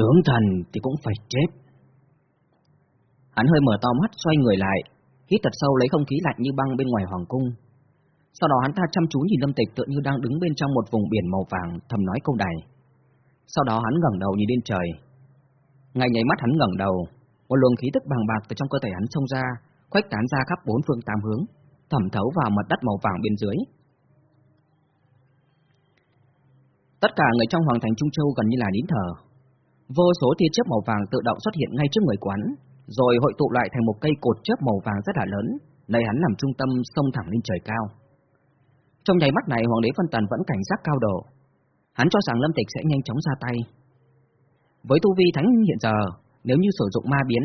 Tướng thần thì cũng phải chết. Hắn hơi mở to mắt xoay người lại, hít thật sâu lấy không khí lạnh như băng bên ngoài hoàng cung. Sau đó hắn ta chăm chú nhìn Lâm Tịch tựa như đang đứng bên trong một vùng biển màu vàng thầm nói câu này. Sau đó hắn ngẩng đầu nhìn lên trời. Ngay nháy mắt hắn ngẩng đầu, một luồng khí tức bàng bạc từ trong cơ thể hắn xông ra, khuếch tán ra khắp bốn phương tám hướng, thẩm thấu vào mặt đất màu vàng bên dưới. Tất cả người trong hoàng thành Trung Châu gần như là nín thở. Vô số tia chớp màu vàng tự động xuất hiện ngay trước người quán, rồi hội tụ lại thành một cây cột chớp màu vàng rất là lớn, nơi hắn làm trung tâm xông thẳng lên trời cao. Trong nháy mắt này, Hoàng đế Phân Tần vẫn cảnh giác cao độ. Hắn cho rằng Lâm Tịch sẽ nhanh chóng ra tay. Với tu vi thánh hiện giờ, nếu như sử dụng ma biến,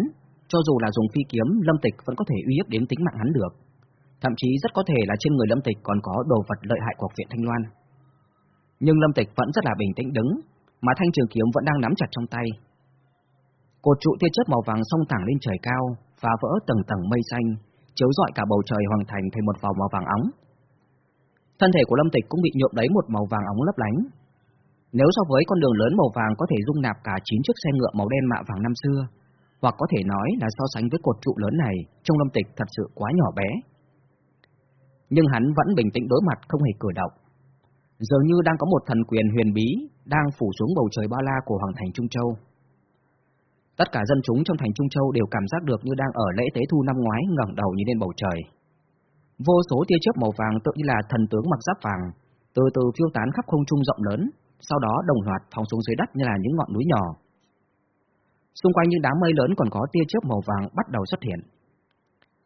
cho dù là dùng phi kiếm, Lâm Tịch vẫn có thể uy hiếp đến tính mạng hắn được. Thậm chí rất có thể là trên người Lâm Tịch còn có đồ vật lợi hại của viện Thanh Loan. Nhưng Lâm Tịch vẫn rất là bình tĩnh đứng, mà thanh trường kiếm vẫn đang nắm chặt trong tay. Cột trụ tia chớp màu vàng song thẳng lên trời cao, phá vỡ tầng tầng mây xanh, chiếu rọi cả bầu trời hoàng thành thành một vòng màu vàng óng. Thân thể của Lâm Tịch cũng bị nhuộm đấy một màu vàng óng lấp lánh. Nếu so với con đường lớn màu vàng có thể dung nạp cả chín chiếc xe ngựa màu đen mạ vàng năm xưa, hoặc có thể nói là so sánh với cột trụ lớn này, trong Lâm Tịch thật sự quá nhỏ bé. Nhưng hắn vẫn bình tĩnh đối mặt không hề cử động. Dường như đang có một thần quyền huyền bí đang phủ xuống bầu trời bao la của Hoàng thành Trung Châu. Tất cả dân chúng trong thành Trung Châu đều cảm giác được như đang ở lễ tế thu năm ngoái ngẩng đầu nhìn lên bầu trời. Vô số tia chớp màu vàng tự như là thần tướng mặc giáp vàng, từ từ phiêu tán khắp không trung rộng lớn, sau đó đồng loạt phóng xuống dưới đất như là những ngọn núi nhỏ. Xung quanh những đám mây lớn còn có tia chớp màu vàng bắt đầu xuất hiện.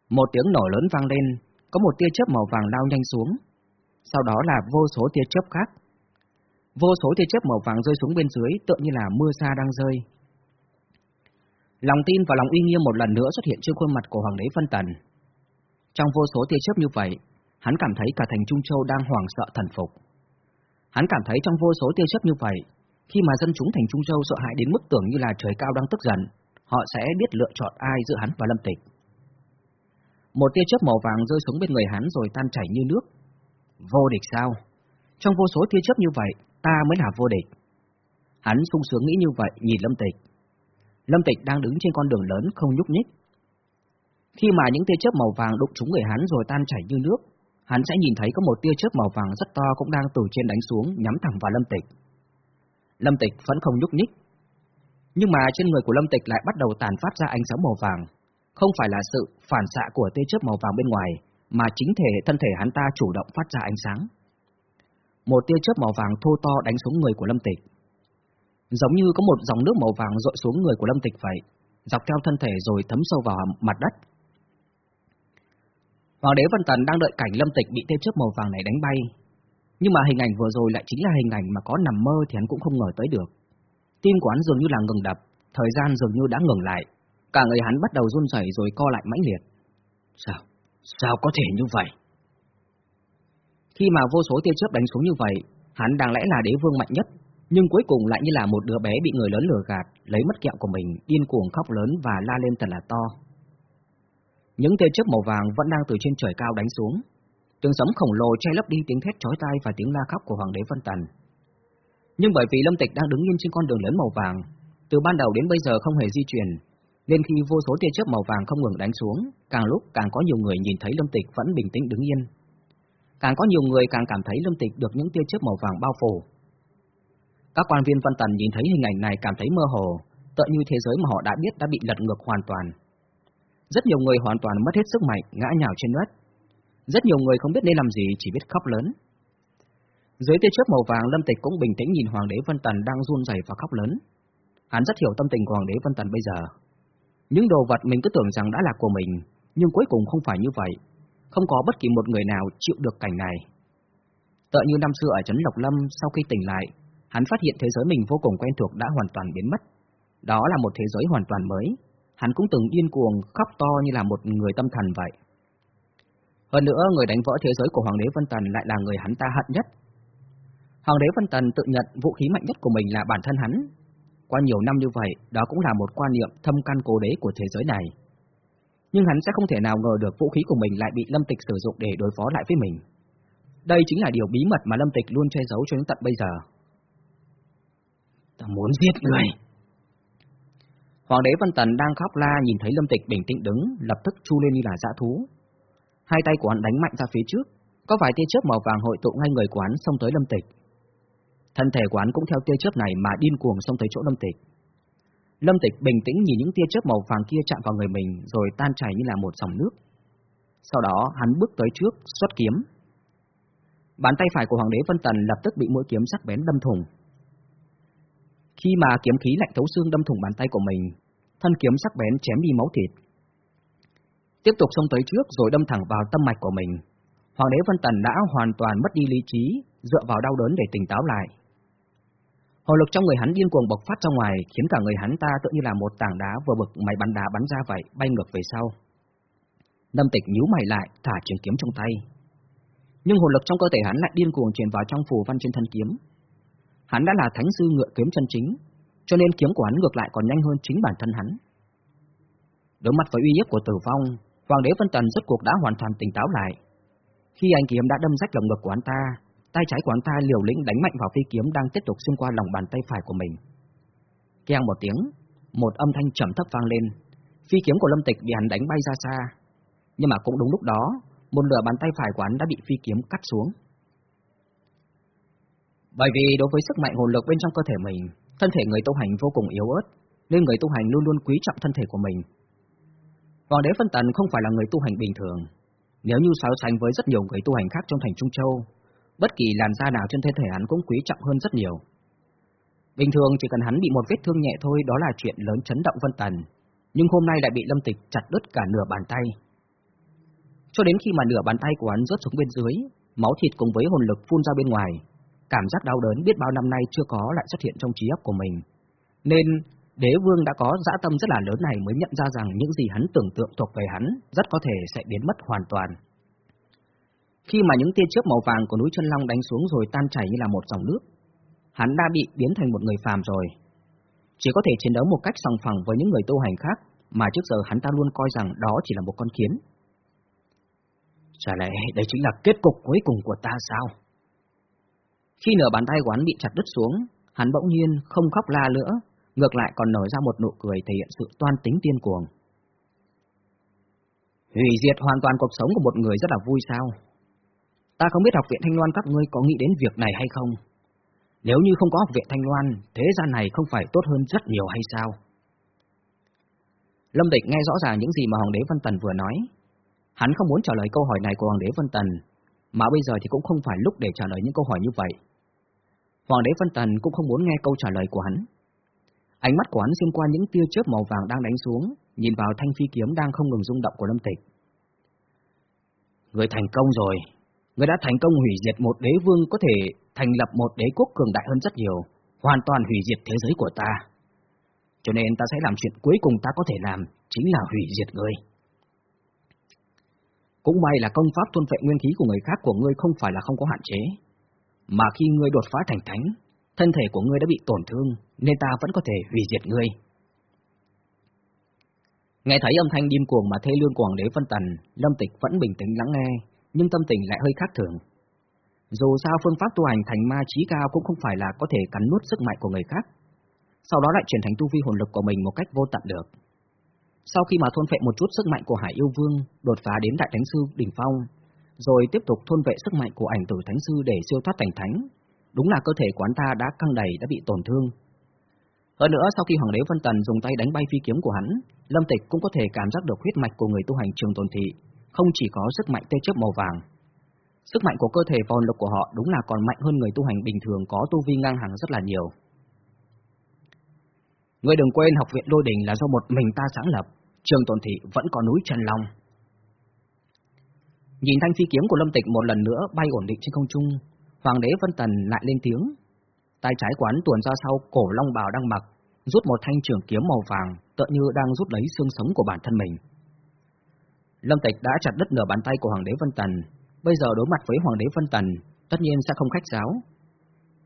Một tiếng nổ lớn vang lên, có một tia chớp màu vàng lao nhanh xuống. Sau đó là vô số tia chớp khác. Vô số tia chớp màu vàng rơi xuống bên dưới tựa như là mưa sa đang rơi. Lòng tin và lòng uy nghiêm một lần nữa xuất hiện trên khuôn mặt của Hoàng đế Phân Tần. Trong vô số tia chớp như vậy, hắn cảm thấy cả thành Trung Châu đang hoảng sợ thần phục. Hắn cảm thấy trong vô số tia chớp như vậy, khi mà dân chúng thành Trung Châu sợ hãi đến mức tưởng như là trời cao đang tức giận, họ sẽ biết lựa chọn ai giữa hắn và Lâm Tịch. Một tia chớp màu vàng rơi xuống bên người hắn rồi tan chảy như nước. Vô địch sao? Trong vô số tia chớp như vậy, ta mới là vô địch. Hắn sung sướng nghĩ như vậy, nhìn Lâm Tịch. Lâm Tịch đang đứng trên con đường lớn không nhúc nhích, khi mà những tia chớp màu vàng đụng trúng người hắn rồi tan chảy như nước, hắn sẽ nhìn thấy có một tia chớp màu vàng rất to cũng đang từ trên đánh xuống nhắm thẳng vào Lâm Tịch. Lâm Tịch vẫn không nhúc nhích. Nhưng mà trên người của Lâm Tịch lại bắt đầu tàn phát ra ánh sáng màu vàng, không phải là sự phản xạ của tia chớp màu vàng bên ngoài, mà chính thể thân thể hắn ta chủ động phát ra ánh sáng. Một tia chớp màu vàng thô to đánh xuống người của Lâm Tịch. Giống như có một dòng nước màu vàng rội xuống người của Lâm Tịch vậy, dọc theo thân thể rồi thấm sâu vào mặt đất, Hoàng đế Vân Tần đang đợi cảnh Lâm Tịch bị tia chớp màu vàng này đánh bay. Nhưng mà hình ảnh vừa rồi lại chính là hình ảnh mà có nằm mơ thì hắn cũng không ngờ tới được. Tim của hắn dường như là ngừng đập, thời gian dường như đã ngừng lại. Cả người hắn bắt đầu run rẩy rồi co lại mãnh liệt. Sao? Sao có thể như vậy? Khi mà vô số tia chớp đánh xuống như vậy, hắn đang lẽ là đế vương mạnh nhất, nhưng cuối cùng lại như là một đứa bé bị người lớn lừa gạt, lấy mất kẹo của mình, điên cuồng khóc lớn và la lên thật là to. Những tia chớp màu vàng vẫn đang từ trên trời cao đánh xuống. Tiếng sấm khổng lồ che lấp đi tiếng thét chói tai và tiếng la khóc của Hoàng đế Vân Tần. Nhưng bởi vì Lâm Tịch đang đứng yên trên con đường lớn màu vàng, từ ban đầu đến bây giờ không hề di chuyển, nên khi vô số tia chớp màu vàng không ngừng đánh xuống, càng lúc càng có nhiều người nhìn thấy Lâm Tịch vẫn bình tĩnh đứng yên. Càng có nhiều người càng cảm thấy Lâm Tịch được những tia chớp màu vàng bao phủ. Các quan viên văn Tần nhìn thấy hình ảnh này cảm thấy mơ hồ, tựa như thế giới mà họ đã biết đã bị lật ngược hoàn toàn, rất nhiều người hoàn toàn mất hết sức mạnh, ngã nhào trên đất. Rất nhiều người không biết nên làm gì, chỉ biết khóc lớn. Dưới tia chớp màu vàng, Lâm Tịch cũng bình tĩnh nhìn Hoàng đế Vân Tần đang run rẩy và khóc lớn. Hắn rất hiểu tâm tình của Hoàng đế Vân Tần bây giờ. Những đồ vật mình cứ tưởng rằng đã là của mình, nhưng cuối cùng không phải như vậy. Không có bất kỳ một người nào chịu được cảnh này. Tựa như năm xưa ở Trấn Lộc Lâm, sau khi tỉnh lại, hắn phát hiện thế giới mình vô cùng quen thuộc đã hoàn toàn biến mất. Đó là một thế giới hoàn toàn mới, hắn cũng từng điên cuồng khóc to như là một người tâm thần vậy. Hơn nữa, người đánh vỡ thế giới của Hoàng đế Vân Tần lại là người hắn ta hận nhất. Hoàng đế Vân Tần tự nhận vũ khí mạnh nhất của mình là bản thân hắn. Qua nhiều năm như vậy, đó cũng là một quan niệm thâm căn cố đế của thế giới này. Nhưng hắn sẽ không thể nào ngờ được vũ khí của mình lại bị Lâm Tịch sử dụng để đối phó lại với mình. Đây chính là điều bí mật mà Lâm Tịch luôn che giấu cho đến tận bây giờ. Ta muốn giết người. Hoàng đế Vân Tần đang khóc la nhìn thấy Lâm Tịch bình tĩnh đứng, lập tức chu lên như là dã thú. Hai tay của hắn đánh mạnh ra phía trước, có vài tia chớp màu vàng hội tụ ngay người quán xông tới Lâm Tịch. Thân thể quán cũng theo tia chớp này mà điên cuồng xông tới chỗ Lâm Tịch. Lâm Tịch bình tĩnh nhìn những tia chớp màu vàng kia chạm vào người mình rồi tan chảy như là một dòng nước. Sau đó hắn bước tới trước, xuất kiếm. Bàn tay phải của Hoàng đế Vân Tần lập tức bị mũi kiếm sắc bén đâm thủng. Khi mà kiếm khí lạnh thấu xương đâm thủng bàn tay của mình, thân kiếm sắc bén chém đi máu thịt. Tiếp tục xông tới trước rồi đâm thẳng vào tâm mạch của mình. Hoàng đế Vân Tần đã hoàn toàn mất đi lý trí, dựa vào đau đớn để tỉnh táo lại. Hồn lực trong người hắn điên cuồng bộc phát ra ngoài, khiến cả người hắn ta tự như là một tảng đá vừa bực máy bắn đá bắn ra vậy, bay ngược về sau. Lâm Tịch nhíu mày lại, thả trường kiếm trong tay. Nhưng hồn lực trong cơ thể hắn lại điên cuồng truyền vào trong phù văn trên thân kiếm. Hắn đã là thánh sư ngựa kiếm chân chính, cho nên kiếm của hắn ngược lại còn nhanh hơn chính bản thân hắn. Đối mặt với uy hiếp của tử vong, Hoàng đế Vân Tần rốt cuộc đã hoàn toàn tỉnh táo lại. Khi anh kiếm đã đâm rách lồng ngực của hắn ta, tay trái của hắn ta liều lĩnh đánh mạnh vào phi kiếm đang tiếp tục xuyên qua lòng bàn tay phải của mình. Keng một tiếng, một âm thanh trầm thấp vang lên, phi kiếm của Lâm Tịch bị hắn đánh bay ra xa. Nhưng mà cũng đúng lúc đó, một nửa bàn tay phải của hắn đã bị phi kiếm cắt xuống. Bởi vì đối với sức mạnh hồn lực bên trong cơ thể mình, thân thể người tu hành vô cùng yếu ớt, nên người tu hành luôn luôn quý trọng thân thể của mình. Hoàng đế Phân Tần không phải là người tu hành bình thường. Nếu như so sánh với rất nhiều người tu hành khác trong thành Trung Châu, bất kỳ làn da nào trên thân thể hắn cũng quý trọng hơn rất nhiều. Bình thường chỉ cần hắn bị một vết thương nhẹ thôi đó là chuyện lớn chấn động Vân Tần, nhưng hôm nay lại bị Lâm Tịch chặt đứt cả nửa bàn tay. Cho đến khi mà nửa bàn tay của hắn rớt xuống bên dưới, máu thịt cùng với hồn lực phun ra bên ngoài, cảm giác đau đớn biết bao năm nay chưa có lại xuất hiện trong trí óc của mình. Nên đế vương đã có dã tâm rất là lớn này mới nhận ra rằng những gì hắn tưởng tượng thuộc về hắn rất có thể sẽ biến mất hoàn toàn. Khi mà những tia chớp màu vàng của núi chân long đánh xuống rồi tan chảy như là một dòng nước, hắn đã bị biến thành một người phàm rồi. Chỉ có thể chiến đấu một cách song phẳng với những người tu hành khác, mà trước giờ hắn ta luôn coi rằng đó chỉ là một con kiến. Chả lẽ đây chính là kết cục cuối cùng của ta sao? Khi nửa bàn tay của hắn bị chặt đứt xuống, hắn bỗng nhiên không khóc la nữa, ngược lại còn nở ra một nụ cười thể hiện sự toan tính tiên cuồng. Hủy diệt hoàn toàn cuộc sống của một người rất là vui sao? Ta không biết học viện Thanh Loan các ngươi có nghĩ đến việc này hay không? Nếu như không có học viện Thanh Loan, thế gian này không phải tốt hơn rất nhiều hay sao? Lâm Địch nghe rõ ràng những gì mà Hoàng đế Vân Tần vừa nói. Hắn không muốn trả lời câu hỏi này của Hoàng đế Vân Tần, mà bây giờ thì cũng không phải lúc để trả lời những câu hỏi như vậy. Hoàng đế Vân Tần cũng không muốn nghe câu trả lời của hắn. Ánh mắt của hắn xuyên qua những tia chớp màu vàng đang đánh xuống, nhìn vào thanh phi kiếm đang không ngừng rung động của Lâm Tịch. Người thành công rồi, người đã thành công hủy diệt một đế vương có thể thành lập một đế quốc cường đại hơn rất nhiều, hoàn toàn hủy diệt thế giới của ta. Cho nên ta sẽ làm chuyện cuối cùng ta có thể làm, chính là hủy diệt ngươi. Cũng may là công pháp tuân vệ nguyên khí của người khác của ngươi không phải là không có hạn chế, mà khi ngươi đột phá thành thánh, thân thể của ngươi đã bị tổn thương, nên ta vẫn có thể hủy diệt ngươi. Nghe thấy âm thanh điên cuồng mà thê lương của Hoàng đế Vân Tần, Lâm Tịch vẫn bình tĩnh lắng nghe, nhưng tâm tình lại hơi khác thường. Dù sao phương pháp tu hành thành ma trí cao cũng không phải là có thể cắn nuốt sức mạnh của người khác, sau đó lại chuyển thành tu vi hồn lực của mình một cách vô tận được. Sau khi mà thôn phệ một chút sức mạnh của Hải Yêu Vương, đột phá đến Đại Thánh Sư đỉnh phong, rồi tiếp tục thôn vệ sức mạnh của ảnh tử Thánh Sư để siêu thoát thành Thánh, đúng là cơ thể quán ta đã căng đầy đã bị tổn thương. Hơn nữa sau khi Hoàng đế Vân Tần dùng tay đánh bay phi kiếm của hắn, Lâm Tịch cũng có thể cảm giác được huyết mạch của người tu hành trường tồn thị, không chỉ có sức mạnh tê chớp màu vàng. Sức mạnh của cơ thể và hồn lực của họ đúng là còn mạnh hơn người tu hành bình thường có tu vi ngang hàng rất là nhiều. Ngươi đừng quên học viện Lôi Đình là do một mình ta sáng lập, trường tồn thị vẫn có núi Trần Long. Nhìn thanh phi kiếm của Lâm Tịch một lần nữa bay ổn định trên không trung, Hoàng đế Vân Tần lại lên tiếng. Tay trái quán tuồn ra sau cổ long bào đang mặc, rút một thanh trường kiếm màu vàng, tựa như đang rút lấy xương sống của bản thân mình. Lâm Tịch đã chặt đứt nửa bàn tay của Hoàng đế Vân Tần, bây giờ đối mặt với Hoàng đế Vân Tần, tất nhiên sẽ không khách giáo.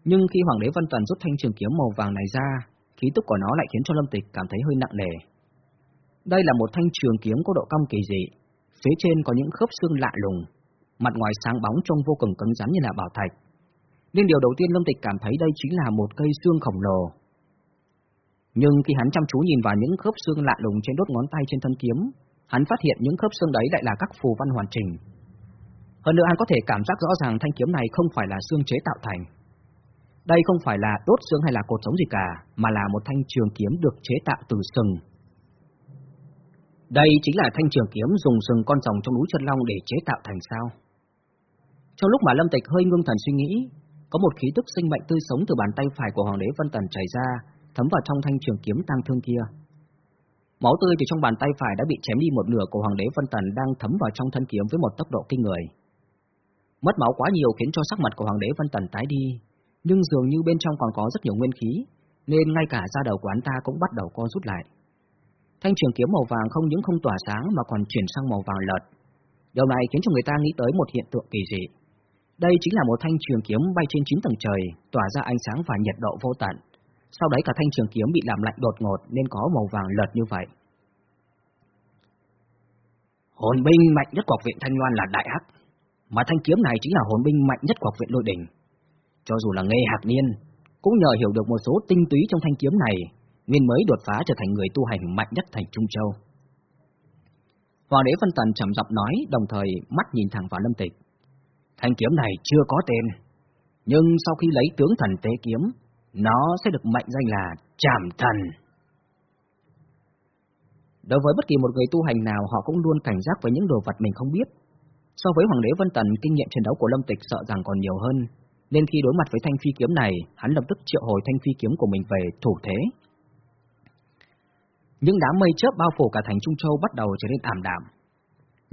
Nhưng khi Hoàng đế Vân Tần rút thanh trường kiếm màu vàng này ra, khí tức của nó lại khiến cho Lâm Tịch cảm thấy hơi nặng nề. Đây là một thanh trường kiếm có độ cong kỳ dị, phía trên có những khớp xương lạ lùng, mặt ngoài sáng bóng trông vô cùng cứng rắn như là bảo thạch. Nên điều đầu tiên Lâm Tịch cảm thấy đây chính là một cây xương khổng lồ. Nhưng khi hắn chăm chú nhìn vào những khớp xương lạ lùng trên đốt ngón tay trên thân kiếm, hắn phát hiện những khớp xương đấy lại là các phù văn hoàn chỉnh. Hơn nữa hắn có thể cảm giác rõ ràng thanh kiếm này không phải là xương chế tạo thành. Đây không phải là đốt xương hay là cột sống gì cả, mà là một thanh trường kiếm được chế tạo từ sừng. Đây chính là thanh trường kiếm dùng sừng con rồng trong núi Chân Long để chế tạo thành sao. Trong lúc mà Lâm Tịch hơi ngưng thần suy nghĩ, có một khí tức sinh mệnh tươi sống từ bàn tay phải của Hoàng đế Vân Tần chảy ra, thấm vào trong thanh trường kiếm tăng thương kia. Máu tươi từ trong bàn tay phải đã bị chém đi một nửa của Hoàng đế Vân Tần đang thấm vào trong thân kiếm với một tốc độ kinh người. Mất máu quá nhiều khiến cho sắc mặt của Hoàng đế Vân Tần tái đi, nhưng dường như bên trong còn có rất nhiều nguyên khí, nên ngay cả da đầu của hắn ta cũng bắt đầu co rút lại. Thanh trường kiếm màu vàng không những không tỏa sáng mà còn chuyển sang màu vàng lợt. Điều này khiến cho người ta nghĩ tới một hiện tượng kỳ dị. Đây chính là một thanh trường kiếm bay trên 9 tầng trời, tỏa ra ánh sáng và nhiệt độ vô tận. Sau đấy cả thanh trường kiếm bị làm lạnh đột ngột nên có màu vàng lợt như vậy. Hồn binh mạnh nhất của viện Thanh Loan là Đại Hắc, mà thanh kiếm này chính là hồn binh mạnh nhất của viện Lôi Đỉnh. Cho dù là Nghê Hạc Niên, cũng nhờ hiểu được một số tinh túy trong thanh kiếm này, nên mới đột phá trở thành người tu hành mạnh nhất thành Trung Châu. Hoàng đế phân Tần trầm giọng nói, đồng thời mắt nhìn thẳng vào Lâm Tịch. Thanh kiếm này chưa có tên, nhưng sau khi lấy tướng thần tế kiếm, nó sẽ được mệnh danh là Trảm Thần. Đối với bất kỳ một người tu hành nào, họ cũng luôn cảnh giác với những đồ vật mình không biết. So với Hoàng đế Vân Tần, kinh nghiệm chiến đấu của Lâm Tịch sợ rằng còn nhiều hơn, nên khi đối mặt với thanh phi kiếm này, hắn lập tức triệu hồi thanh phi kiếm của mình về thủ thế. Những đám mây chớp bao phủ cả thành Trung Châu bắt đầu trở nên ảm đạm.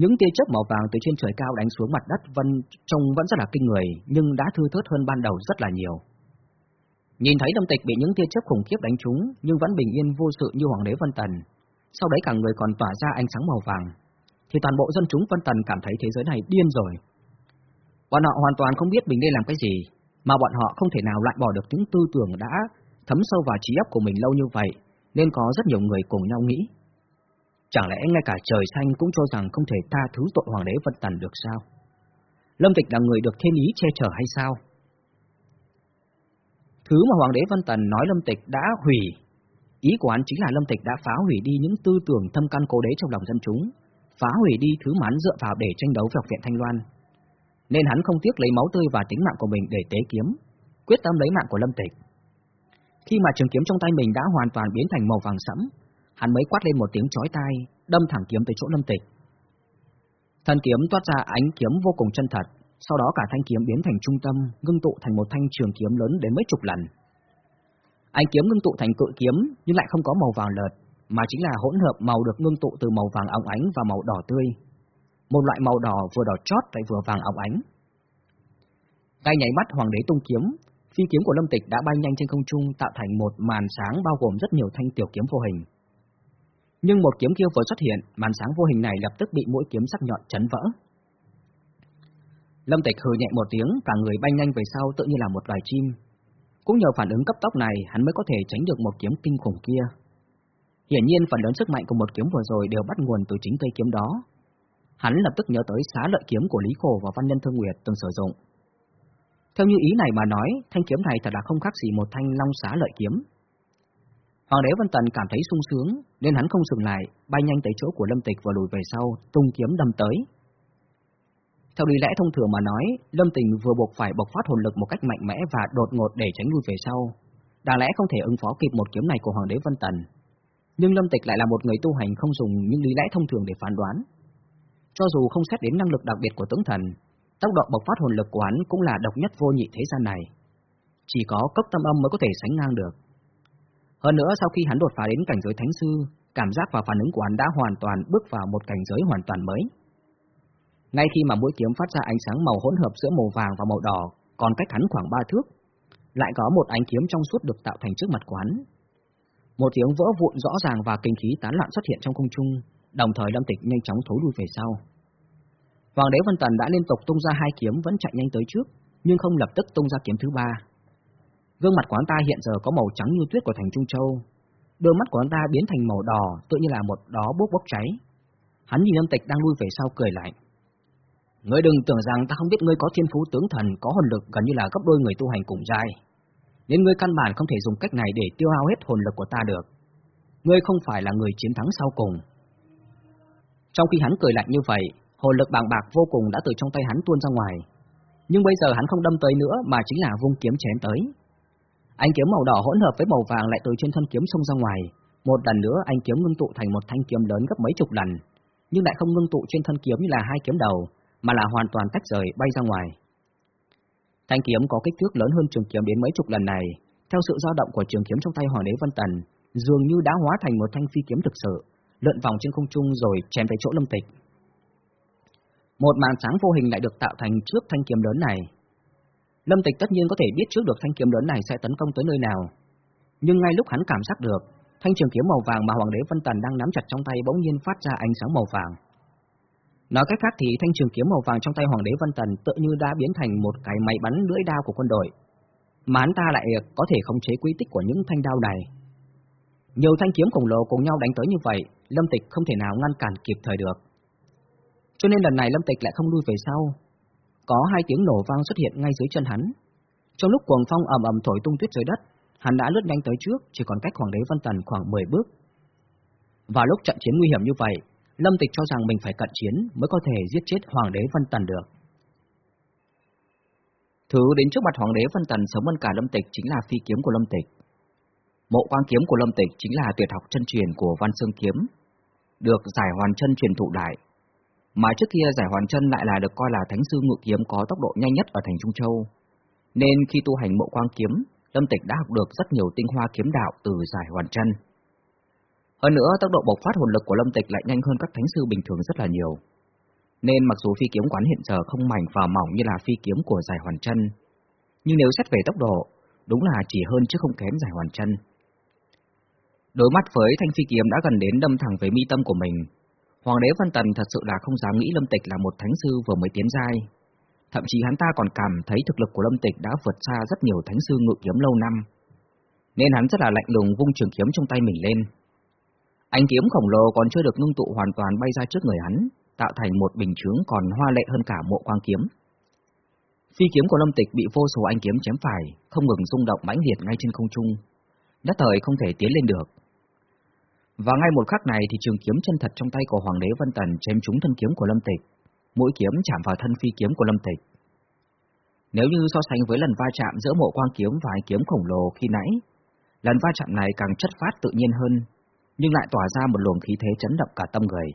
Những tia chớp màu vàng từ trên trời cao đánh xuống mặt đất vân trông vẫn rất là kinh người, nhưng đã thư thớt hơn ban đầu rất là nhiều. Nhìn thấy Lâm Tịch bị những tia chớp khủng khiếp đánh trúng, nhưng vẫn bình yên vô sự như Hoàng đế Vân Tần. Sau đấy cả người còn tỏa ra ánh sáng màu vàng, thì toàn bộ dân chúng Vân Tần cảm thấy thế giới này điên rồi. Bọn họ hoàn toàn không biết mình nên làm cái gì, mà bọn họ không thể nào loại bỏ được những tư tưởng đã thấm sâu vào trí óc của mình lâu như vậy, nên có rất nhiều người cùng nhau nghĩ. Chẳng lẽ ngay cả trời xanh cũng cho rằng không thể tha thứ tội Hoàng đế Vân Tần được sao? Lâm Tịch là người được thiên ý che chở hay sao? Thứ mà Hoàng đế văn Tần nói Lâm Tịch đã hủy, ý của hắn chính là Lâm Tịch đã phá hủy đi những tư tưởng thâm căn cố đế trong lòng dân chúng, phá hủy đi thứ mà hắn dựa vào để tranh đấu với học viện Thanh Loan. Nên hắn không tiếc lấy máu tươi và tính mạng của mình để tế kiếm, quyết tâm lấy mạng của Lâm Tịch. Khi mà trường kiếm trong tay mình đã hoàn toàn biến thành màu vàng sẫm, hắn mới quát lên một tiếng chói tai, đâm thẳng kiếm tới chỗ Lâm Tịch. Thân kiếm toát ra ánh kiếm vô cùng chân thật, sau đó cả thanh kiếm biến thành trung tâm, ngưng tụ thành một thanh trường kiếm lớn đến mấy chục lần. Ánh kiếm ngưng tụ thành cự kiếm nhưng lại không có màu vàng lợt, mà chính là hỗn hợp màu được ngưng tụ từ màu vàng óng ánh và màu đỏ tươi. Một loại màu đỏ vừa đỏ chót lại vừa vàng óng ánh. Ngay nhảy mắt hoàng đế tung kiếm, phi kiếm của Lâm Tịch đã bay nhanh trên không trung tạo thành một màn sáng bao gồm rất nhiều thanh tiểu kiếm vô hình. Nhưng một kiếm kia vừa xuất hiện, màn sáng vô hình này lập tức bị mũi kiếm sắc nhọn chấn vỡ. Lâm Tịch hừ nhẹ một tiếng, cả người bay nhanh về sau tự như là một loài chim. Cũng nhờ phản ứng cấp tốc này, hắn mới có thể tránh được một kiếm kinh khủng kia. Hiển nhiên phần lớn sức mạnh của một kiếm vừa rồi đều bắt nguồn từ chính cây kiếm đó. Hắn lập tức nhớ tới xá lợi kiếm của Lý Khổ và Văn Nhân Thương Nguyệt từng sử dụng. Theo như ý này mà nói, thanh kiếm này thật là không khác gì một thanh long xá lợi kiếm. Hoàng đế Văn Tần cảm thấy sung sướng, nên hắn không dừng lại, bay nhanh tới chỗ của Lâm Tịch và lùi về sau, tung kiếm đâm tới. Theo lý lẽ thông thường mà nói, Lâm Tình vừa buộc phải bộc phát hồn lực một cách mạnh mẽ và đột ngột để tránh lui về sau. Đáng lẽ không thể ứng phó kịp một kiếm này của Hoàng đế Vân Tần. Nhưng Lâm Tịch lại là một người tu hành không dùng những lý lẽ thông thường để phán đoán. Cho dù không xét đến năng lực đặc biệt của tướng thần, tốc độ bộc phát hồn lực của hắn cũng là độc nhất vô nhị thế gian này. Chỉ có cốc tâm âm mới có thể sánh ngang được. Hơn nữa sau khi hắn đột phá đến cảnh giới thánh sư, cảm giác và phản ứng của hắn đã hoàn toàn bước vào một cảnh giới hoàn toàn mới. Ngay khi mà mũi kiếm phát ra ánh sáng màu hỗn hợp giữa màu vàng và màu đỏ, còn cách hắn khoảng ba thước, lại có một ánh kiếm trong suốt được tạo thành trước mặt quán. Một tiếng vỡ vụn rõ ràng và kinh khí tán loạn xuất hiện trong không trung, đồng thời Lâm Tịch nhanh chóng thối lui về sau. Hoàng đế Vân Tần đã liên tục tung ra hai kiếm vẫn chạy nhanh tới trước, nhưng không lập tức tung ra kiếm thứ ba. Gương mặt quán ta hiện giờ có màu trắng như tuyết của thành Trung Châu, đôi mắt của hắn ta biến thành màu đỏ, tự như là một đó bốc bốc cháy. Hắn nhìn Lâm Tịch đang lui về sau cười lạnh. Ngươi đừng tưởng rằng ta không biết ngươi có thiên phú tướng thần, có hồn lực gần như là gấp đôi người tu hành cùng giai. nên ngươi căn bản không thể dùng cách này để tiêu hao hết hồn lực của ta được. Ngươi không phải là người chiến thắng sau cùng. Trong khi hắn cười lạnh như vậy, hồn lực bàng bạc vô cùng đã từ trong tay hắn tuôn ra ngoài. Nhưng bây giờ hắn không đâm tới nữa mà chính là vung kiếm chém tới. Anh kiếm màu đỏ hỗn hợp với màu vàng lại từ trên thân kiếm xông ra ngoài. Một lần nữa anh kiếm ngưng tụ thành một thanh kiếm lớn gấp mấy chục lần, nhưng lại không ngưng tụ trên thân kiếm như là hai kiếm đầu, mà là hoàn toàn tách rời bay ra ngoài. Thanh kiếm có kích thước lớn hơn trường kiếm đến mấy chục lần này, theo sự dao động của trường kiếm trong tay Hoàng đế Vân Tần, dường như đã hóa thành một thanh phi kiếm thực sự, lượn vòng trên không trung rồi chém tới chỗ Lâm Tịch. Một màn sáng vô hình lại được tạo thành trước thanh kiếm lớn này. Lâm Tịch tất nhiên có thể biết trước được thanh kiếm lớn này sẽ tấn công tới nơi nào. Nhưng ngay lúc hắn cảm giác được, thanh trường kiếm màu vàng mà Hoàng đế Vân Tần đang nắm chặt trong tay bỗng nhiên phát ra ánh sáng màu vàng. Nói cách khác thì thanh trường kiếm màu vàng trong tay Hoàng đế Vân Tần tự như đã biến thành một cái máy bắn lưỡi đao của quân đội. Mà hắn ta lại có thể khống chế quy tích của những thanh đao này. Nhiều thanh kiếm khổng lồ cùng nhau đánh tới như vậy, Lâm Tịch không thể nào ngăn cản kịp thời được. Cho nên lần này Lâm Tịch lại không lui về sau. Có hai tiếng nổ vang xuất hiện ngay dưới chân hắn. Trong lúc cuồng phong ầm ầm thổi tung tuyết dưới đất, hắn đã lướt nhanh tới trước, chỉ còn cách Hoàng đế Vân Tần khoảng 10 bước. Và lúc trận chiến nguy hiểm như vậy, Lâm Tịch cho rằng mình phải cận chiến mới có thể giết chết Hoàng đế Vân Tần được. Thứ đến trước mặt Hoàng đế Vân Tần sớm hơn cả Lâm Tịch chính là phi kiếm của Lâm Tịch. Mộ quang kiếm của Lâm Tịch chính là tuyệt học chân truyền của Văn Sương Kiếm, được giải hoàn chân truyền thụ đại. Mà trước kia giải hoàn chân lại là được coi là thánh sư ngự kiếm có tốc độ nhanh nhất ở thành Trung Châu. Nên khi tu hành mộ quang kiếm, Lâm Tịch đã học được rất nhiều tinh hoa kiếm đạo từ giải hoàn chân. Hơn nữa, tốc độ bộc phát hồn lực của Lâm Tịch lại nhanh hơn các thánh sư bình thường rất là nhiều. Nên mặc dù phi kiếm quán hiện giờ không mảnh và mỏng như là phi kiếm của giải hoàn chân, nhưng nếu xét về tốc độ, đúng là chỉ hơn chứ không kém giải hoàn chân. Đối mắt với thanh phi kiếm đã gần đến đâm thẳng về mi tâm của mình, Hoàng đế Văn Tần thật sự là không dám nghĩ Lâm Tịch là một thánh sư vừa mới tiến giai. Thậm chí hắn ta còn cảm thấy thực lực của Lâm Tịch đã vượt xa rất nhiều thánh sư ngự kiếm lâu năm. Nên hắn rất là lạnh lùng vung trường kiếm trong tay mình lên. Ánh kiếm khổng lồ còn chưa được ngưng tụ hoàn toàn bay ra trước người hắn, tạo thành một bình chướng còn hoa lệ hơn cả mộ quang kiếm. Phi kiếm của Lâm Tịch bị vô số ánh kiếm chém phải, không ngừng rung động mãnh liệt ngay trên không trung. Đất thời không thể tiến lên được. Và ngay một khắc này thì trường kiếm chân thật trong tay của Hoàng đế Vân Tần chém trúng thân kiếm của Lâm Tịch, mũi kiếm chạm vào thân phi kiếm của Lâm Tịch. Nếu như so sánh với lần va chạm giữa mộ quang kiếm và ánh kiếm khổng lồ khi nãy, lần va chạm này càng chất phát tự nhiên hơn, nhưng lại tỏa ra một luồng khí thế chấn động cả tâm người.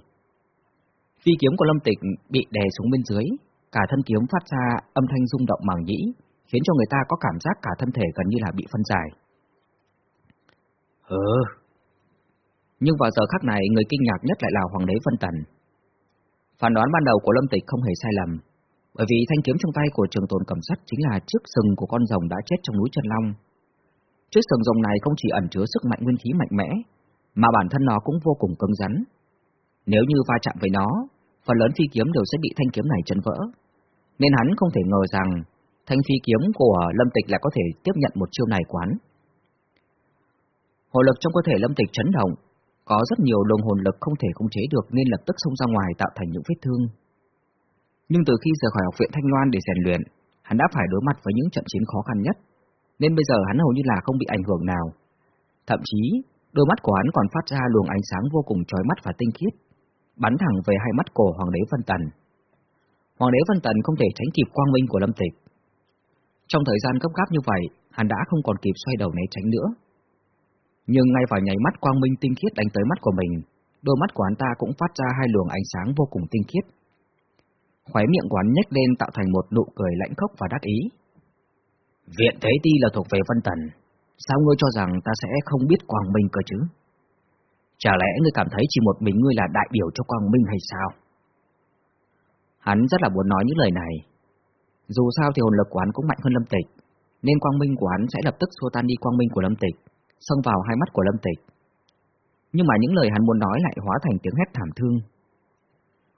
Phi kiếm của Lâm Tịch bị đè xuống bên dưới, cả thân kiếm phát ra âm thanh rung động màng nhĩ, khiến cho người ta có cảm giác cả thân thể gần như là bị phân giải. Ừ. Nhưng vào giờ khắc này, người kinh ngạc nhất lại là Hoàng đế Vân Tần. Phản đoán ban đầu của Lâm Tịch không hề sai lầm, bởi vì thanh kiếm trong tay của trường tồn cầm sắt chính là trước sừng của con rồng đã chết trong núi Trần Long. Trước sừng rồng này không chỉ ẩn chứa sức mạnh nguyên khí mạnh mẽ, mà bản thân nó cũng vô cùng cứng rắn. Nếu như va chạm với nó, phần lớn phi kiếm đều sẽ bị thanh kiếm này chấn vỡ. Nên hắn không thể ngờ rằng thanh phi kiếm của Lâm Tịch lại có thể tiếp nhận một chiêu này quán. Hồ lực trong cơ thể Lâm Tịch chấn động, có rất nhiều luồng hồn lực không thể khống chế được nên lập tức xông ra ngoài tạo thành những vết thương. Nhưng từ khi rời khỏi học viện Thanh Loan để rèn luyện, hắn đã phải đối mặt với những trận chiến khó khăn nhất, nên bây giờ hắn hầu như là không bị ảnh hưởng nào. Thậm chí, Đôi mắt của hắn còn phát ra luồng ánh sáng vô cùng chói mắt và tinh khiết, bắn thẳng về hai mắt của Hoàng đế Vân Tần. Hoàng đế Vân Tần không thể tránh kịp quang minh của Lâm Tịch. Trong thời gian cấp gáp như vậy, hắn đã không còn kịp xoay đầu né tránh nữa. Nhưng ngay vào nháy mắt quang minh tinh khiết đánh tới mắt của mình, đôi mắt của hắn ta cũng phát ra hai luồng ánh sáng vô cùng tinh khiết. Khóe miệng của hắn nhếch lên tạo thành một nụ cười lãnh khốc và đắc ý. Viện Thế Ti là thuộc về Vân Tần, Sao ngươi cho rằng ta sẽ không biết Quang Minh cơ chứ? Chả lẽ ngươi cảm thấy chỉ một mình ngươi là đại biểu cho Quang Minh hay sao? Hắn rất là muốn nói những lời này. Dù sao thì hồn lực của hắn cũng mạnh hơn Lâm Tịch, nên Quang Minh của hắn sẽ lập tức xua tan đi Quang Minh của Lâm Tịch, xông vào hai mắt của Lâm Tịch. Nhưng mà những lời hắn muốn nói lại hóa thành tiếng hét thảm thương.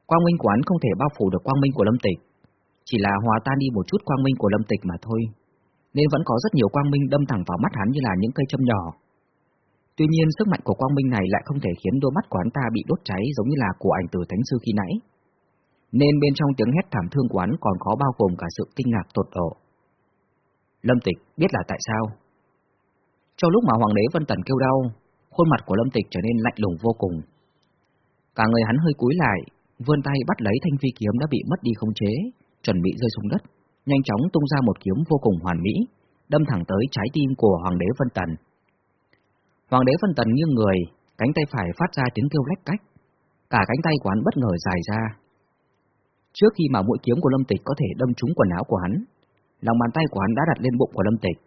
Quang Minh của hắn không thể bao phủ được Quang Minh của Lâm Tịch, chỉ là hòa tan đi một chút Quang Minh của Lâm Tịch mà thôi nên vẫn có rất nhiều quang minh đâm thẳng vào mắt hắn như là những cây châm nhỏ. Tuy nhiên sức mạnh của quang minh này lại không thể khiến đôi mắt của hắn ta bị đốt cháy giống như là của ảnh từ thánh sư khi nãy. Nên bên trong tiếng hét thảm thương của hắn còn có bao gồm cả sự kinh ngạc tột độ. Lâm Tịch biết là tại sao, Trong lúc mà Hoàng đế Vân Tần kêu đau, khuôn mặt của Lâm Tịch trở nên lạnh lùng vô cùng. Cả người hắn hơi cúi lại, vươn tay bắt lấy thanh phi kiếm đã bị mất đi không chế, chuẩn bị rơi xuống đất, nhanh chóng tung ra một kiếm vô cùng hoàn mỹ, đâm thẳng tới trái tim của Hoàng đế Vân Tần. Hoàng đế Vân Tần nghiêng người, cánh tay phải phát ra tiếng kêu lách cách, cả cánh tay của hắn bất ngờ dài ra. Trước khi mà mũi kiếm của Lâm Tịch có thể đâm trúng quần áo của hắn, lòng bàn tay của hắn đã đặt lên bụng của Lâm Tịch.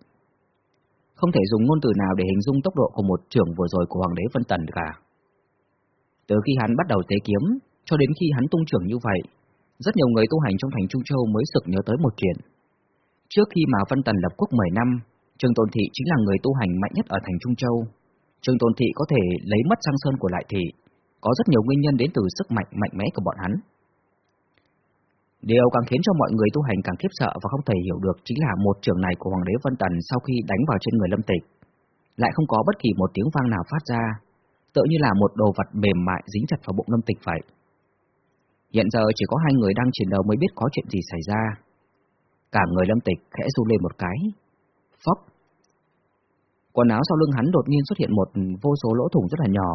Không thể dùng ngôn từ nào để hình dung tốc độ của một trưởng vừa rồi của Hoàng đế Vân Tần cả. Từ khi hắn bắt đầu tế kiếm, cho đến khi hắn tung trưởng như vậy, rất nhiều người tu hành trong thành Trung Châu mới sực nhớ tới một chuyện. Trước khi mà Vân Tần lập quốc 10 năm, Trương Tôn Thị chính là người tu hành mạnh nhất ở thành Trung Châu. Trương Tôn Thị có thể lấy mất sang Sơn của Lại Thị, có rất nhiều nguyên nhân đến từ sức mạnh mạnh mẽ của bọn hắn. Điều càng khiến cho mọi người tu hành càng khiếp sợ và không thể hiểu được chính là một trường này của Hoàng đế Vân Tần sau khi đánh vào trên người Lâm Tịch, lại không có bất kỳ một tiếng vang nào phát ra, tựa như là một đồ vật mềm mại dính chặt vào bụng Lâm Tịch vậy. Hiện giờ chỉ có hai người đang chiến đấu mới biết có chuyện gì xảy ra. Cả người Lâm Tịch khẽ run lên một cái. Phóc! Quần áo sau lưng hắn đột nhiên xuất hiện một vô số lỗ thủng rất là nhỏ,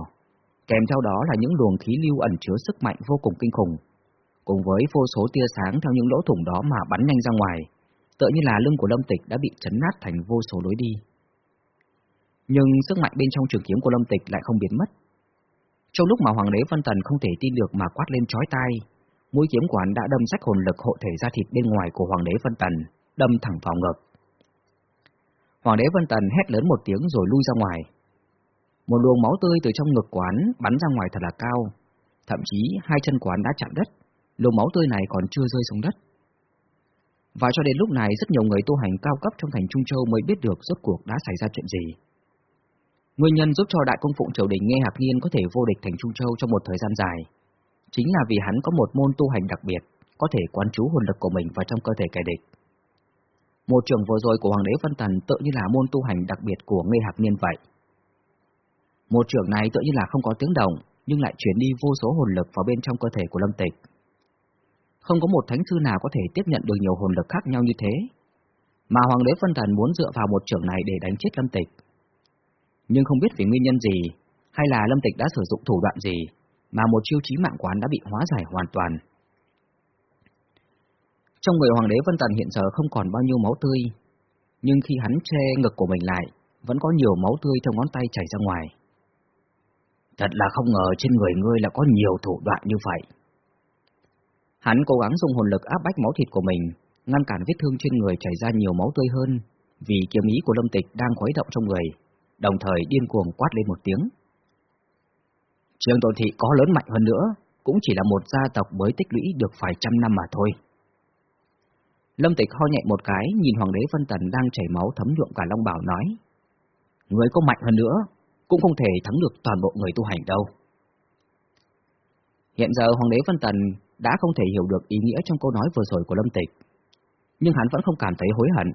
kèm theo đó là những luồng khí lưu ẩn chứa sức mạnh vô cùng kinh khủng, cùng với vô số tia sáng theo những lỗ thủng đó mà bắn nhanh ra ngoài, tựa như là lưng của Lâm Tịch đã bị chấn nát thành vô số lối đi. Nhưng sức mạnh bên trong trường kiếm của Lâm Tịch lại không biến mất. Trong lúc mà Hoàng đế vân Tần không thể tin được mà quát lên chói tai, mũi kiếm của hắn đã đâm rách hồn lực hộ thể ra thịt bên ngoài của Hoàng đế vân Tần, đâm thẳng vào ngực. Hoàng đế Vân Tần hét lớn một tiếng rồi lui ra ngoài. Một luồng máu tươi từ trong ngực quán bắn ra ngoài thật là cao, thậm chí hai chân quán đã chạm đất, luồng máu tươi này còn chưa rơi xuống đất. Và cho đến lúc này rất nhiều người tu hành cao cấp trong thành Trung Châu mới biết được rốt cuộc đã xảy ra chuyện gì. Nguyên nhân giúp cho Đại Công Phụng Triều Đình nghe Hạc Niên có thể vô địch thành Trung Châu trong một thời gian dài, chính là vì hắn có một môn tu hành đặc biệt, có thể quán trú hồn lực của mình vào trong cơ thể kẻ địch. Một trường vừa rồi của Hoàng đế văn Tần tự như là môn tu hành đặc biệt của nghe Hạc Niên vậy. Một trường này tự như là không có tiếng động, nhưng lại chuyển đi vô số hồn lực vào bên trong cơ thể của Lâm Tịch. Không có một thánh sư nào có thể tiếp nhận được nhiều hồn lực khác nhau như thế, mà Hoàng đế văn Tần muốn dựa vào một trường này để đánh chết Lâm Tịch. Nhưng không biết vì nguyên nhân gì, hay là Lâm Tịch đã sử dụng thủ đoạn gì, mà một chiêu chí mạng quán đã bị hóa giải hoàn toàn. Trong người Hoàng đế Vân Tần hiện giờ không còn bao nhiêu máu tươi, nhưng khi hắn che ngực của mình lại, vẫn có nhiều máu tươi trong ngón tay chảy ra ngoài. Thật là không ngờ trên người ngươi là có nhiều thủ đoạn như vậy. Hắn cố gắng dùng hồn lực áp bách máu thịt của mình, ngăn cản vết thương trên người chảy ra nhiều máu tươi hơn, vì kiếm ý của Lâm Tịch đang khuấy động trong người, đồng thời điên cuồng quát lên một tiếng. Trường Tôn Thị có lớn mạnh hơn nữa, cũng chỉ là một gia tộc mới tích lũy được vài trăm năm mà thôi. Lâm Tịch ho nhẹ một cái, nhìn Hoàng đế Vân Tần đang chảy máu thấm nhuộm cả Long Bảo nói. Người có mạnh hơn nữa, cũng không thể thắng được toàn bộ người tu hành đâu. Hiện giờ Hoàng đế Vân Tần đã không thể hiểu được ý nghĩa trong câu nói vừa rồi của Lâm Tịch, nhưng hắn vẫn không cảm thấy hối hận.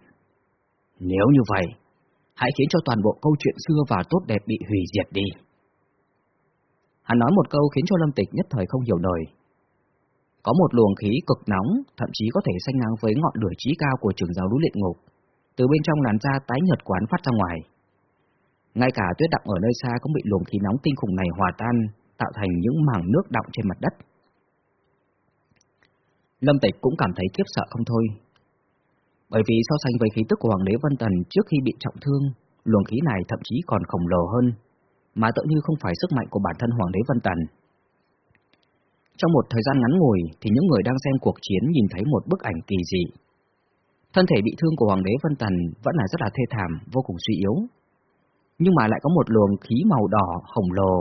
Nếu như vậy, hãy khiến cho toàn bộ câu chuyện xưa và tốt đẹp bị hủy diệt đi. Hắn nói một câu khiến cho Lâm Tịch nhất thời không hiểu nổi. Có một luồng khí cực nóng, thậm chí có thể sanh ngang với ngọn lửa trí cao của trường giáo núi luyện ngục, từ bên trong làn da tái nhợt quán phát ra ngoài. Ngay cả tuyết đọng ở nơi xa cũng bị luồng khí nóng kinh khủng này hòa tan, tạo thành những mảng nước đọng trên mặt đất. Lâm Tịch cũng cảm thấy kiếp sợ không thôi. Bởi vì so sánh với khí tức của Hoàng đế Vân Tần trước khi bị trọng thương, luồng khí này thậm chí còn khổng lồ hơn, mà tự như không phải sức mạnh của bản thân Hoàng đế Vân Tần. Trong một thời gian ngắn ngủi thì những người đang xem cuộc chiến nhìn thấy một bức ảnh kỳ dị. Thân thể bị thương của Hoàng đế Vân Tần vẫn là rất là thê thảm, vô cùng suy yếu. Nhưng mà lại có một luồng khí màu đỏ khổng lồ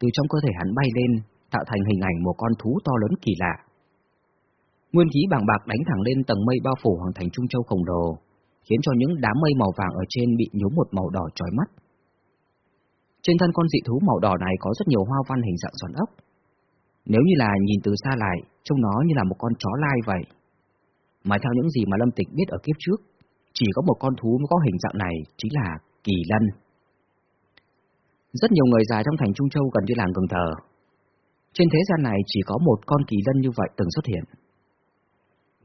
từ trong cơ thể hắn bay lên, tạo thành hình ảnh một con thú to lớn kỳ lạ. Nguyên khí bàng bạc đánh thẳng lên tầng mây bao phủ hoàng thành Trung Châu khổng lồ, khiến cho những đám mây màu vàng ở trên bị nhuốm một màu đỏ chói mắt. Trên thân con dị thú màu đỏ này có rất nhiều hoa văn hình dạng xoắn ốc, nếu như là nhìn từ xa lại, trông nó như là một con chó lai vậy. Mà theo những gì mà Lâm Tịch biết ở kiếp trước, chỉ có một con thú có hình dạng này chính là kỳ lân. Rất nhiều người già trong thành Trung Châu gần như là ngừng thờ. Trên thế gian này chỉ có một con kỳ lân như vậy từng xuất hiện.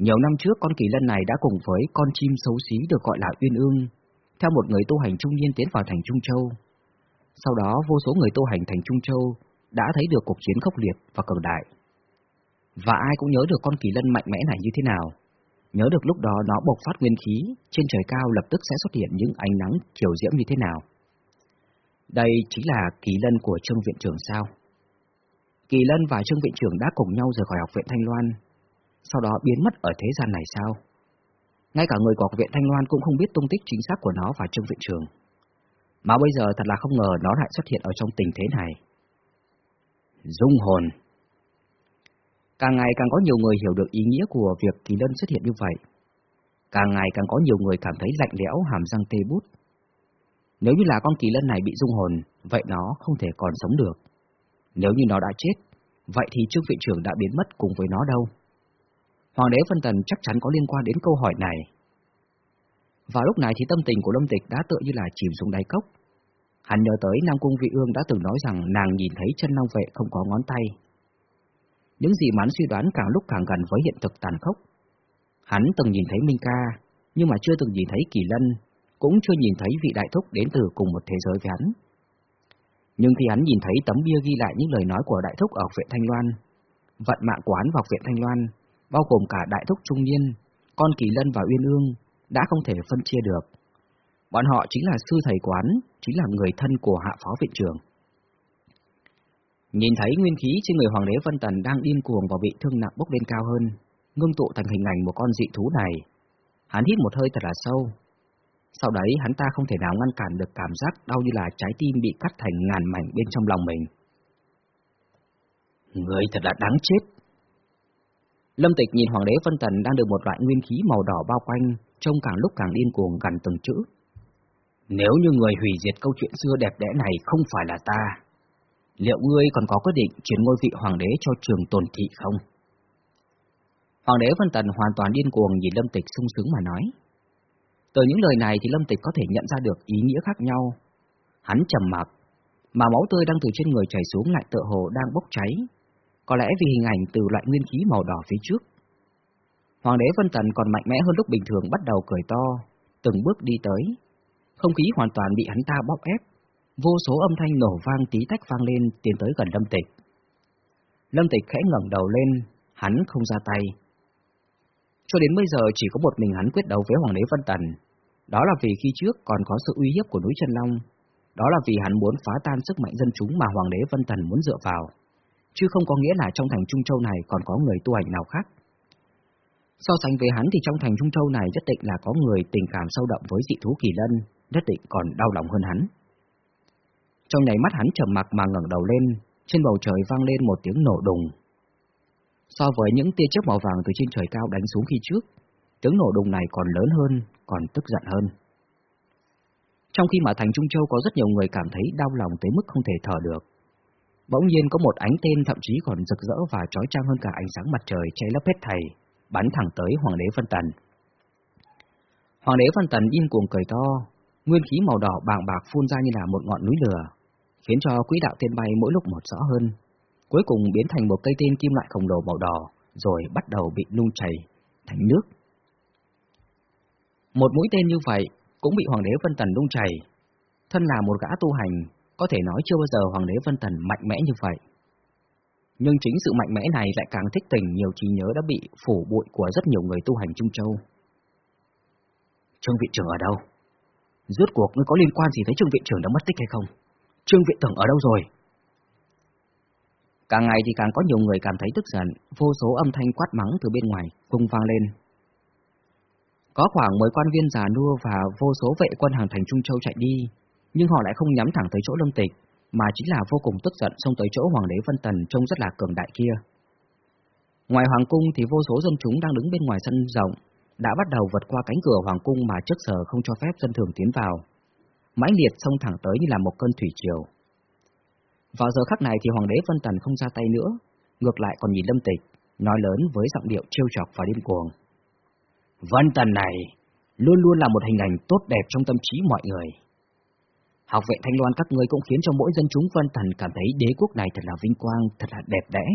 Nhiều năm trước con kỳ lân này đã cùng với con chim xấu xí được gọi là Uyên Ương, theo một người tu hành trung niên tiến vào thành Trung Châu. Sau đó vô số người tu hành thành Trung Châu đã thấy được cuộc chiến khốc liệt và cường đại. Và ai cũng nhớ được con kỳ lân mạnh mẽ này như thế nào. Nhớ được lúc đó nó bộc phát nguyên khí, trên trời cao lập tức sẽ xuất hiện những ánh nắng chiều diễm như thế nào. Đây chính là kỳ lân của Trương Viện Trưởng sao? Kỳ lân và Trương Viện Trưởng đã cùng nhau rời khỏi học viện Thanh Loan, sau đó biến mất ở thế gian này sao? Ngay cả người của học viện Thanh Loan cũng không biết tung tích chính xác của nó và Trương Viện trường. Mà bây giờ thật là không ngờ nó lại xuất hiện ở trong tình thế này. Dung hồn Càng ngày càng có nhiều người hiểu được ý nghĩa của việc kỳ lân xuất hiện như vậy. Càng ngày càng có nhiều người cảm thấy lạnh lẽo hàm răng tê bút. Nếu như là con kỳ lân này bị dung hồn, vậy nó không thể còn sống được. Nếu như nó đã chết, vậy thì Trương Viện trưởng đã biến mất cùng với nó đâu? Hoàng đế phân tần chắc chắn có liên quan đến câu hỏi này. Vào lúc này thì tâm tình của Lâm Tịch đã tựa như là chìm xuống đáy cốc. Hắn nhớ tới Nam Cung Vị Ương đã từng nói rằng nàng nhìn thấy chân long vệ không có ngón tay. Những gì mà hắn suy đoán càng lúc càng gần với hiện thực tàn khốc. Hắn từng nhìn thấy Minh Ca, nhưng mà chưa từng nhìn thấy Kỳ Lân, cũng chưa nhìn thấy vị đại thúc đến từ cùng một thế giới với hắn. Nhưng khi hắn nhìn thấy tấm bia ghi lại những lời nói của đại thúc ở viện Thanh Loan, vận mạng của hắn vào viện Thanh Loan, bao gồm cả đại thúc trung niên, con Kỳ Lân và Uyên Ương, đã không thể phân chia được. Bọn họ chính là sư thầy quán, chính là người thân của hạ phó viện trưởng. Nhìn thấy nguyên khí trên người Hoàng đế Vân Tần đang điên cuồng và bị thương nặng bốc lên cao hơn, ngưng tụ thành hình ảnh một con dị thú này. Hắn hít một hơi thật là sâu. Sau đấy hắn ta không thể nào ngăn cản được cảm giác đau như là trái tim bị cắt thành ngàn mảnh bên trong lòng mình. Người thật là đáng chết. Lâm Tịch nhìn Hoàng đế Vân Tần đang được một loại nguyên khí màu đỏ bao quanh, trông càng lúc càng điên cuồng gần từng chữ. Nếu như người hủy diệt câu chuyện xưa đẹp đẽ này không phải là ta, liệu ngươi còn có quyết định chuyển ngôi vị hoàng đế cho trường tồn thị không? Hoàng đế Vân Tần hoàn toàn điên cuồng nhìn Lâm Tịch sung sướng mà nói. Từ những lời này thì Lâm Tịch có thể nhận ra được ý nghĩa khác nhau. Hắn trầm mặc, mà máu tươi đang từ trên người chảy xuống lại tựa hồ đang bốc cháy, có lẽ vì hình ảnh từ loại nguyên khí màu đỏ phía trước. Hoàng đế Vân Tần còn mạnh mẽ hơn lúc bình thường bắt đầu cười to, từng bước đi tới. Không khí hoàn toàn bị hắn ta bóp ép, vô số âm thanh nổ vang tí tách vang lên tiến tới gần Lâm Tịch. Lâm Tịch khẽ ngẩng đầu lên, hắn không ra tay. Cho đến bây giờ chỉ có một mình hắn quyết đấu với Hoàng đế Vân Tần. Đó là vì khi trước còn có sự uy hiếp của núi Chân Long. Đó là vì hắn muốn phá tan sức mạnh dân chúng mà Hoàng đế Vân Tần muốn dựa vào. Chứ không có nghĩa là trong thành Trung Châu này còn có người tu hành nào khác. So sánh với hắn thì trong thành Trung Châu này nhất định là có người tình cảm sâu đậm với dị thú kỳ lân, nhất định còn đau lòng hơn hắn. Trong nháy mắt hắn trầm mặc mà ngẩng đầu lên, trên bầu trời vang lên một tiếng nổ đùng. So với những tia chớp màu vàng từ trên trời cao đánh xuống khi trước, tiếng nổ đùng này còn lớn hơn, còn tức giận hơn. Trong khi mà thành Trung Châu có rất nhiều người cảm thấy đau lòng tới mức không thể thở được. Bỗng nhiên có một ánh tên thậm chí còn rực rỡ và trói trang hơn cả ánh sáng mặt trời cháy lấp hết thầy, bắn thẳng tới Hoàng đế Phân Tần. Hoàng đế Phân Tần điên cuồng cười to, nguyên khí màu đỏ bàng bạc phun ra như là một ngọn núi lửa, khiến cho quỹ đạo tên bay mỗi lúc một rõ hơn, cuối cùng biến thành một cây tên kim loại khổng lồ màu đỏ, rồi bắt đầu bị nung chảy thành nước. Một mũi tên như vậy cũng bị Hoàng đế Vân Tần nung chảy. Thân là một gã tu hành, có thể nói chưa bao giờ Hoàng đế Vân thần mạnh mẽ như vậy. Nhưng chính sự mạnh mẽ này lại càng thích tỉnh nhiều trí nhớ đã bị phủ bụi của rất nhiều người tu hành Trung Châu. Trương viện trưởng ở đâu? Rốt cuộc ngươi có liên quan gì tới Trương viện trưởng đã mất tích hay không? Trương viện trưởng ở đâu rồi? Càng ngày thì càng có nhiều người cảm thấy tức giận, vô số âm thanh quát mắng từ bên ngoài cùng vang lên. Có khoảng 10 quan viên già nua và vô số vệ quân hàng thành Trung Châu chạy đi, nhưng họ lại không nhắm thẳng tới chỗ Lâm Tịch, mà chính là vô cùng tức giận xông tới chỗ Hoàng đế Vân Tần trông rất là cường đại kia. Ngoài Hoàng cung thì vô số dân chúng đang đứng bên ngoài sân rộng, đã bắt đầu vượt qua cánh cửa Hoàng cung mà trước giờ không cho phép dân thường tiến vào. Mãnh liệt xông thẳng tới như là một cơn thủy triều. Vào giờ khắc này thì Hoàng đế Vân Tần không ra tay nữa, ngược lại còn nhìn Lâm Tịch, nói lớn với giọng điệu trêu chọc và điên cuồng. Vân Tần này luôn luôn là một hình ảnh tốt đẹp trong tâm trí mọi người. Học viện Thanh Loan các ngươi cũng khiến cho mỗi dân chúng Vân Thần cảm thấy đế quốc này thật là vinh quang, thật là đẹp đẽ.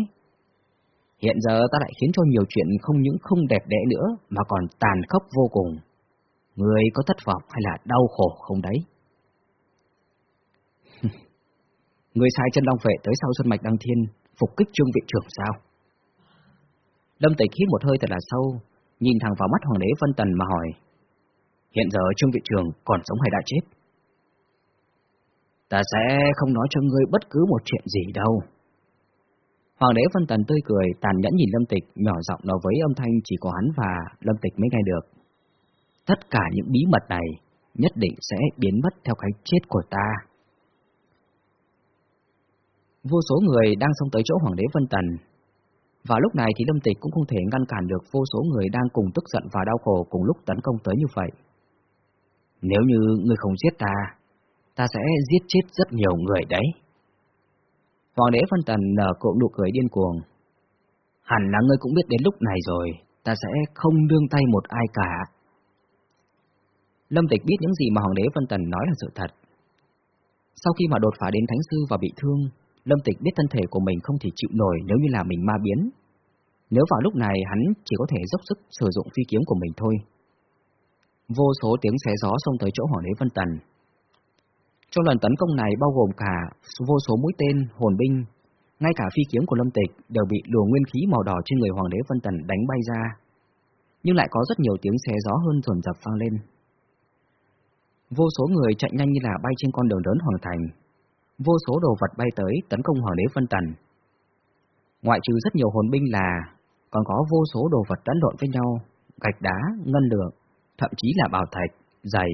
Hiện giờ ta lại khiến cho nhiều chuyện không những không đẹp đẽ nữa mà còn tàn khốc vô cùng. Người có thất vọng hay là đau khổ không đấy? người sai chân long vệ tới sau Xuân Mạch Đăng Thiên, phục kích trương viện trưởng sao? Lâm Tịch hít một hơi thật là sâu, nhìn thẳng vào mắt Hoàng đế Vân Tần mà hỏi. Hiện giờ trương viện trưởng còn sống hay đã chết? Ta sẽ không nói cho ngươi bất cứ một chuyện gì đâu. Hoàng đế phân Tần tươi cười, tàn nhẫn nhìn Lâm Tịch, nhỏ giọng nói với âm thanh chỉ có hắn và Lâm Tịch mới nghe được. Tất cả những bí mật này nhất định sẽ biến mất theo cái chết của ta. Vô số người đang xông tới chỗ Hoàng đế Vân Tần. Và lúc này thì Lâm Tịch cũng không thể ngăn cản được vô số người đang cùng tức giận và đau khổ cùng lúc tấn công tới như vậy. Nếu như ngươi không giết ta, ta sẽ giết chết rất nhiều người đấy. Hoàng đế phân Tần ờ, nở cộm nụ cười điên cuồng. Hẳn là ngươi cũng biết đến lúc này rồi, ta sẽ không đương tay một ai cả. Lâm Tịch biết những gì mà Hoàng đế Vân Tần nói là sự thật. Sau khi mà đột phá đến Thánh Sư và bị thương, Lâm Tịch biết thân thể của mình không thể chịu nổi nếu như là mình ma biến. Nếu vào lúc này hắn chỉ có thể dốc sức sử dụng phi kiếm của mình thôi. Vô số tiếng xé gió xông tới chỗ Hoàng đế Vân Tần. Trong lần tấn công này bao gồm cả vô số mũi tên, hồn binh, ngay cả phi kiếm của Lâm Tịch đều bị luồng nguyên khí màu đỏ trên người Hoàng đế Vân Tần đánh bay ra. Nhưng lại có rất nhiều tiếng xé gió hơn rồn dập vang lên. Vô số người chạy nhanh như là bay trên con đường lớn Hoàng Thành. Vô số đồ vật bay tới tấn công Hoàng đế Vân Tần. Ngoại trừ rất nhiều hồn binh là còn có vô số đồ vật đánh lộn với nhau, gạch đá, ngân lượng, thậm chí là bảo thạch, giày,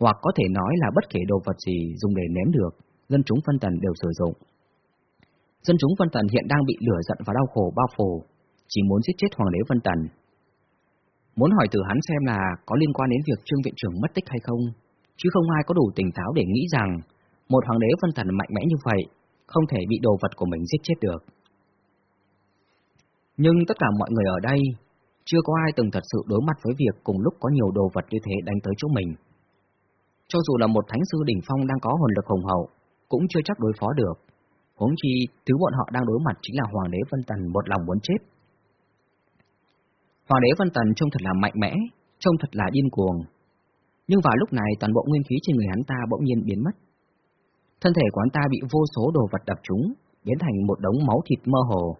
hoặc có thể nói là bất kể đồ vật gì dùng để ném được, dân chúng phân tần đều sử dụng. Dân chúng phân tần hiện đang bị lửa giận và đau khổ bao phủ, chỉ muốn giết chết hoàng đế phân tần. Muốn hỏi từ hắn xem là có liên quan đến việc trương viện trưởng mất tích hay không, chứ không ai có đủ tỉnh táo để nghĩ rằng một hoàng đế phân tần mạnh mẽ như vậy không thể bị đồ vật của mình giết chết được. Nhưng tất cả mọi người ở đây, chưa có ai từng thật sự đối mặt với việc cùng lúc có nhiều đồ vật như thế đánh tới chỗ mình. Cho dù là một thánh sư đỉnh phong đang có hồn lực hùng hậu, cũng chưa chắc đối phó được. Huống chi, thứ bọn họ đang đối mặt chính là Hoàng đế Vân Tần một lòng muốn chết. Hoàng đế Vân Tần trông thật là mạnh mẽ, trông thật là điên cuồng. Nhưng vào lúc này toàn bộ nguyên khí trên người hắn ta bỗng nhiên biến mất. Thân thể của hắn ta bị vô số đồ vật đập trúng, biến thành một đống máu thịt mơ hồ.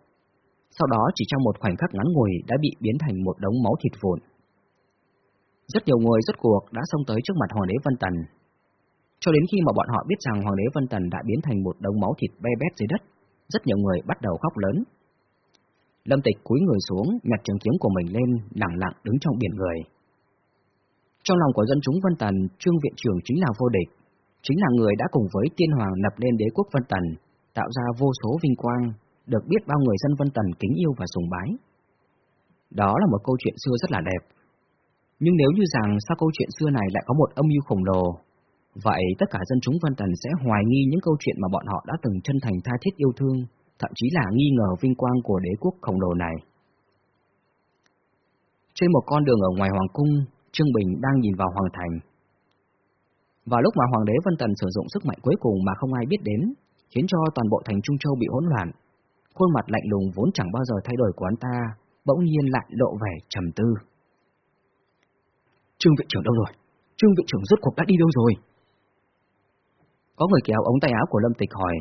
Sau đó chỉ trong một khoảnh khắc ngắn ngủi đã bị biến thành một đống máu thịt vụn. Rất nhiều người rốt cuộc đã xông tới trước mặt Hoàng đế Vân Tần. Cho đến khi mà bọn họ biết rằng Hoàng đế Vân Tần đã biến thành một đống máu thịt be bét dưới đất, rất nhiều người bắt đầu khóc lớn. Lâm Tịch cúi người xuống, nhặt trường kiếm của mình lên, lặng lặng đứng trong biển người. Trong lòng của dân chúng Vân Tần, Trương Viện trưởng chính là vô địch, chính là người đã cùng với Tiên Hoàng lập nên đế quốc Vân Tần, tạo ra vô số vinh quang, được biết bao người dân Vân Tần kính yêu và sùng bái. Đó là một câu chuyện xưa rất là đẹp, nhưng nếu như rằng sau câu chuyện xưa này lại có một âm mưu khổng lồ, vậy tất cả dân chúng Vân Tần sẽ hoài nghi những câu chuyện mà bọn họ đã từng chân thành tha thiết yêu thương, thậm chí là nghi ngờ vinh quang của đế quốc khổng lồ này. Trên một con đường ở ngoài Hoàng Cung, Trương Bình đang nhìn vào Hoàng Thành. Vào lúc mà Hoàng đế Vân Tần sử dụng sức mạnh cuối cùng mà không ai biết đến, khiến cho toàn bộ thành Trung Châu bị hỗn loạn, khuôn mặt lạnh lùng vốn chẳng bao giờ thay đổi của anh ta, bỗng nhiên lại lộ vẻ trầm tư. Trương viện trưởng đâu rồi? Trương viện trưởng rốt cuộc đã đi đâu rồi? Có người kéo ống tay áo của Lâm Tịch hỏi.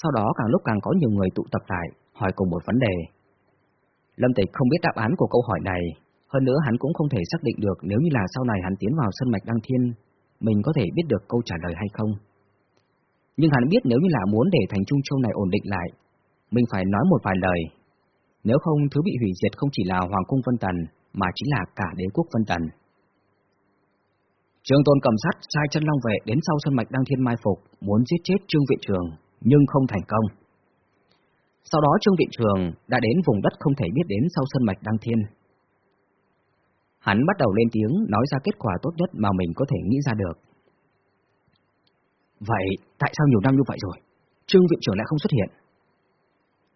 Sau đó càng lúc càng có nhiều người tụ tập lại, hỏi cùng một vấn đề. Lâm Tịch không biết đáp án của câu hỏi này, hơn nữa hắn cũng không thể xác định được nếu như là sau này hắn tiến vào sân mạch đăng thiên, mình có thể biết được câu trả lời hay không. Nhưng hắn biết nếu như là muốn để thành Trung Châu này ổn định lại, mình phải nói một vài lời. Nếu không, thứ bị hủy diệt không chỉ là Hoàng cung Vân Tần, mà chính là cả đế quốc Vân Tần. Trương Tôn cầm sắt sai chân long vệ đến sau sân mạch đăng thiên mai phục, muốn giết chết Trương Viện Trường, nhưng không thành công. Sau đó Trương Viện Trường đã đến vùng đất không thể biết đến sau sân mạch đăng thiên. Hắn bắt đầu lên tiếng nói ra kết quả tốt nhất mà mình có thể nghĩ ra được. Vậy, tại sao nhiều năm như vậy rồi, Trương Viện Trường lại không xuất hiện?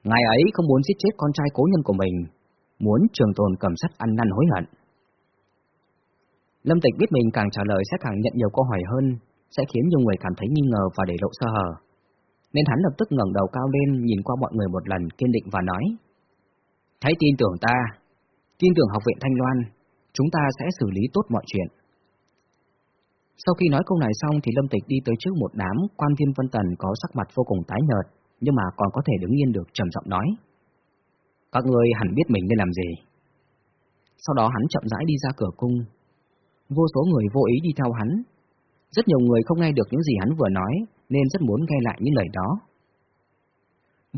Ngày ấy không muốn giết chết con trai cố nhân của mình, muốn Trường Tôn cầm sắt ăn năn hối hận. Lâm Tịch biết mình càng trả lời sẽ càng nhận nhiều câu hỏi hơn, sẽ khiến nhiều người cảm thấy nghi ngờ và để lộ sơ hở. Nên hắn lập tức ngẩng đầu cao lên nhìn qua mọi người một lần kiên định và nói. Hãy tin tưởng ta, tin tưởng học viện Thanh Loan, chúng ta sẽ xử lý tốt mọi chuyện, Sau khi nói câu này xong thì Lâm Tịch đi tới trước một đám quan viên Vân Tần có sắc mặt vô cùng tái nhợt, nhưng mà còn có thể đứng yên được trầm giọng nói. Các người hẳn biết mình nên làm gì. Sau đó hắn chậm rãi đi ra cửa cung. Vô số người vô ý đi theo hắn. Rất nhiều người không nghe được những gì hắn vừa nói, nên rất muốn nghe lại những lời đó.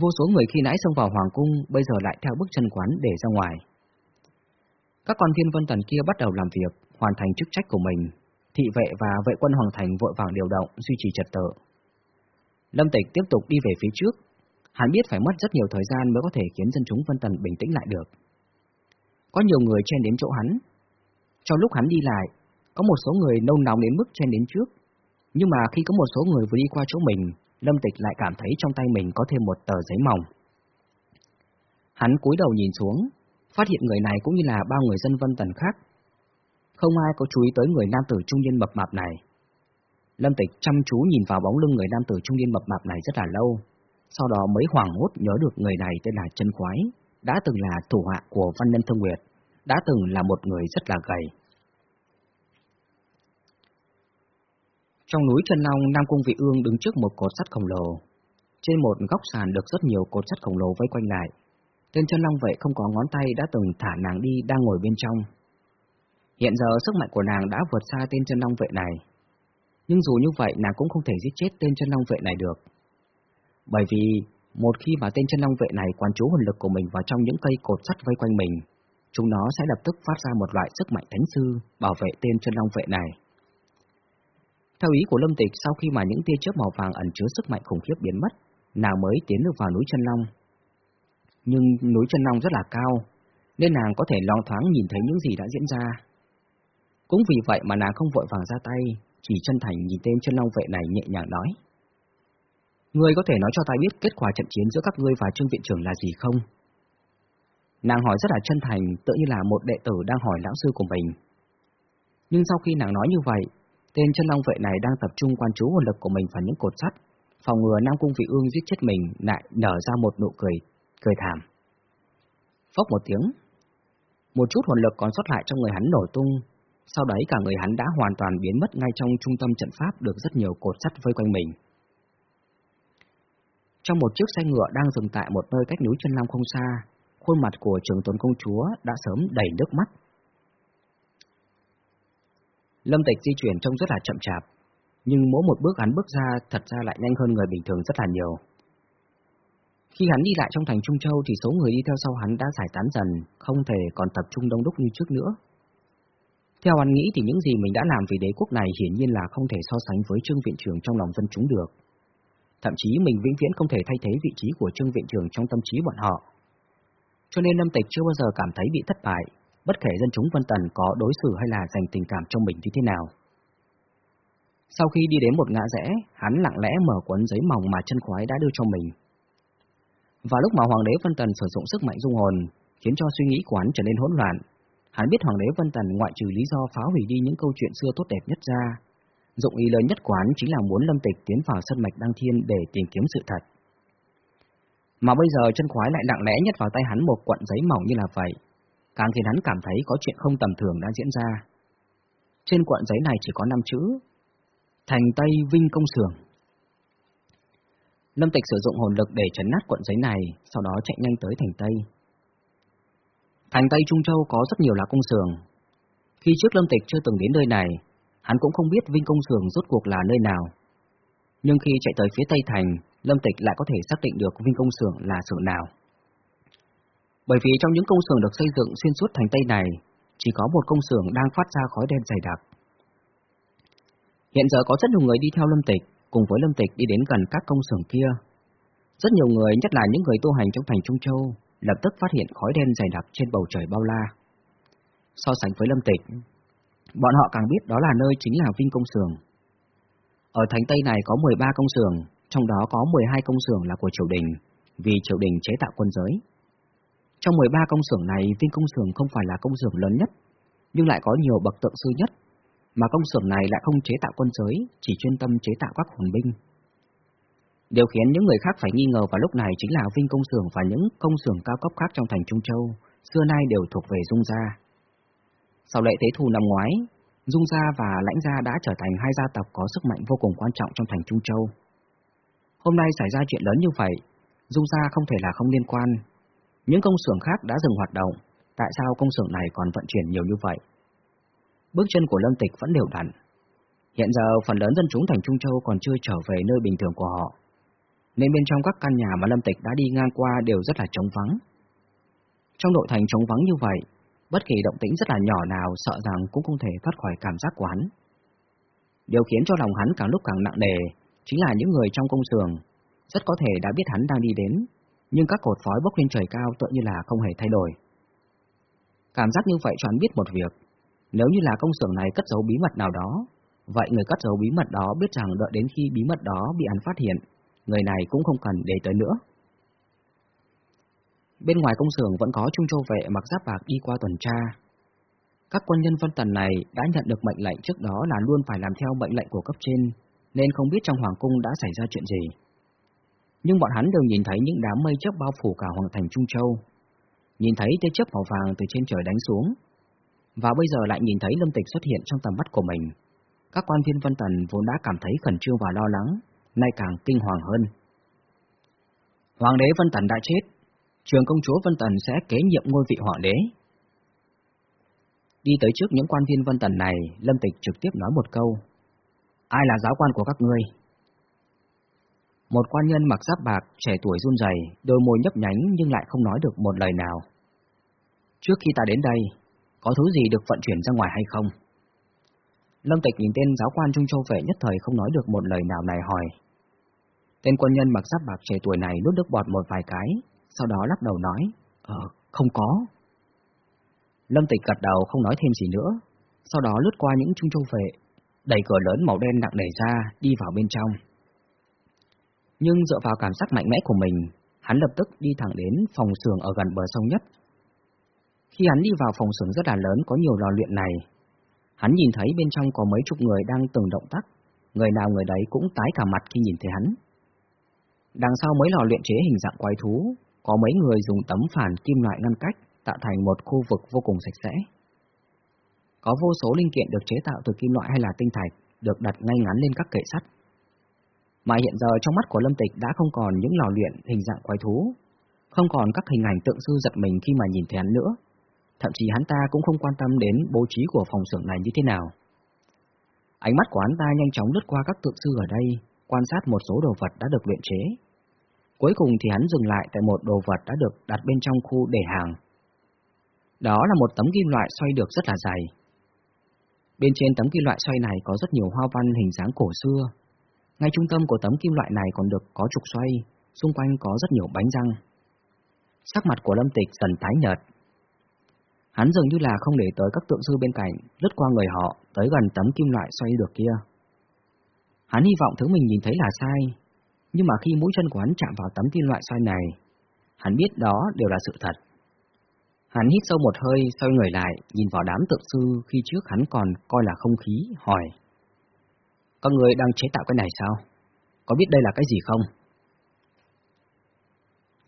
Vô số người khi nãy xông vào hoàng cung, bây giờ lại theo bước chân quán để ra ngoài. Các con thiên vân tần kia bắt đầu làm việc, hoàn thành chức trách của mình. Thị vệ và vệ quân hoàng thành vội vàng điều động, duy trì trật tự. Lâm Tịch tiếp tục đi về phía trước. Hắn biết phải mất rất nhiều thời gian mới có thể khiến dân chúng vân tần bình tĩnh lại được. Có nhiều người chen đến chỗ hắn. Trong lúc hắn đi lại, có một số người nôn nóng đến mức chen đến trước. Nhưng mà khi có một số người vừa đi qua chỗ mình, Lâm Tịch lại cảm thấy trong tay mình có thêm một tờ giấy mỏng. Hắn cúi đầu nhìn xuống, phát hiện người này cũng như là bao người dân vân tần khác. Không ai có chú ý tới người nam tử trung niên mập mạp này. Lâm Tịch chăm chú nhìn vào bóng lưng người nam tử trung niên mập mạp này rất là lâu, sau đó mới hoảng hốt nhớ được người này tên là Trân Khoái, đã từng là thủ hạ của Văn Nhân Thương Nguyệt, đã từng là một người rất là gầy. Trong núi Trần Long, Nam Cung Vị Ương đứng trước một cột sắt khổng lồ. Trên một góc sàn được rất nhiều cột sắt khổng lồ vây quanh lại. Tên chân long vệ không có ngón tay đã từng thả nàng đi đang ngồi bên trong. Hiện giờ sức mạnh của nàng đã vượt xa tên chân long vệ này. Nhưng dù như vậy nàng cũng không thể giết chết tên chân long vệ này được. Bởi vì một khi mà tên chân long vệ này quán trú hồn lực của mình vào trong những cây cột sắt vây quanh mình, chúng nó sẽ lập tức phát ra một loại sức mạnh thánh sư bảo vệ tên chân long vệ này. Theo ý của Lâm Tịch, sau khi mà những tia chớp màu vàng ẩn chứa sức mạnh khủng khiếp biến mất, nàng mới tiến được vào núi chân long. Nhưng núi chân long rất là cao, nên nàng có thể loáng thoáng nhìn thấy những gì đã diễn ra. Cũng vì vậy mà nàng không vội vàng ra tay, chỉ chân thành nhìn tên chân long vệ này nhẹ nhàng nói. Ngươi có thể nói cho ta biết kết quả trận chiến giữa các ngươi và Trương Viện trưởng là gì không? Nàng hỏi rất là chân thành, tự như là một đệ tử đang hỏi lão sư của mình. Nhưng sau khi nàng nói như vậy, tên chân long vệ này đang tập trung quan chú hồn lực của mình vào những cột sắt, phòng ngừa Nam Cung Vị Ương giết chết mình lại nở ra một nụ cười, cười thảm. Phốc một tiếng, một chút hồn lực còn sót lại trong người hắn nổ tung, sau đấy cả người hắn đã hoàn toàn biến mất ngay trong trung tâm trận pháp được rất nhiều cột sắt vây quanh mình. Trong một chiếc xe ngựa đang dừng tại một nơi cách núi chân long không xa, khuôn mặt của trường tuấn công chúa đã sớm đầy nước mắt. Lâm Tịch di chuyển trông rất là chậm chạp, nhưng mỗi một bước hắn bước ra thật ra lại nhanh hơn người bình thường rất là nhiều. Khi hắn đi lại trong thành Trung Châu thì số người đi theo sau hắn đã giải tán dần, không thể còn tập trung đông đúc như trước nữa. Theo hắn nghĩ thì những gì mình đã làm vì đế quốc này hiển nhiên là không thể so sánh với trương viện trưởng trong lòng dân chúng được. Thậm chí mình vĩnh viễn không thể thay thế vị trí của trương viện trưởng trong tâm trí bọn họ. Cho nên Lâm Tịch chưa bao giờ cảm thấy bị thất bại, bất kể dân chúng Vân Tần có đối xử hay là dành tình cảm cho mình như thế nào. Sau khi đi đến một ngã rẽ, hắn lặng lẽ mở cuốn giấy mỏng mà chân khoái đã đưa cho mình. Và lúc mà Hoàng đế Vân Tần sử dụng sức mạnh dung hồn, khiến cho suy nghĩ của hắn trở nên hỗn loạn, hắn biết Hoàng đế Vân Tần ngoại trừ lý do phá hủy đi những câu chuyện xưa tốt đẹp nhất ra, dụng ý lớn nhất của hắn chính là muốn Lâm Tịch tiến vào sân mạch đăng thiên để tìm kiếm sự thật. Mà bây giờ chân khoái lại lặng lẽ nhất vào tay hắn một cuộn giấy mỏng như là vậy, càng khiến hắn cảm thấy có chuyện không tầm thường đang diễn ra. Trên cuộn giấy này chỉ có 5 chữ, Thành Tây Vinh Công Sường. Lâm Tịch sử dụng hồn lực để chấn nát cuộn giấy này, sau đó chạy nhanh tới thành Tây. Thành Tây Trung Châu có rất nhiều là công sường. Khi trước Lâm Tịch chưa từng đến nơi này, hắn cũng không biết Vinh Công Sường rốt cuộc là nơi nào. Nhưng khi chạy tới phía Tây Thành, Lâm Tịch lại có thể xác định được Vinh Công Sường là xưởng nào. Bởi vì trong những công xưởng được xây dựng xuyên suốt thành Tây này, chỉ có một công xưởng đang phát ra khói đen dày đặc. Hiện giờ có rất nhiều người đi theo Lâm Tịch, cùng với Lâm Tịch đi đến gần các công xưởng kia. Rất nhiều người, nhất là những người tu hành trong thành Trung Châu, lập tức phát hiện khói đen dày đặc trên bầu trời bao la. So sánh với Lâm Tịch, bọn họ càng biết đó là nơi chính là Vinh Công Sường. Ở thành Tây này có 13 công xưởng, trong đó có 12 công xưởng là của triều đình, vì triều đình chế tạo quân giới. Trong 13 công xưởng này, Vinh Công Xưởng không phải là công xưởng lớn nhất, nhưng lại có nhiều bậc tượng sư nhất, mà công xưởng này lại không chế tạo quân giới, chỉ chuyên tâm chế tạo các hồn binh. Điều khiến những người khác phải nghi ngờ vào lúc này chính là Vinh Công Xưởng và những công xưởng cao cấp khác trong thành Trung Châu, xưa nay đều thuộc về Dung Gia. Sau lệ tế thù năm ngoái, Dung Gia và Lãnh Gia đã trở thành hai gia tộc có sức mạnh vô cùng quan trọng trong thành Trung Châu. Hôm nay xảy ra chuyện lớn như vậy, Dung Gia không thể là không liên quan. Những công xưởng khác đã dừng hoạt động, tại sao công xưởng này còn vận chuyển nhiều như vậy? Bước chân của Lâm Tịch vẫn đều đặn. Hiện giờ phần lớn dân chúng thành Trung Châu còn chưa trở về nơi bình thường của họ, nên bên trong các căn nhà mà Lâm Tịch đã đi ngang qua đều rất là trống vắng. Trong nội thành trống vắng như vậy, bất kỳ động tĩnh rất là nhỏ nào sợ rằng cũng không thể thoát khỏi cảm giác của hắn. Điều khiến cho lòng hắn càng lúc càng nặng nề chính là những người trong công xưởng, rất có thể đã biết hắn đang đi đến, nhưng các cột khói bốc lên trời cao tựa như là không hề thay đổi. Cảm giác như vậy cho biết một việc, nếu như là công xưởng này cất giấu bí mật nào đó, vậy người cất giấu bí mật đó biết rằng đợi đến khi bí mật đó bị hắn phát hiện, người này cũng không cần để tới nữa. Bên ngoài công xưởng vẫn có trung châu vệ mặc giáp bạc đi qua tuần tra. Các quân nhân phân tần này đã nhận được mệnh lệnh trước đó là luôn phải làm theo mệnh lệnh của cấp trên, nên không biết trong hoàng cung đã xảy ra chuyện gì. Nhưng bọn hắn đều nhìn thấy những đám mây chớp bao phủ cả hoàng thành Trung Châu. Nhìn thấy tia chớp màu vàng từ trên trời đánh xuống, và bây giờ lại nhìn thấy Lâm Tịch xuất hiện trong tầm mắt của mình. Các quan viên Vân Tần vốn đã cảm thấy khẩn trương và lo lắng, nay càng kinh hoàng hơn. Hoàng đế Vân Tần đã chết, trường công chúa Vân Tần sẽ kế nhiệm ngôi vị hoàng đế. Đi tới trước những quan viên Vân Tần này, Lâm Tịch trực tiếp nói một câu. Ai là giáo quan của các ngươi? Một quan nhân mặc giáp bạc, trẻ tuổi run rẩy, đôi môi nhấp nhánh nhưng lại không nói được một lời nào. Trước khi ta đến đây, có thứ gì được vận chuyển ra ngoài hay không? Lâm Tịch nhìn tên giáo quan Trung Châu Vệ nhất thời không nói được một lời nào này hỏi. Tên quân nhân mặc giáp bạc trẻ tuổi này nuốt nước bọt một vài cái, sau đó lắc đầu nói, Ờ, không có. Lâm Tịch gật đầu không nói thêm gì nữa, sau đó lướt qua những Trung Châu Vệ, đẩy cửa lớn màu đen nặng nề ra, đi vào bên trong. Nhưng dựa vào cảm giác mạnh mẽ của mình, hắn lập tức đi thẳng đến phòng xưởng ở gần bờ sông nhất. Khi hắn đi vào phòng xưởng rất là lớn có nhiều lò luyện này, Hắn nhìn thấy bên trong có mấy chục người đang từng động tác, người nào người đấy cũng tái cả mặt khi nhìn thấy hắn. Đằng sau mấy lò luyện chế hình dạng quái thú, có mấy người dùng tấm phản kim loại ngăn cách, tạo thành một khu vực vô cùng sạch sẽ. Có vô số linh kiện được chế tạo từ kim loại hay là tinh thạch, được đặt ngay ngắn lên các kệ sắt. Mà hiện giờ trong mắt của Lâm Tịch đã không còn những lò luyện hình dạng quái thú, không còn các hình ảnh tượng sư giật mình khi mà nhìn thấy hắn nữa, thậm chí hắn ta cũng không quan tâm đến bố trí của phòng xưởng này như thế nào. Ánh mắt của hắn ta nhanh chóng lướt qua các tượng sư ở đây, quan sát một số đồ vật đã được luyện chế. Cuối cùng thì hắn dừng lại tại một đồ vật đã được đặt bên trong khu để hàng. Đó là một tấm kim loại xoay được rất là dày. Bên trên tấm kim loại xoay này có rất nhiều hoa văn hình dáng cổ xưa. Ngay trung tâm của tấm kim loại này còn được có trục xoay, xung quanh có rất nhiều bánh răng. Sắc mặt của Lâm Tịch dần tái nhợt, Hắn dường như là không để tới các tượng sư bên cạnh, lướt qua người họ, tới gần tấm kim loại xoay được kia. Hắn hy vọng thứ mình nhìn thấy là sai, nhưng mà khi mũi chân của hắn chạm vào tấm kim loại xoay này, hắn biết đó đều là sự thật. Hắn hít sâu một hơi, xoay người lại, nhìn vào đám tượng sư khi trước hắn còn coi là không khí, hỏi. Các người đang chế tạo cái này sao? Có biết đây là cái gì không?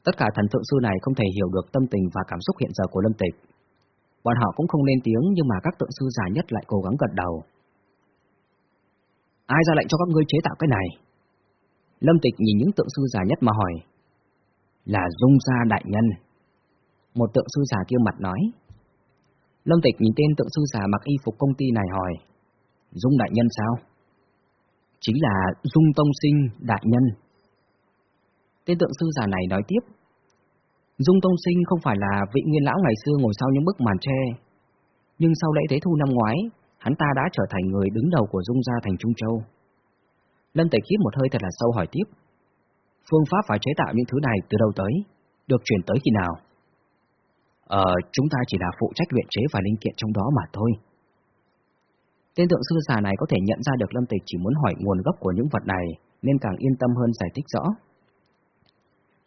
Tất cả thần tượng sư này không thể hiểu được tâm tình và cảm xúc hiện giờ của Lâm Tịch, Bọn họ cũng không lên tiếng nhưng mà các tượng sư già nhất lại cố gắng gật đầu. Ai ra lệnh cho các ngươi chế tạo cái này? Lâm Tịch nhìn những tượng sư già nhất mà hỏi. Là Dung Gia Đại Nhân. Một tượng sư già kia mặt nói. Lâm Tịch nhìn tên tượng sư già mặc y phục công ty này hỏi. Dung Đại Nhân sao? Chính là Dung Tông Sinh Đại Nhân. Tên tượng sư già này nói tiếp. Dung Tông Sinh không phải là vị nguyên lão ngày xưa ngồi sau những bức màn tre, nhưng sau lễ tế thu năm ngoái, hắn ta đã trở thành người đứng đầu của Dung gia thành Trung Châu. Lâm Tẩy hít một hơi thật là sâu hỏi tiếp. Phương pháp phải chế tạo những thứ này từ đâu tới, được chuyển tới khi nào? Ờ, chúng ta chỉ là phụ trách luyện chế và linh kiện trong đó mà thôi. Tên tượng sư già này có thể nhận ra được Lâm Tịch chỉ muốn hỏi nguồn gốc của những vật này, nên càng yên tâm hơn giải thích rõ.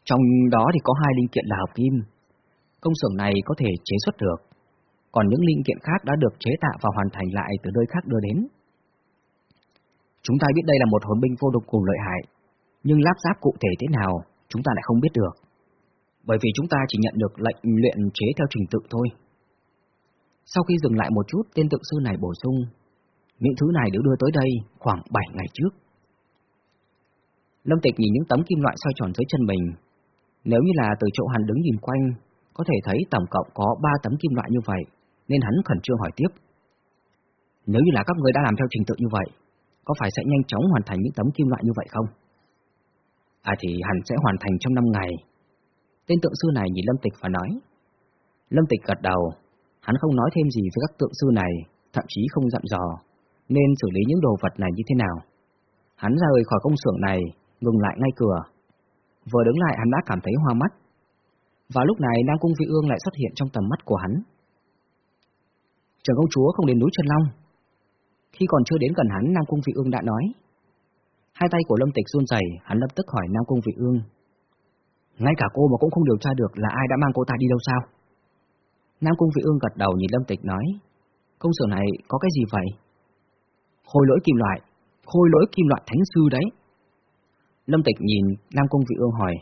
Trong đó thì có hai linh kiện là hợp kim. Công xưởng này có thể chế xuất được, còn những linh kiện khác đã được chế tạo và hoàn thành lại từ nơi khác đưa đến. Chúng ta biết đây là một hồn binh vô độc cùng lợi hại, nhưng lắp ráp cụ thể thế nào chúng ta lại không biết được. Bởi vì chúng ta chỉ nhận được lệnh luyện chế theo trình tự thôi. Sau khi dừng lại một chút, tên tượng sư này bổ sung, những thứ này được đưa tới đây khoảng 7 ngày trước. Lâm Tịch nhìn những tấm kim loại xoay tròn dưới chân mình. Nếu như là từ chỗ hắn đứng nhìn quanh, có thể thấy tổng cộng có 3 tấm kim loại như vậy, nên hắn khẩn trương hỏi tiếp. Nếu như là các người đã làm theo trình tự như vậy, có phải sẽ nhanh chóng hoàn thành những tấm kim loại như vậy không? À thì hẳn sẽ hoàn thành trong 5 ngày. Tên tượng sư này nhìn Lâm Tịch và nói. Lâm Tịch gật đầu, hắn không nói thêm gì với các tượng sư này, thậm chí không dặn dò, nên xử lý những đồ vật này như thế nào. Hắn ra rời khỏi công xưởng này, ngừng lại ngay cửa. Vừa đứng lại hắn đã cảm thấy hoa mắt. Và lúc này Nam Cung Vị Ương lại xuất hiện trong tầm mắt của hắn. Trường công chúa không đến núi Trần Long. Khi còn chưa đến gần hắn, Nam Cung Vị Ương đã nói. Hai tay của Lâm Tịch run rẩy, hắn lập tức hỏi Nam Cung Vị Ương. Ngay cả cô mà cũng không điều tra được là ai đã mang cô ta đi đâu sao? Nam Cung Vị Ương gật đầu nhìn Lâm Tịch nói. Công xưởng này có cái gì vậy? Khôi lỗi kim loại, khôi lỗi kim loại thánh sư đấy. Lâm Tịch nhìn Nam Cung Vị Ương hỏi,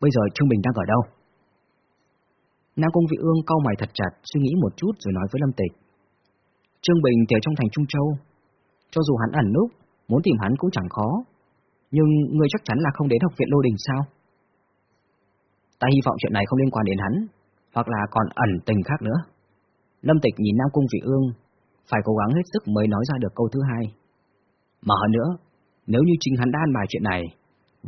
bây giờ Trương Bình đang ở đâu? Nam Cung Vị Ương cau mày thật chặt, suy nghĩ một chút rồi nói với Lâm Tịch. Trương Bình thì ở trong thành Trung Châu, cho dù hắn ẩn núp, muốn tìm hắn cũng chẳng khó, nhưng người chắc chắn là không đến học viện Lô Đình sao? Ta hy vọng chuyện này không liên quan đến hắn, hoặc là còn ẩn tình khác nữa. Lâm Tịch nhìn Nam Cung Vị Ương, phải cố gắng hết sức mới nói ra được câu thứ hai. Mà hơn nữa, nếu như chính hắn đã an bài chuyện này,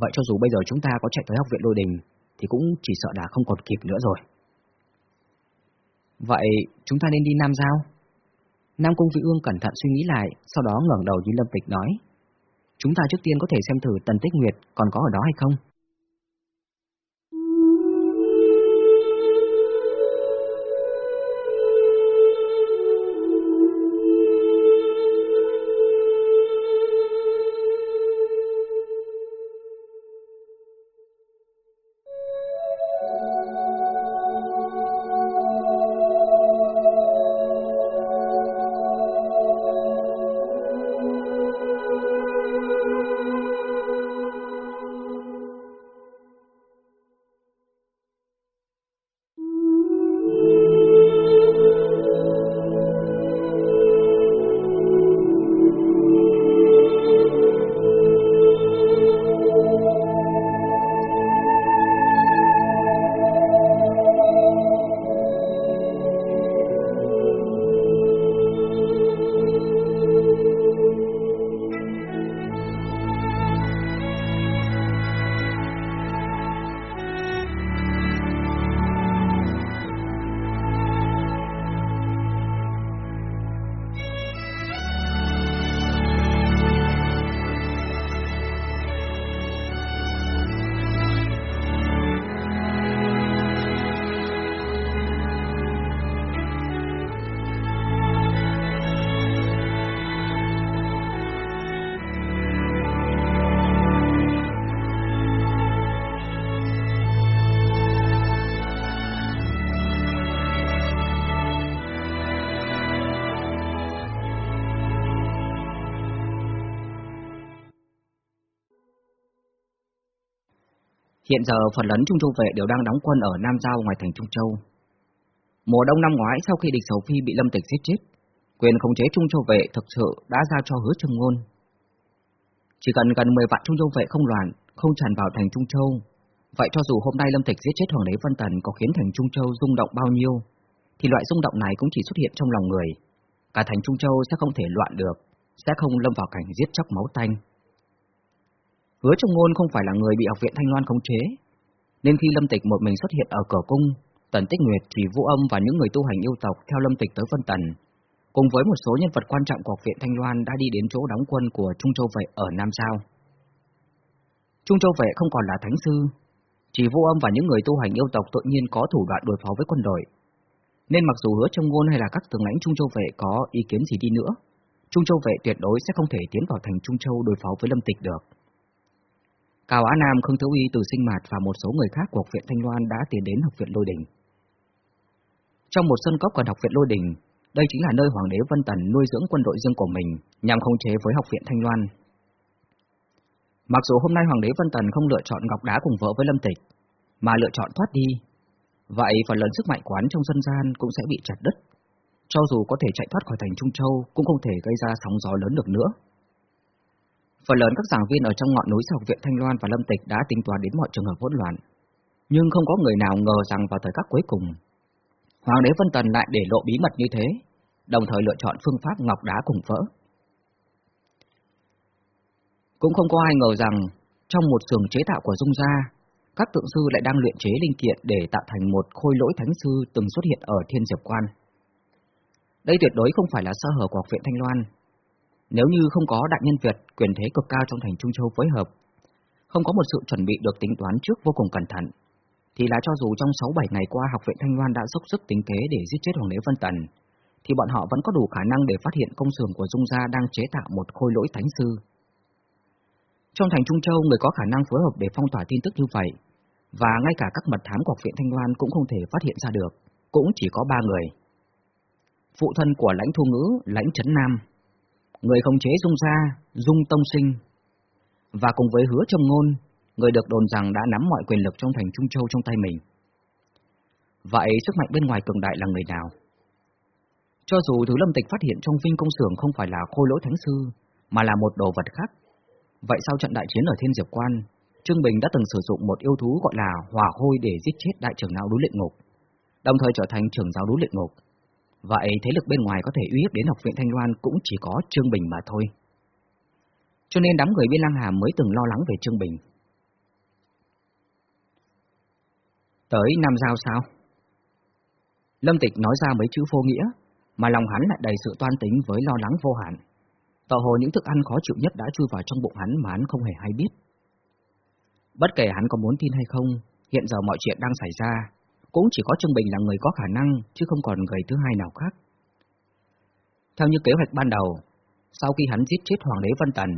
vậy cho dù bây giờ chúng ta có chạy tới học viện Lôi Đình, thì cũng chỉ sợ đã không còn kịp nữa rồi. Vậy chúng ta nên đi Nam Giao? Nam Cung Vị Ương cẩn thận suy nghĩ lại, sau đó ngẩng đầu nhìn Lâm Tịch nói. Chúng ta trước tiên có thể xem thử Tần Tích Nguyệt còn có ở đó hay không? Hiện giờ phần lớn Trung Châu vệ đều đang đóng quân ở Nam Giao ngoài thành Trung Châu. Mùa đông năm ngoái sau khi địch Sầu Phi bị Lâm Tịch giết chết, quyền khống chế Trung Châu vệ thực sự đã giao cho hứa trầm ngôn. Chỉ cần gần 10 vạn Trung Châu vệ không loạn, không tràn vào thành Trung Châu, vậy cho dù hôm nay Lâm Tịch giết chết Hoàng đế Vân Tần có khiến thành Trung Châu rung động bao nhiêu, thì loại rung động này cũng chỉ xuất hiện trong lòng người. Cả thành Trung Châu sẽ không thể loạn được, sẽ không lâm vào cảnh giết chóc máu tanh. Hứa Trung ngôn không phải là người bị học viện Thanh Loan khống chế, nên khi Lâm Tịch một mình xuất hiện ở cửa cung, Tần Tích Nguyệt, Chỉ Vũ Âm và những người tu hành yêu tộc theo Lâm Tịch tới Vân Tần, cùng với một số nhân vật quan trọng của học viện Thanh Loan đã đi đến chỗ đóng quân của Trung Châu Vệ ở Nam Sao. Trung Châu Vệ không còn là thánh sư, Chỉ Vũ Âm và những người tu hành yêu tộc tự nhiên có thủ đoạn đối phó với quân đội. Nên mặc dù hứa trong ngôn hay là các tướng lãnh Trung Châu Vệ có ý kiến gì đi nữa, Trung Châu Vệ tuyệt đối sẽ không thể tiến vào thành Trung Châu đối phó với Lâm Tịch được. Cao Á Nam, Khương Thiếu Y, Từ Sinh Mạt và một số người khác của học viện Thanh Loan đã tiến đến học viện Lôi Đình. Trong một sân cốc gần học viện Lôi Đình, đây chính là nơi Hoàng đế Vân Tần nuôi dưỡng quân đội riêng của mình nhằm khống chế với học viện Thanh Loan. Mặc dù hôm nay Hoàng đế Vân Tần không lựa chọn ngọc đá cùng vợ với Lâm Tịch, mà lựa chọn thoát đi, vậy phần lớn sức mạnh quán trong dân gian cũng sẽ bị chặt đứt. cho dù có thể chạy thoát khỏi thành Trung Châu cũng không thể gây ra sóng gió lớn được nữa. Phần lớn các giảng viên ở trong ngọn núi học viện Thanh Loan và Lâm Tịch đã tính toán đến mọi trường hợp hỗn loạn, nhưng không có người nào ngờ rằng vào thời khắc cuối cùng, Hoàng đế Vân Tần lại để lộ bí mật như thế, đồng thời lựa chọn phương pháp ngọc đá cùng vỡ. Cũng không có ai ngờ rằng, trong một xưởng chế tạo của Dung Gia, các tượng sư lại đang luyện chế linh kiện để tạo thành một khôi lỗi thánh sư từng xuất hiện ở Thiên Diệp Quan. Đây tuyệt đối không phải là sơ hở của học viện Thanh Loan. Nếu như không có đại nhân Việt quyền thế cực cao trong thành Trung Châu phối hợp, không có một sự chuẩn bị được tính toán trước vô cùng cẩn thận, thì là cho dù trong 6-7 ngày qua học viện Thanh Loan đã dốc sức tính kế để giết chết Hoàng đế Vân Tần, thì bọn họ vẫn có đủ khả năng để phát hiện công xưởng của Dung Gia đang chế tạo một khôi lỗi thánh sư. Trong thành Trung Châu, người có khả năng phối hợp để phong tỏa tin tức như vậy, và ngay cả các mật thám của học viện Thanh Loan cũng không thể phát hiện ra được, cũng chỉ có ba người. Phụ thân của lãnh thu ngữ, lãnh trấn nam, người không chế Dung Gia, Dung Tông Sinh, và cùng với hứa trong ngôn, người được đồn rằng đã nắm mọi quyền lực trong thành Trung Châu trong tay mình. Vậy sức mạnh bên ngoài cường đại là người nào? Cho dù thứ lâm tịch phát hiện trong vinh công xưởng không phải là khôi lỗi thánh sư, mà là một đồ vật khác, vậy sau trận đại chiến ở Thiên Diệp Quan, Trương Bình đã từng sử dụng một yêu thú gọi là hỏa hôi để giết chết đại trưởng lão đối luyện ngục, đồng thời trở thành trưởng giáo đối luyện ngục. Vậy thế lực bên ngoài có thể uy hiếp đến học viện Thanh Loan cũng chỉ có Trương Bình mà thôi. Cho nên đám người bên Lăng hà mới từng lo lắng về Trương Bình. Tới Nam Giao sao? Lâm Tịch nói ra mấy chữ vô nghĩa, mà lòng hắn lại đầy sự toan tính với lo lắng vô hạn. Tỏ hồ những thức ăn khó chịu nhất đã chui vào trong bụng hắn mà hắn không hề hay biết. Bất kể hắn có muốn tin hay không, hiện giờ mọi chuyện đang xảy ra, cũng chỉ có Trương Bình là người có khả năng, chứ không còn người thứ hai nào khác. Theo như kế hoạch ban đầu, sau khi hắn giết chết Hoàng đế Vân Tần,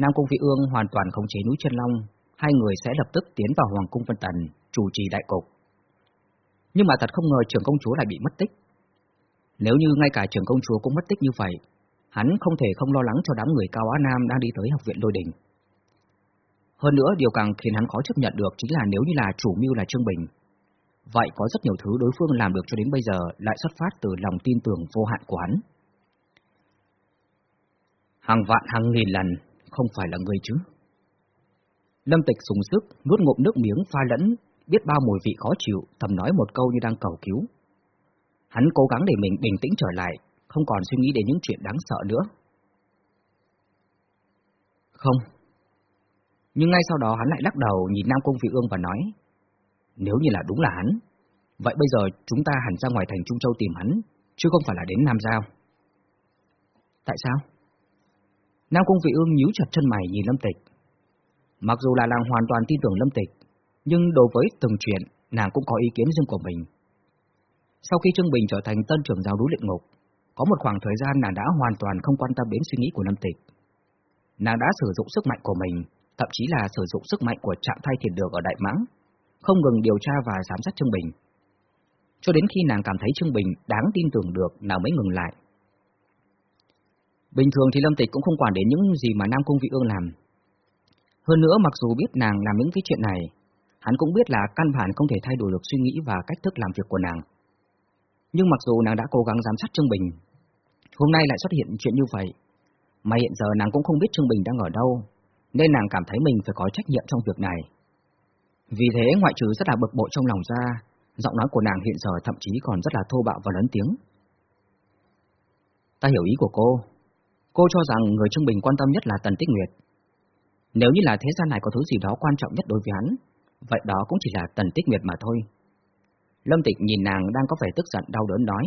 Nam Cung Vị Ương hoàn toàn khống chế núi Chân Long, hai người sẽ lập tức tiến vào Hoàng Cung Vân Tần, chủ trì đại cục. Nhưng mà thật không ngờ trưởng công chúa lại bị mất tích. Nếu như ngay cả trưởng công chúa cũng mất tích như vậy, hắn không thể không lo lắng cho đám người Cao Á Nam đang đi tới học viện Lôi Đình. Hơn nữa, điều càng khiến hắn khó chấp nhận được chính là nếu như là chủ mưu là Trương Bình. Vậy có rất nhiều thứ đối phương làm được cho đến bây giờ lại xuất phát từ lòng tin tưởng vô hạn của hắn. Hàng vạn hàng nghìn lần, không phải là người chứ. Lâm Tịch sùng sức, nuốt ngụm nước miếng pha lẫn, biết bao mùi vị khó chịu, thầm nói một câu như đang cầu cứu. Hắn cố gắng để mình bình tĩnh trở lại, không còn suy nghĩ đến những chuyện đáng sợ nữa. Không. Nhưng ngay sau đó hắn lại lắc đầu nhìn Nam Cung Vị Ương và nói, nếu như là đúng là hắn, vậy bây giờ chúng ta hẳn ra ngoài thành Trung Châu tìm hắn, chứ không phải là đến Nam Giao. Tại sao? Nam Cung Vị Ương nhíu chặt chân mày nhìn Lâm Tịch. Mặc dù là nàng hoàn toàn tin tưởng Lâm Tịch, nhưng đối với từng chuyện, nàng cũng có ý kiến riêng của mình. Sau khi Trương Bình trở thành tân trưởng giáo đối luyện ngục, có một khoảng thời gian nàng đã hoàn toàn không quan tâm đến suy nghĩ của Lâm Tịch. Nàng đã sử dụng sức mạnh của mình, thậm chí là sử dụng sức mạnh của trạng thay thiền được ở Đại Mãng, không ngừng điều tra và giám sát Trương Bình. Cho đến khi nàng cảm thấy Trương Bình đáng tin tưởng được, nàng mới ngừng lại. Bình thường thì Lâm Tịch cũng không quản đến những gì mà Nam Cung Vị Ương làm. Hơn nữa mặc dù biết nàng làm những cái chuyện này, hắn cũng biết là căn bản không thể thay đổi được suy nghĩ và cách thức làm việc của nàng. Nhưng mặc dù nàng đã cố gắng giám sát Trương Bình, hôm nay lại xuất hiện chuyện như vậy, mà hiện giờ nàng cũng không biết Trương Bình đang ở đâu, nên nàng cảm thấy mình phải có trách nhiệm trong việc này. Vì thế ngoại trừ rất là bực bội trong lòng ra, giọng nói của nàng hiện giờ thậm chí còn rất là thô bạo và lớn tiếng. Ta hiểu ý của cô. Cô cho rằng người Trương Bình quan tâm nhất là Tần Tích Nguyệt. Nếu như là thế gian này có thứ gì đó quan trọng nhất đối với hắn, vậy đó cũng chỉ là Tần Tích Nguyệt mà thôi. Lâm Tịch nhìn nàng đang có vẻ tức giận đau đớn nói.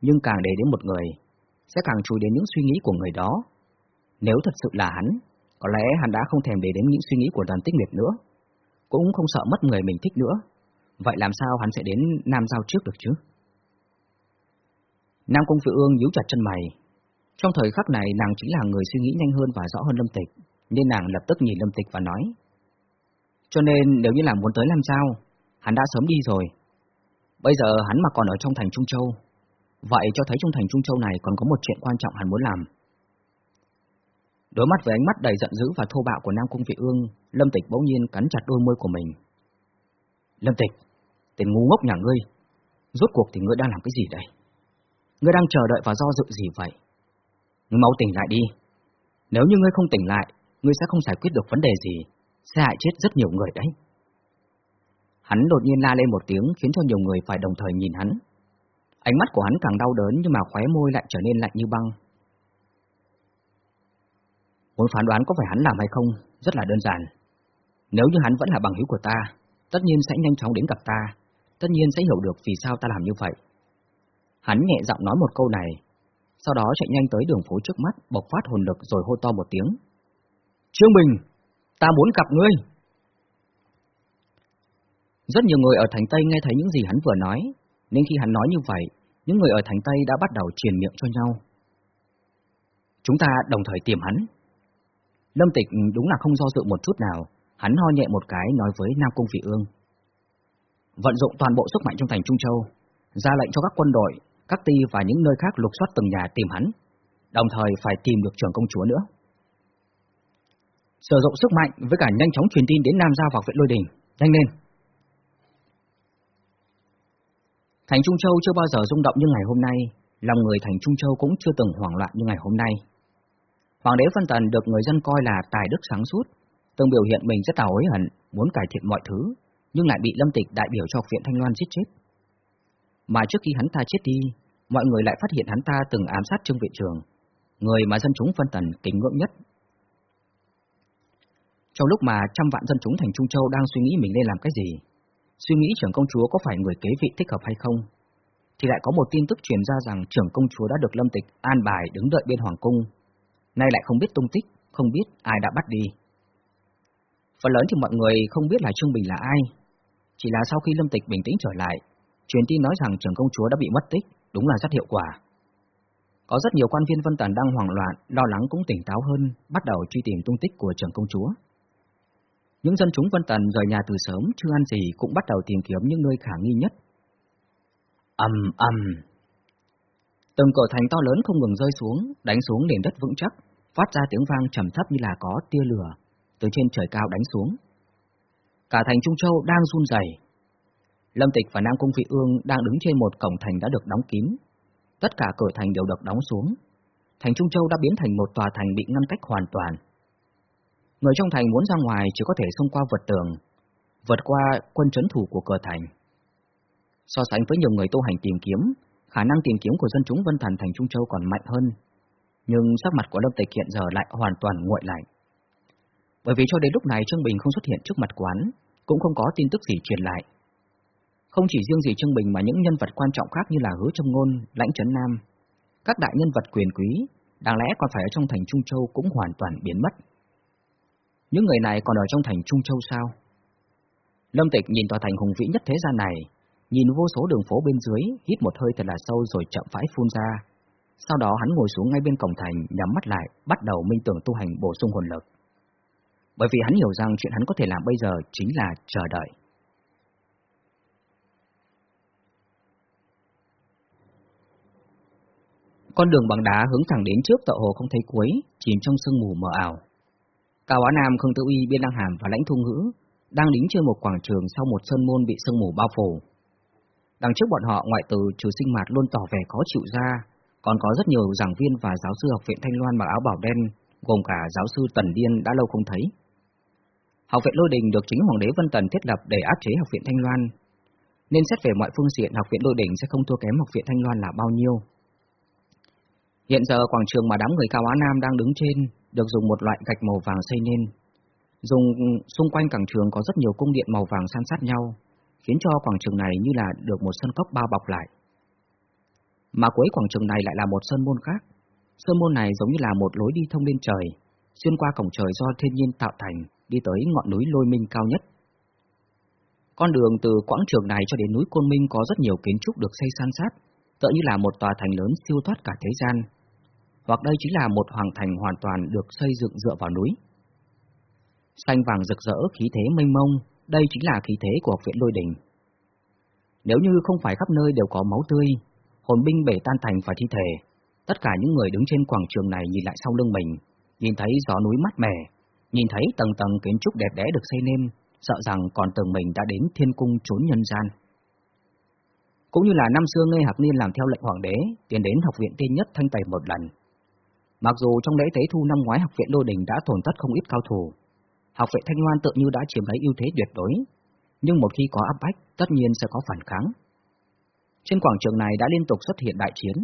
Nhưng càng để đến một người, sẽ càng chui đến những suy nghĩ của người đó. Nếu thật sự là hắn, có lẽ hắn đã không thèm để đến những suy nghĩ của Tần Tích Nguyệt nữa, cũng không sợ mất người mình thích nữa. Vậy làm sao hắn sẽ đến Nam Giao trước được chứ? Nam Công Phi Ương nhíu chặt chân mày. Trong thời khắc này nàng chính là người suy nghĩ nhanh hơn và rõ hơn Lâm Tịch, nên nàng lập tức nhìn Lâm Tịch và nói. Cho nên nếu như là muốn tới làm sao, hắn đã sớm đi rồi. Bây giờ hắn mà còn ở trong thành Trung Châu, vậy cho thấy trong thành Trung Châu này còn có một chuyện quan trọng hắn muốn làm. Đối mắt với ánh mắt đầy giận dữ và thô bạo của Nam Cung Vị Ương, Lâm Tịch bỗng nhiên cắn chặt đôi môi của mình. Lâm Tịch, tên ngu ngốc nhà ngươi, rốt cuộc thì ngươi đang làm cái gì đây? Ngươi đang chờ đợi và do dự gì vậy? Ngươi mau tỉnh lại đi. Nếu như ngươi không tỉnh lại, ngươi sẽ không giải quyết được vấn đề gì, sẽ hại chết rất nhiều người đấy. Hắn đột nhiên la lên một tiếng khiến cho nhiều người phải đồng thời nhìn hắn. Ánh mắt của hắn càng đau đớn nhưng mà khóe môi lại trở nên lạnh như băng. Muốn phán đoán có phải hắn làm hay không, rất là đơn giản. Nếu như hắn vẫn là bằng hữu của ta, tất nhiên sẽ nhanh chóng đến gặp ta, tất nhiên sẽ hiểu được vì sao ta làm như vậy. Hắn nhẹ giọng nói một câu này, sau đó chạy nhanh tới đường phố trước mắt, bộc phát hồn lực rồi hô to một tiếng. Trương Bình, ta muốn gặp ngươi! Rất nhiều người ở thành Tây nghe thấy những gì hắn vừa nói, nên khi hắn nói như vậy, những người ở thành Tây đã bắt đầu truyền miệng cho nhau. Chúng ta đồng thời tìm hắn. Lâm Tịch đúng là không do dự một chút nào, hắn ho nhẹ một cái nói với Nam Cung Vị Ương. Vận dụng toàn bộ sức mạnh trong thành Trung Châu, ra lệnh cho các quân đội, các ty và những nơi khác lục soát từng nhà tìm hắn, đồng thời phải tìm được trưởng công chúa nữa. Sử dụng sức mạnh với cả nhanh chóng truyền tin đến Nam Giao và viện lôi đình, nhanh lên! Thành Trung Châu chưa bao giờ rung động như ngày hôm nay, lòng người thành Trung Châu cũng chưa từng hoảng loạn như ngày hôm nay. Hoàng đế Phân Tần được người dân coi là tài đức sáng suốt, từng biểu hiện mình rất tào hối hận, muốn cải thiện mọi thứ, nhưng lại bị Lâm Tịch đại biểu cho học viện Thanh Loan giết chết. Mà trước khi hắn ta chết đi, mọi người lại phát hiện hắn ta từng ám sát Trương Viện Trường, người mà dân chúng Phân Tần kính ngưỡng nhất. Trong lúc mà trăm vạn dân chúng thành Trung Châu đang suy nghĩ mình nên làm cái gì, suy nghĩ trưởng công chúa có phải người kế vị thích hợp hay không, thì lại có một tin tức truyền ra rằng trưởng công chúa đã được Lâm Tịch an bài đứng đợi bên Hoàng Cung, nay lại không biết tung tích, không biết ai đã bắt đi. Phần lớn thì mọi người không biết là Trương Bình là ai, chỉ là sau khi Lâm Tịch bình tĩnh trở lại, truyền tin nói rằng trưởng công chúa đã bị mất tích, đúng là rất hiệu quả. Có rất nhiều quan viên Vân Tần đang hoảng loạn, lo lắng cũng tỉnh táo hơn, bắt đầu truy tìm tung tích của trưởng công chúa. Những dân chúng Vân Tần rời nhà từ sớm, chưa ăn gì cũng bắt đầu tìm kiếm những nơi khả nghi nhất. ầm ầm. Từng cửa thành to lớn không ngừng rơi xuống, đánh xuống nền đất vững chắc, phát ra tiếng vang trầm thấp như là có tia lửa từ trên trời cao đánh xuống. Cả thành Trung Châu đang run rẩy. Lâm Tịch và Nam Cung Vị Ương đang đứng trên một cổng thành đã được đóng kín. Tất cả cửa thành đều được đóng xuống. Thành Trung Châu đã biến thành một tòa thành bị ngăn cách hoàn toàn. Người trong thành muốn ra ngoài chỉ có thể xông qua vượt tường, vượt qua quân trấn thủ của cửa thành. So sánh với nhiều người tu hành tìm kiếm, khả năng tìm kiếm của dân chúng Vân Thần thành Trung Châu còn mạnh hơn, nhưng sắc mặt của Lâm Tề Kiện giờ lại hoàn toàn nguội lạnh. Bởi vì cho đến lúc này Trương Bình không xuất hiện trước mặt quán, cũng không có tin tức gì truyền lại. Không chỉ riêng gì Trương Bình mà những nhân vật quan trọng khác như là Hứa Trông Ngôn, Lãnh Trấn Nam, các đại nhân vật quyền quý, đáng lẽ còn phải ở trong thành Trung Châu cũng hoàn toàn biến mất. Những người này còn ở trong thành Trung Châu sao? Lâm Tịch nhìn tòa thành hùng vĩ nhất thế gian này, nhìn vô số đường phố bên dưới, hít một hơi thật là sâu rồi chậm rãi phun ra. Sau đó hắn ngồi xuống ngay bên cổng thành, nhắm mắt lại, bắt đầu minh tưởng tu hành bổ sung hồn lực. Bởi vì hắn hiểu rằng chuyện hắn có thể làm bây giờ chính là chờ đợi. Con đường bằng đá hướng thẳng đến trước tọa hồ không thấy cuối, chìm trong sương mù mờ ảo. Cao Á Nam, Khương Tự Uy, Biên Đăng Hàm và Lãnh Thu Ngữ đang đứng trên một quảng trường sau một sân môn bị sương mù bao phủ. Đằng trước bọn họ ngoại từ trừ sinh mạt luôn tỏ vẻ khó chịu ra, còn có rất nhiều giảng viên và giáo sư học viện Thanh Loan mặc áo bảo đen, gồm cả giáo sư Tần Điên đã lâu không thấy. Học viện Lôi Đình được chính Hoàng đế Vân Tần thiết lập để áp chế học viện Thanh Loan, nên xét về mọi phương diện học viện Lôi Đình sẽ không thua kém học viện Thanh Loan là bao nhiêu. Hiện giờ quảng trường mà đám người Cao Á Nam đang đứng trên được dùng một loại gạch màu vàng xây nên. Dùng xung quanh quảng trường có rất nhiều cung điện màu vàng san sát nhau, khiến cho quảng trường này như là được một sân cốc bao bọc lại. Mà cuối quảng trường này lại là một sân môn khác. Sân môn này giống như là một lối đi thông lên trời, xuyên qua cổng trời do thiên nhiên tạo thành, đi tới ngọn núi lôi minh cao nhất. Con đường từ quảng trường này cho đến núi Côn Minh có rất nhiều kiến trúc được xây san sát, tựa như là một tòa thành lớn siêu thoát cả thế gian, hoặc đây chính là một hoàng thành hoàn toàn được xây dựng dựa vào núi. Xanh vàng rực rỡ, khí thế mênh mông, đây chính là khí thế của học viện lôi đình. Nếu như không phải khắp nơi đều có máu tươi, hồn binh bể tan thành và thi thể, tất cả những người đứng trên quảng trường này nhìn lại sau lưng mình, nhìn thấy gió núi mát mẻ, nhìn thấy tầng tầng kiến trúc đẹp đẽ được xây nên, sợ rằng còn tưởng mình đã đến thiên cung trốn nhân gian. Cũng như là năm xưa Ngây Hạc Niên làm theo lệnh hoàng đế, tiến đến học viện tiên nhất thanh tẩy một lần. Mặc dù trong lễ tế thu năm ngoái học viện Lô Đình đã tổn thất không ít cao thủ, học viện Thanh Loan tự như đã chiếm lấy ưu thế tuyệt đối, nhưng một khi có áp bách, tất nhiên sẽ có phản kháng. Trên quảng trường này đã liên tục xuất hiện đại chiến,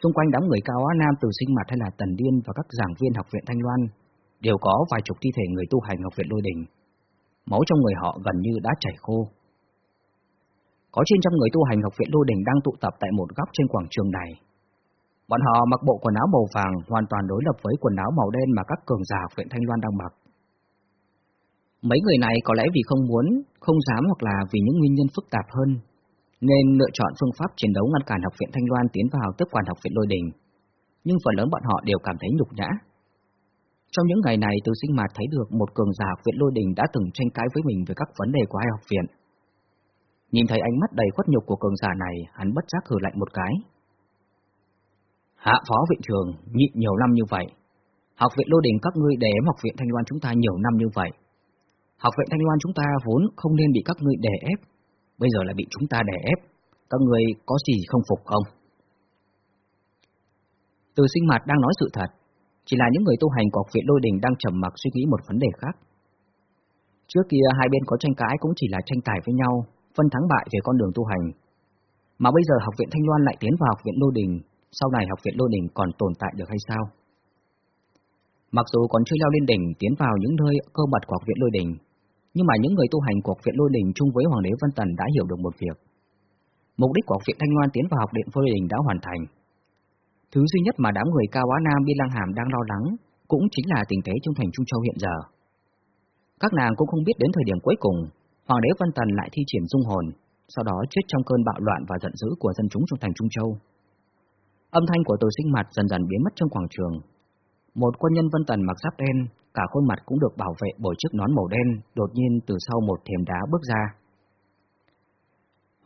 xung quanh đám người cao á nam từ sinh mặt hay là tần điên và các giảng viên học viện Thanh Loan đều có vài chục thi thể người tu hành học viện Lôi Đình. Máu trong người họ gần như đã chảy khô. Có trên trăm người tu hành học viện Lôi Đình đang tụ tập tại một góc trên quảng trường này. Bọn họ mặc bộ quần áo màu vàng hoàn toàn đối lập với quần áo màu đen mà các cường giả học viện Thanh Loan đang mặc. Mấy người này có lẽ vì không muốn, không dám hoặc là vì những nguyên nhân phức tạp hơn, nên lựa chọn phương pháp chiến đấu ngăn cản học viện Thanh Loan tiến vào tiếp quản học viện Lôi Đình. Nhưng phần lớn bọn họ đều cảm thấy nhục nhã. Trong những ngày này, từ sinh mạt thấy được một cường giả học viện Lôi Đình đã từng tranh cãi với mình về các vấn đề của hai học viện. Nhìn thấy ánh mắt đầy khuất nhục của cường giả này, hắn bất giác hừ lạnh một cái. Hạ phó viện trường, nhịn nhiều năm như vậy. Học viện Lôi Đình các ngươi đè ép học viện Thanh Loan chúng ta nhiều năm như vậy. Học viện Thanh Loan chúng ta vốn không nên bị các ngươi đè ép, bây giờ lại bị chúng ta đè ép. Các ngươi có gì không phục không? Từ sinh mặt đang nói sự thật, chỉ là những người tu hành của học viện Lôi Đình đang trầm mặc suy nghĩ một vấn đề khác. Trước kia hai bên có tranh cãi cũng chỉ là tranh tài với nhau, phân thắng bại về con đường tu hành. Mà bây giờ học viện Thanh Loan lại tiến vào học viện Lôi Đình, sau này học viện Lôi Đình còn tồn tại được hay sao? Mặc dù còn chưa leo lên đỉnh tiến vào những nơi cơ mật của học viện Lôi Đình, nhưng mà những người tu hành của học viện Lôi Đình chung với Hoàng đế Vân Tần đã hiểu được một việc. Mục đích của học viện Thanh Loan tiến vào học điện Lôi Đình đã hoàn thành. Thứ duy nhất mà đám người Cao Á Nam Biên lăng Hàm đang lo lắng cũng chính là tình thế trong thành Trung Châu hiện giờ. Các nàng cũng không biết đến thời điểm cuối cùng, Hoàng đế Vân Tần lại thi triển dung hồn, sau đó chết trong cơn bạo loạn và giận dữ của dân chúng trong thành Trung Châu. Âm thanh của từ sinh mặt dần dần biến mất trong quảng trường. Một quân nhân Vân Tần mặc giáp đen, cả khuôn mặt cũng được bảo vệ bởi chiếc nón màu đen, đột nhiên từ sau một thềm đá bước ra.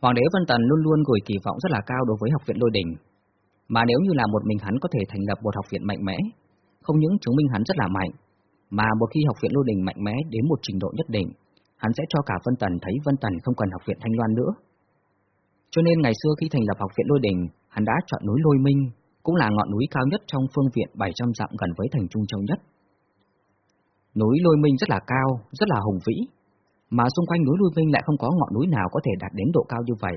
Hoàng đế Vân Tần luôn luôn gửi kỳ vọng rất là cao đối với học viện Lôi Đình, mà nếu như là một mình hắn có thể thành lập một học viện mạnh mẽ, không những chứng minh hắn rất là mạnh, mà một khi học viện Lôi Đình mạnh mẽ đến một trình độ nhất định, hắn sẽ cho cả Vân Tần thấy Vân Tần không cần học viện Thanh Loan nữa. Cho nên ngày xưa khi thành lập học viện Lôi Đình, hắn đã chọn núi Lôi Minh, cũng là ngọn núi cao nhất trong phương viện 700 dặm gần với thành Trung Châu nhất. Núi Lôi Minh rất là cao, rất là hùng vĩ, mà xung quanh núi Lôi Minh lại không có ngọn núi nào có thể đạt đến độ cao như vậy,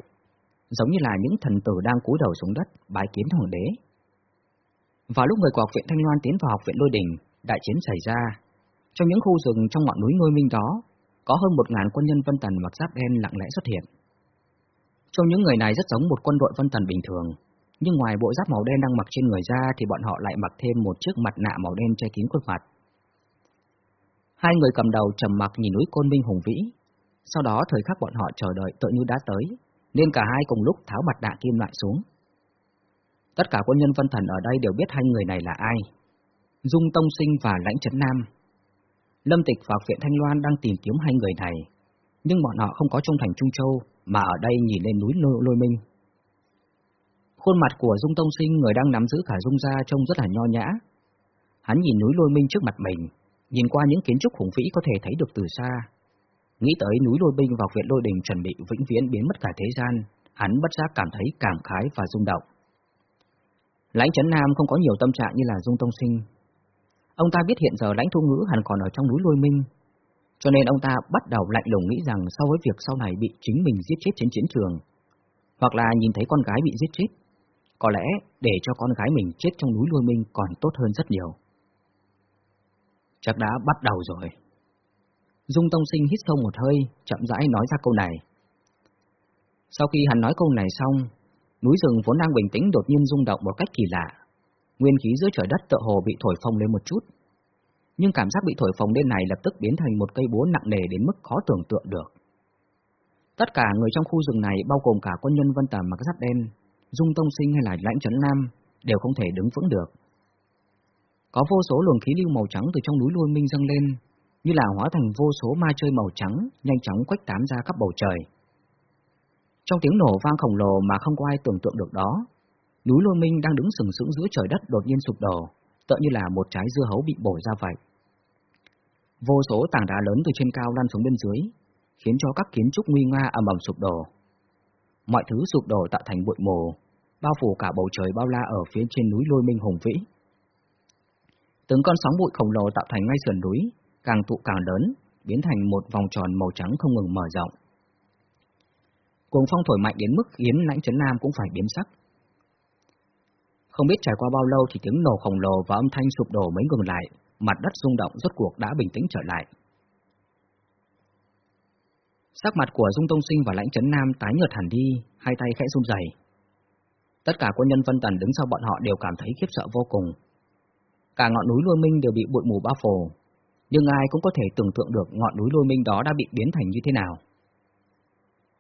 giống như là những thần tử đang cúi đầu xuống đất, bái kiến hoàng đế. Vào lúc người của học viện Thanh Loan tiến vào học viện Lôi Đình, đại chiến xảy ra. Trong những khu rừng trong ngọn núi Lôi Minh đó, có hơn một ngàn quân nhân Vân Tần mặc giáp đen lặng lẽ xuất hiện. Trong những người này rất giống một quân đội Vân Tần bình thường, nhưng ngoài bộ giáp màu đen đang mặc trên người ra thì bọn họ lại mặc thêm một chiếc mặt nạ màu đen che kín khuôn mặt. Hai người cầm đầu trầm mặc nhìn núi Côn Minh hùng vĩ, sau đó thời khắc bọn họ chờ đợi tự như đã tới, nên cả hai cùng lúc tháo mặt nạ kim loại xuống. Tất cả quân nhân văn Thần ở đây đều biết hai người này là ai. Dung Tông Sinh và Lãnh Trấn Nam Lâm Tịch và Viện Thanh Loan đang tìm kiếm hai người này, nhưng bọn họ không có trong thành Trung Châu, mà ở đây nhìn lên núi lôi, lôi minh. Khuôn mặt của Dung Tông Sinh, người đang nắm giữ cả Dung gia trông rất là nho nhã. Hắn nhìn núi lôi minh trước mặt mình, nhìn qua những kiến trúc khủng vĩ có thể thấy được từ xa. Nghĩ tới núi lôi minh và viện lôi đình chuẩn bị vĩnh viễn biến mất cả thế gian, hắn bất giác cảm thấy cảm khái và rung động. Lãnh Trấn Nam không có nhiều tâm trạng như là Dung Tông Sinh, Ông ta biết hiện giờ lãnh thu ngữ hẳn còn ở trong núi lôi minh, cho nên ông ta bắt đầu lạnh lùng nghĩ rằng so với việc sau này bị chính mình giết chết trên chiến trường, hoặc là nhìn thấy con gái bị giết chết, có lẽ để cho con gái mình chết trong núi lôi minh còn tốt hơn rất nhiều. Chắc đã bắt đầu rồi. Dung Tông Sinh hít sâu một hơi, chậm rãi nói ra câu này. Sau khi hắn nói câu này xong, núi rừng vốn đang bình tĩnh đột nhiên rung động một cách kỳ lạ nguyên khí giữa trời đất tựa hồ bị thổi phồng lên một chút. Nhưng cảm giác bị thổi phồng lên này lập tức biến thành một cây búa nặng nề đến mức khó tưởng tượng được. Tất cả người trong khu rừng này bao gồm cả quân nhân Vân Tầm mặc giáp đen, Dung Tông Sinh hay là Lãnh Trấn Nam đều không thể đứng vững được. Có vô số luồng khí lưu màu trắng từ trong núi lôi minh dâng lên, như là hóa thành vô số ma chơi màu trắng nhanh chóng quách tán ra khắp bầu trời. Trong tiếng nổ vang khổng lồ mà không có ai tưởng tượng được đó, Núi Lôi Minh đang đứng sừng sững giữa trời đất đột nhiên sụp đổ, tựa như là một trái dưa hấu bị bổ ra vậy. Vô số tảng đá lớn từ trên cao lăn xuống bên dưới, khiến cho các kiến trúc nguy nga ầm ầm sụp đổ mọi thứ sụp đổ tạo thành bụi mù, bao phủ cả bầu trời bao la ở phía trên núi lôi minh hùng vĩ. Từng con sóng bụi khổng lồ tạo thành ngay sườn núi, càng tụ càng lớn, biến thành một vòng tròn màu trắng không ngừng mở rộng. Cuồng phong thổi mạnh đến mức khiến lãnh chấn nam cũng phải biến sắc. Không biết trải qua bao lâu thì tiếng nổ khổng lồ và âm thanh sụp đổ mới ngừng lại, mặt đất rung động rốt cuộc đã bình tĩnh trở lại. Sắc mặt của Dung Tông Sinh và Lãnh Chấn Nam tái nhợt hẳn đi, hai tay khẽ run rẩy. Tất cả quân nhân Vân Tần đứng sau bọn họ đều cảm thấy khiếp sợ vô cùng. Cả ngọn núi Lôi Minh đều bị bụi mù bao phủ, nhưng ai cũng có thể tưởng tượng được ngọn núi Lôi Minh đó đã bị biến thành như thế nào.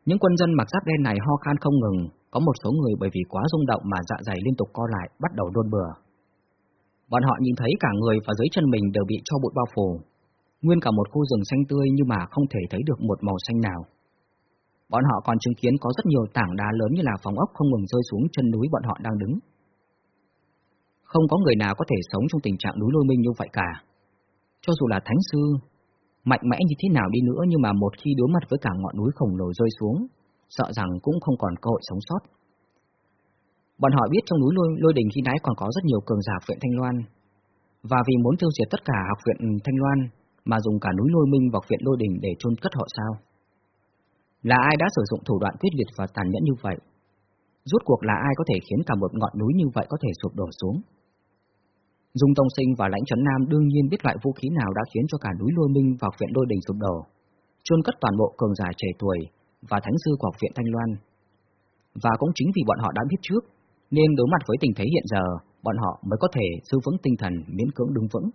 Những quân dân mặc giáp đen này ho khan không ngừng, có một số người bởi vì quá rung động mà dạ dày liên tục co lại, bắt đầu đôn bừa. Bọn họ nhìn thấy cả người và dưới chân mình đều bị cho bụi bao phủ, nguyên cả một khu rừng xanh tươi nhưng mà không thể thấy được một màu xanh nào. Bọn họ còn chứng kiến có rất nhiều tảng đá lớn như là phòng ốc không ngừng rơi xuống chân núi bọn họ đang đứng. Không có người nào có thể sống trong tình trạng núi lôi minh như vậy cả. Cho dù là thánh sư, mạnh mẽ như thế nào đi nữa nhưng mà một khi đối mặt với cả ngọn núi khổng lồ rơi xuống, sợ rằng cũng không còn cơ hội sống sót. Bọn họ biết trong núi lôi, lôi đình khi nãy còn có rất nhiều cường giả viện Thanh Loan, và vì muốn tiêu diệt tất cả học viện Thanh Loan mà dùng cả núi lôi minh và viện lôi đình để chôn cất họ sao? Là ai đã sử dụng thủ đoạn quyết liệt và tàn nhẫn như vậy? Rốt cuộc là ai có thể khiến cả một ngọn núi như vậy có thể sụp đổ xuống? Dung Tông Sinh và Lãnh Trấn Nam đương nhiên biết loại vũ khí nào đã khiến cho cả núi lôi minh và viện lôi đình sụp đổ, chôn cất toàn bộ cường giả trẻ tuổi và thánh sư của học viện Thanh Loan. Và cũng chính vì bọn họ đã biết trước, nên đối mặt với tình thế hiện giờ, bọn họ mới có thể giữ vững tinh thần miễn cưỡng đứng vững.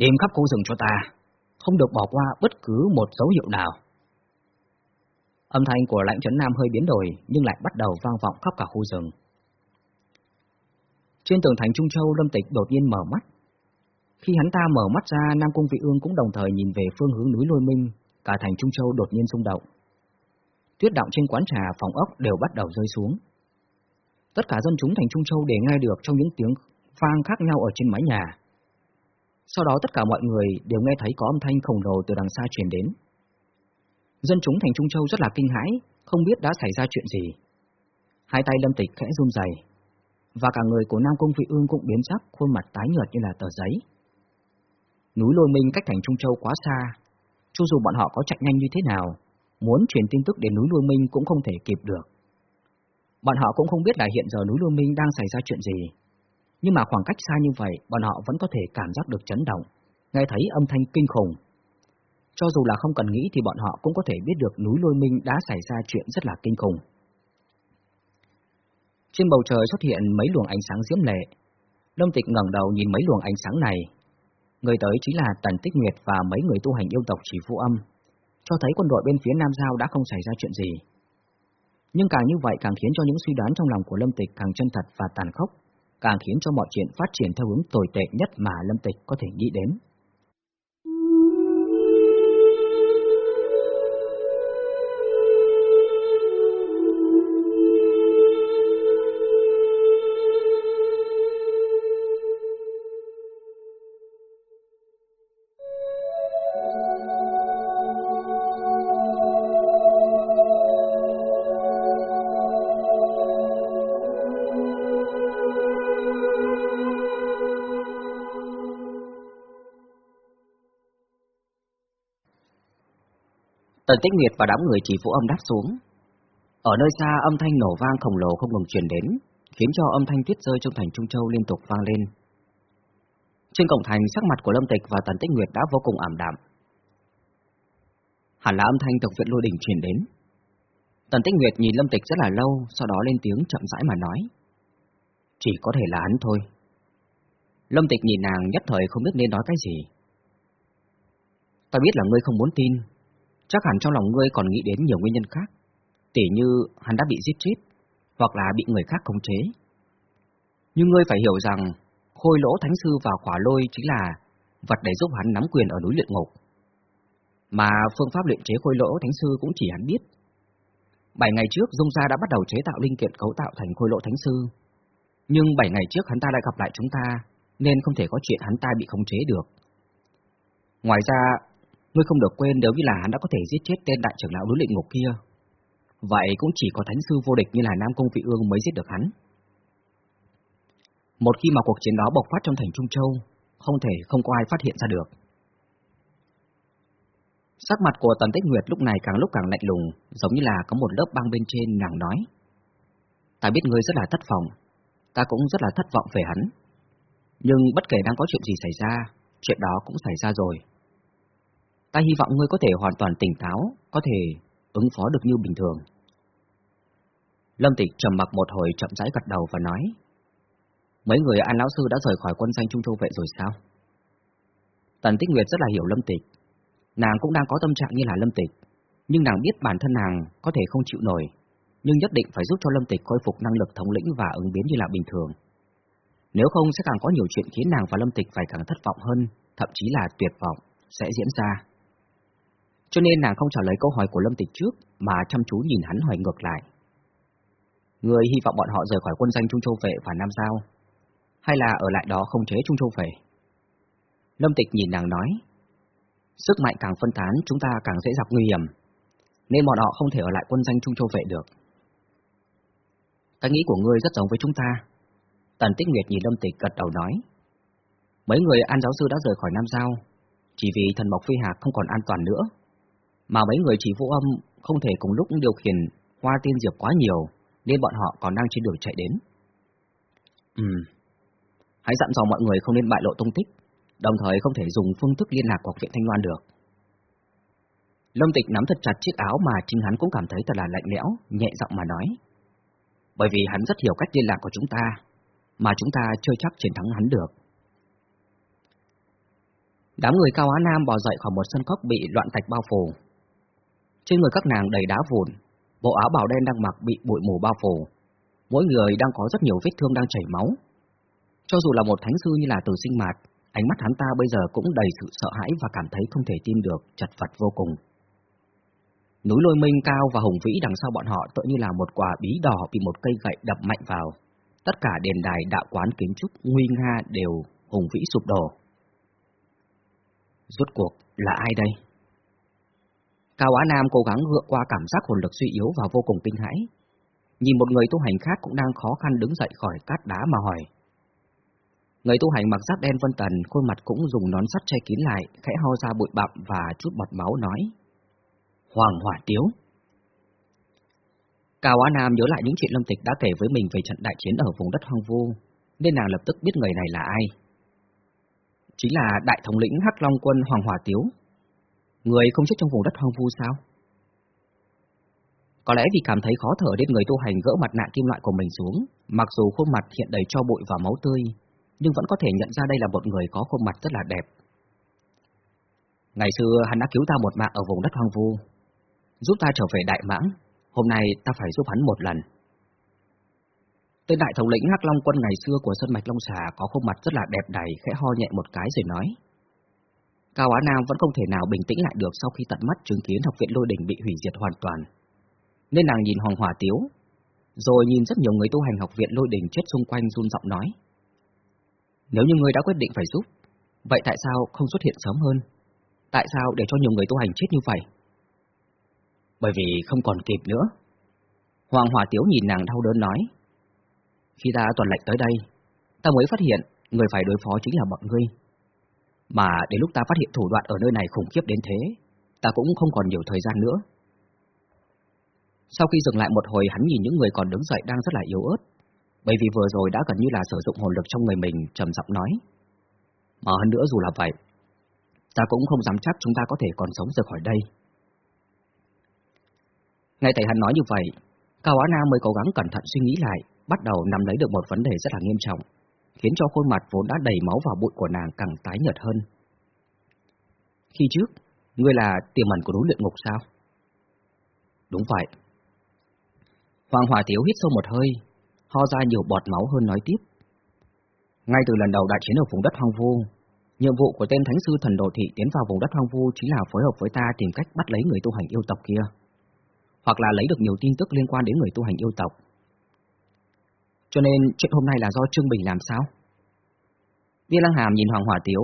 Tìm khắp khu rừng cho ta, không được bỏ qua bất cứ một dấu hiệu nào. Âm thanh của lãnh trấn Nam hơi biến đổi nhưng lại bắt đầu vang vọng khắp cả khu rừng. Trên tường thành Trung Châu, Lâm Tịch đột nhiên mở mắt. Khi hắn ta mở mắt ra, Nam Cung Vị Ương cũng đồng thời nhìn về phương hướng núi Lôi Minh, cả thành Trung Châu đột nhiên rung động. Tuyết động trên quán trà phòng ốc đều bắt đầu rơi xuống. Tất cả dân chúng thành Trung Châu đều nghe được trong những tiếng vang khác nhau ở trên mái nhà. Sau đó tất cả mọi người đều nghe thấy có âm thanh khổng lồ từ đằng xa truyền đến. Dân chúng thành Trung Châu rất là kinh hãi, không biết đã xảy ra chuyện gì. Hai tay Lâm Tịch khẽ run rẩy, và cả người của Nam Công Vị Ương cũng biến sắc, khuôn mặt tái nhợt như là tờ giấy. Núi Lôi Minh cách thành Trung Châu quá xa, cho dù bọn họ có chạy nhanh như thế nào, muốn truyền tin tức đến núi Lôi Minh cũng không thể kịp được. Bọn họ cũng không biết là hiện giờ núi Lôi Minh đang xảy ra chuyện gì, nhưng mà khoảng cách xa như vậy, bọn họ vẫn có thể cảm giác được chấn động, nghe thấy âm thanh kinh khủng. Cho dù là không cần nghĩ thì bọn họ cũng có thể biết được núi Lôi Minh đã xảy ra chuyện rất là kinh khủng. Trên bầu trời xuất hiện mấy luồng ánh sáng diễm lệ. Lâm Tịch ngẩng đầu nhìn mấy luồng ánh sáng này. Người tới chính là Tần Tích Nguyệt và mấy người tu hành yêu tộc chỉ phụ âm, cho thấy quân đội bên phía Nam Giao đã không xảy ra chuyện gì. Nhưng càng như vậy càng khiến cho những suy đoán trong lòng của Lâm Tịch càng chân thật và tàn khốc, càng khiến cho mọi chuyện phát triển theo hướng tồi tệ nhất mà Lâm Tịch có thể nghĩ đến. Tần Tích Nguyệt và đám người chỉ vũ âm đáp xuống. Ở nơi xa âm thanh nổ vang khổng lồ không ngừng truyền đến, khiến cho âm thanh tuyết rơi trong thành Trung Châu liên tục vang lên. Trên cổng thành, sắc mặt của Lâm Tịch và Tần Tích Nguyệt đã vô cùng ảm đạm. Hẳn là âm thanh tộc viện lôi đỉnh truyền đến. Tần Tích Nguyệt nhìn Lâm Tịch rất là lâu, sau đó lên tiếng chậm rãi mà nói. Chỉ có thể là hắn thôi. Lâm Tịch nhìn nàng nhất thời không biết nên nói cái gì. Ta biết là ngươi không muốn tin, chắc hẳn trong lòng ngươi còn nghĩ đến nhiều nguyên nhân khác, tỉ như hắn đã bị giết chết, hoặc là bị người khác khống chế. Nhưng ngươi phải hiểu rằng, khôi lỗ thánh sư và khỏa lôi chính là vật để giúp hắn nắm quyền ở núi luyện ngục. Mà phương pháp luyện chế khôi lỗ thánh sư cũng chỉ hắn biết. Bảy ngày trước, Dung Gia đã bắt đầu chế tạo linh kiện cấu tạo thành khôi lỗ thánh sư. Nhưng bảy ngày trước hắn ta đã gặp lại chúng ta, nên không thể có chuyện hắn ta bị khống chế được. Ngoài ra, Ngươi không được quên nếu như là hắn đã có thể giết chết tên đại trưởng lão núi luyện ngục kia. Vậy cũng chỉ có thánh sư vô địch như là Nam Công Vị Ương mới giết được hắn. Một khi mà cuộc chiến đó bộc phát trong thành Trung Châu, không thể không có ai phát hiện ra được. Sắc mặt của Tần Tích Nguyệt lúc này càng lúc càng lạnh lùng, giống như là có một lớp băng bên trên nàng nói. Ta biết ngươi rất là thất vọng, ta cũng rất là thất vọng về hắn. Nhưng bất kể đang có chuyện gì xảy ra, chuyện đó cũng xảy ra rồi. Ta hy vọng ngươi có thể hoàn toàn tỉnh táo, có thể ứng phó được như bình thường. Lâm Tịch trầm mặc một hồi chậm rãi gật đầu và nói. Mấy người An Lão Sư đã rời khỏi quân danh Trung Châu Vệ rồi sao? Tần Tích Nguyệt rất là hiểu Lâm Tịch. Nàng cũng đang có tâm trạng như là Lâm Tịch, nhưng nàng biết bản thân nàng có thể không chịu nổi, nhưng nhất định phải giúp cho Lâm Tịch khôi phục năng lực thống lĩnh và ứng biến như là bình thường. Nếu không sẽ càng có nhiều chuyện khiến nàng và Lâm Tịch phải càng thất vọng hơn, thậm chí là tuyệt vọng, sẽ diễn ra. Cho nên nàng không trả lời câu hỏi của Lâm Tịch trước, mà chăm chú nhìn hắn hỏi ngược lại. Người hy vọng bọn họ rời khỏi quân danh Trung Châu Vệ và Nam Giao, hay là ở lại đó không chế Trung Châu Vệ? Lâm Tịch nhìn nàng nói, sức mạnh càng phân tán chúng ta càng dễ gặp nguy hiểm, nên bọn họ không thể ở lại quân danh Trung Châu Vệ được. Cái nghĩ của ngươi rất giống với chúng ta. Tần Tích Nguyệt nhìn Lâm Tịch gật đầu nói. Mấy người An giáo sư đã rời khỏi Nam Giao, chỉ vì thần Mộc Phi Hạc không còn an toàn nữa. Mà mấy người chỉ vũ âm không thể cùng lúc điều khiển hoa tiên diệp quá nhiều, nên bọn họ còn đang trên đường chạy đến. Ừm, hãy dặn dò mọi người không nên bại lộ tung tích, đồng thời không thể dùng phương thức liên lạc của viện Thanh Loan được. Lâm Tịch nắm thật chặt chiếc áo mà chính hắn cũng cảm thấy thật là lạnh lẽo, nhẹ giọng mà nói. Bởi vì hắn rất hiểu cách liên lạc của chúng ta, mà chúng ta chưa chắc chiến thắng hắn được. Đám người cao Á Nam bò dậy khỏi một sân cốc bị loạn tạch bao phủ. Trên người các nàng đầy đá vụn, bộ áo bào đen đang mặc bị bụi mù bao phủ. Mỗi người đang có rất nhiều vết thương đang chảy máu. Cho dù là một thánh sư như là từ sinh mạt, ánh mắt hắn ta bây giờ cũng đầy sự sợ hãi và cảm thấy không thể tin được, chật vật vô cùng. Núi lôi minh cao và hùng vĩ đằng sau bọn họ tựa như là một quả bí đỏ bị một cây gậy đập mạnh vào. Tất cả đền đài đạo quán kiến trúc nguy nga đều hùng vĩ sụp đổ. Rốt cuộc là ai đây? Cao Á Nam cố gắng gượng qua cảm giác hồn lực suy yếu và vô cùng kinh hãi. Nhìn một người tu hành khác cũng đang khó khăn đứng dậy khỏi cát đá mà hỏi. Người tu hành mặc giáp đen vân tần, khuôn mặt cũng dùng nón sắt che kín lại, khẽ ho ra bụi bặm và chút bọt máu nói. Hoàng Hỏa Tiếu. Cao Á Nam nhớ lại những chuyện Lâm Tịch đã kể với mình về trận đại chiến ở vùng đất hoang vu, nên nàng lập tức biết người này là ai. Chính là đại thống lĩnh Hắc Long quân Hoàng Hỏa Tiếu. Người không chết trong vùng đất hoang vu sao? Có lẽ vì cảm thấy khó thở nên người tu hành gỡ mặt nạ kim loại của mình xuống, mặc dù khuôn mặt hiện đầy cho bụi và máu tươi, nhưng vẫn có thể nhận ra đây là một người có khuôn mặt rất là đẹp. Ngày xưa hắn đã cứu ta một mạng ở vùng đất hoang vu, giúp ta trở về Đại Mãng, hôm nay ta phải giúp hắn một lần. Tên đại thống lĩnh Hắc Long quân ngày xưa của Sơn Mạch Long Xà có khuôn mặt rất là đẹp đầy khẽ ho nhẹ một cái rồi nói. Cao Á Nam vẫn không thể nào bình tĩnh lại được sau khi tận mắt chứng kiến học viện lôi đỉnh bị hủy diệt hoàn toàn. Nên nàng nhìn Hoàng Hòa Tiếu, rồi nhìn rất nhiều người tu hành học viện lôi đỉnh chết xung quanh run giọng nói. Nếu như ngươi đã quyết định phải giúp, vậy tại sao không xuất hiện sớm hơn? Tại sao để cho nhiều người tu hành chết như vậy? bởi vì không còn kịp nữa. Hoàng Hòa Tiếu nhìn nàng đau đớn nói, khi ta toàn lệnh tới đây, ta mới phát hiện người phải đối phó chính là bọn ngươi. Mà đến lúc ta phát hiện thủ đoạn ở nơi này khủng khiếp đến thế, ta cũng không còn nhiều thời gian nữa. Sau khi dừng lại một hồi hắn nhìn những người còn đứng dậy đang rất là yếu ớt, bởi vì vừa rồi đã gần như là sử dụng hồn lực trong người mình, trầm giọng nói. Mà hơn nữa dù là vậy, ta cũng không dám chắc chúng ta có thể còn sống rời khỏi đây. Ngay tại hắn nói như vậy, Cao Á Nam mới cố gắng cẩn thận suy nghĩ lại, bắt đầu nắm lấy được một vấn đề rất là nghiêm trọng, khiến cho khuôn mặt vốn đã đầy máu vào bụi của nàng càng tái nhợt hơn. Khi trước, ngươi là tiềm ẩn của núi luyện ngục sao? Đúng vậy. Hoàng Hòa Tiếu hít sâu một hơi, ho ra nhiều bọt máu hơn nói tiếp. Ngay từ lần đầu đại chiến ở vùng đất hoang vu, nhiệm vụ của tên Thánh Sư Thần Đồ Thị tiến vào vùng đất hoang vu chính là phối hợp với ta tìm cách bắt lấy người tu hành yêu tộc kia hoặc là lấy được nhiều tin tức liên quan đến người tu hành yêu tộc. Cho nên chuyện hôm nay là do Trương Bình làm sao? Viên Lăng Hàm nhìn Hoàng Hòa Tiếu,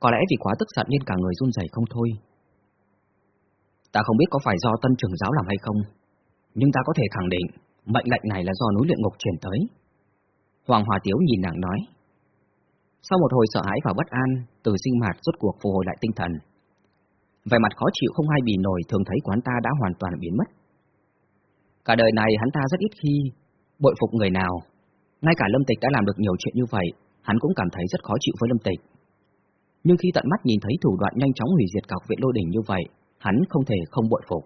có lẽ vì quá tức giận nên cả người run rẩy không thôi. Ta không biết có phải do tân trưởng giáo làm hay không, Nhưng ta có thể khẳng định, mệnh lệnh này là do núi luyện ngục truyền tới. Hoàng Hòa Tiếu nhìn nàng nói. Sau một hồi sợ hãi và bất an, từ sinh mạt rốt cuộc phục hồi lại tinh thần. Vẻ mặt khó chịu không ai bì nổi thường thấy quán ta đã hoàn toàn biến mất. Cả đời này hắn ta rất ít khi bội phục người nào. Ngay cả Lâm Tịch đã làm được nhiều chuyện như vậy, hắn cũng cảm thấy rất khó chịu với Lâm Tịch. Nhưng khi tận mắt nhìn thấy thủ đoạn nhanh chóng hủy diệt cọc viện lôi đỉnh như vậy, hắn không thể không bội phục.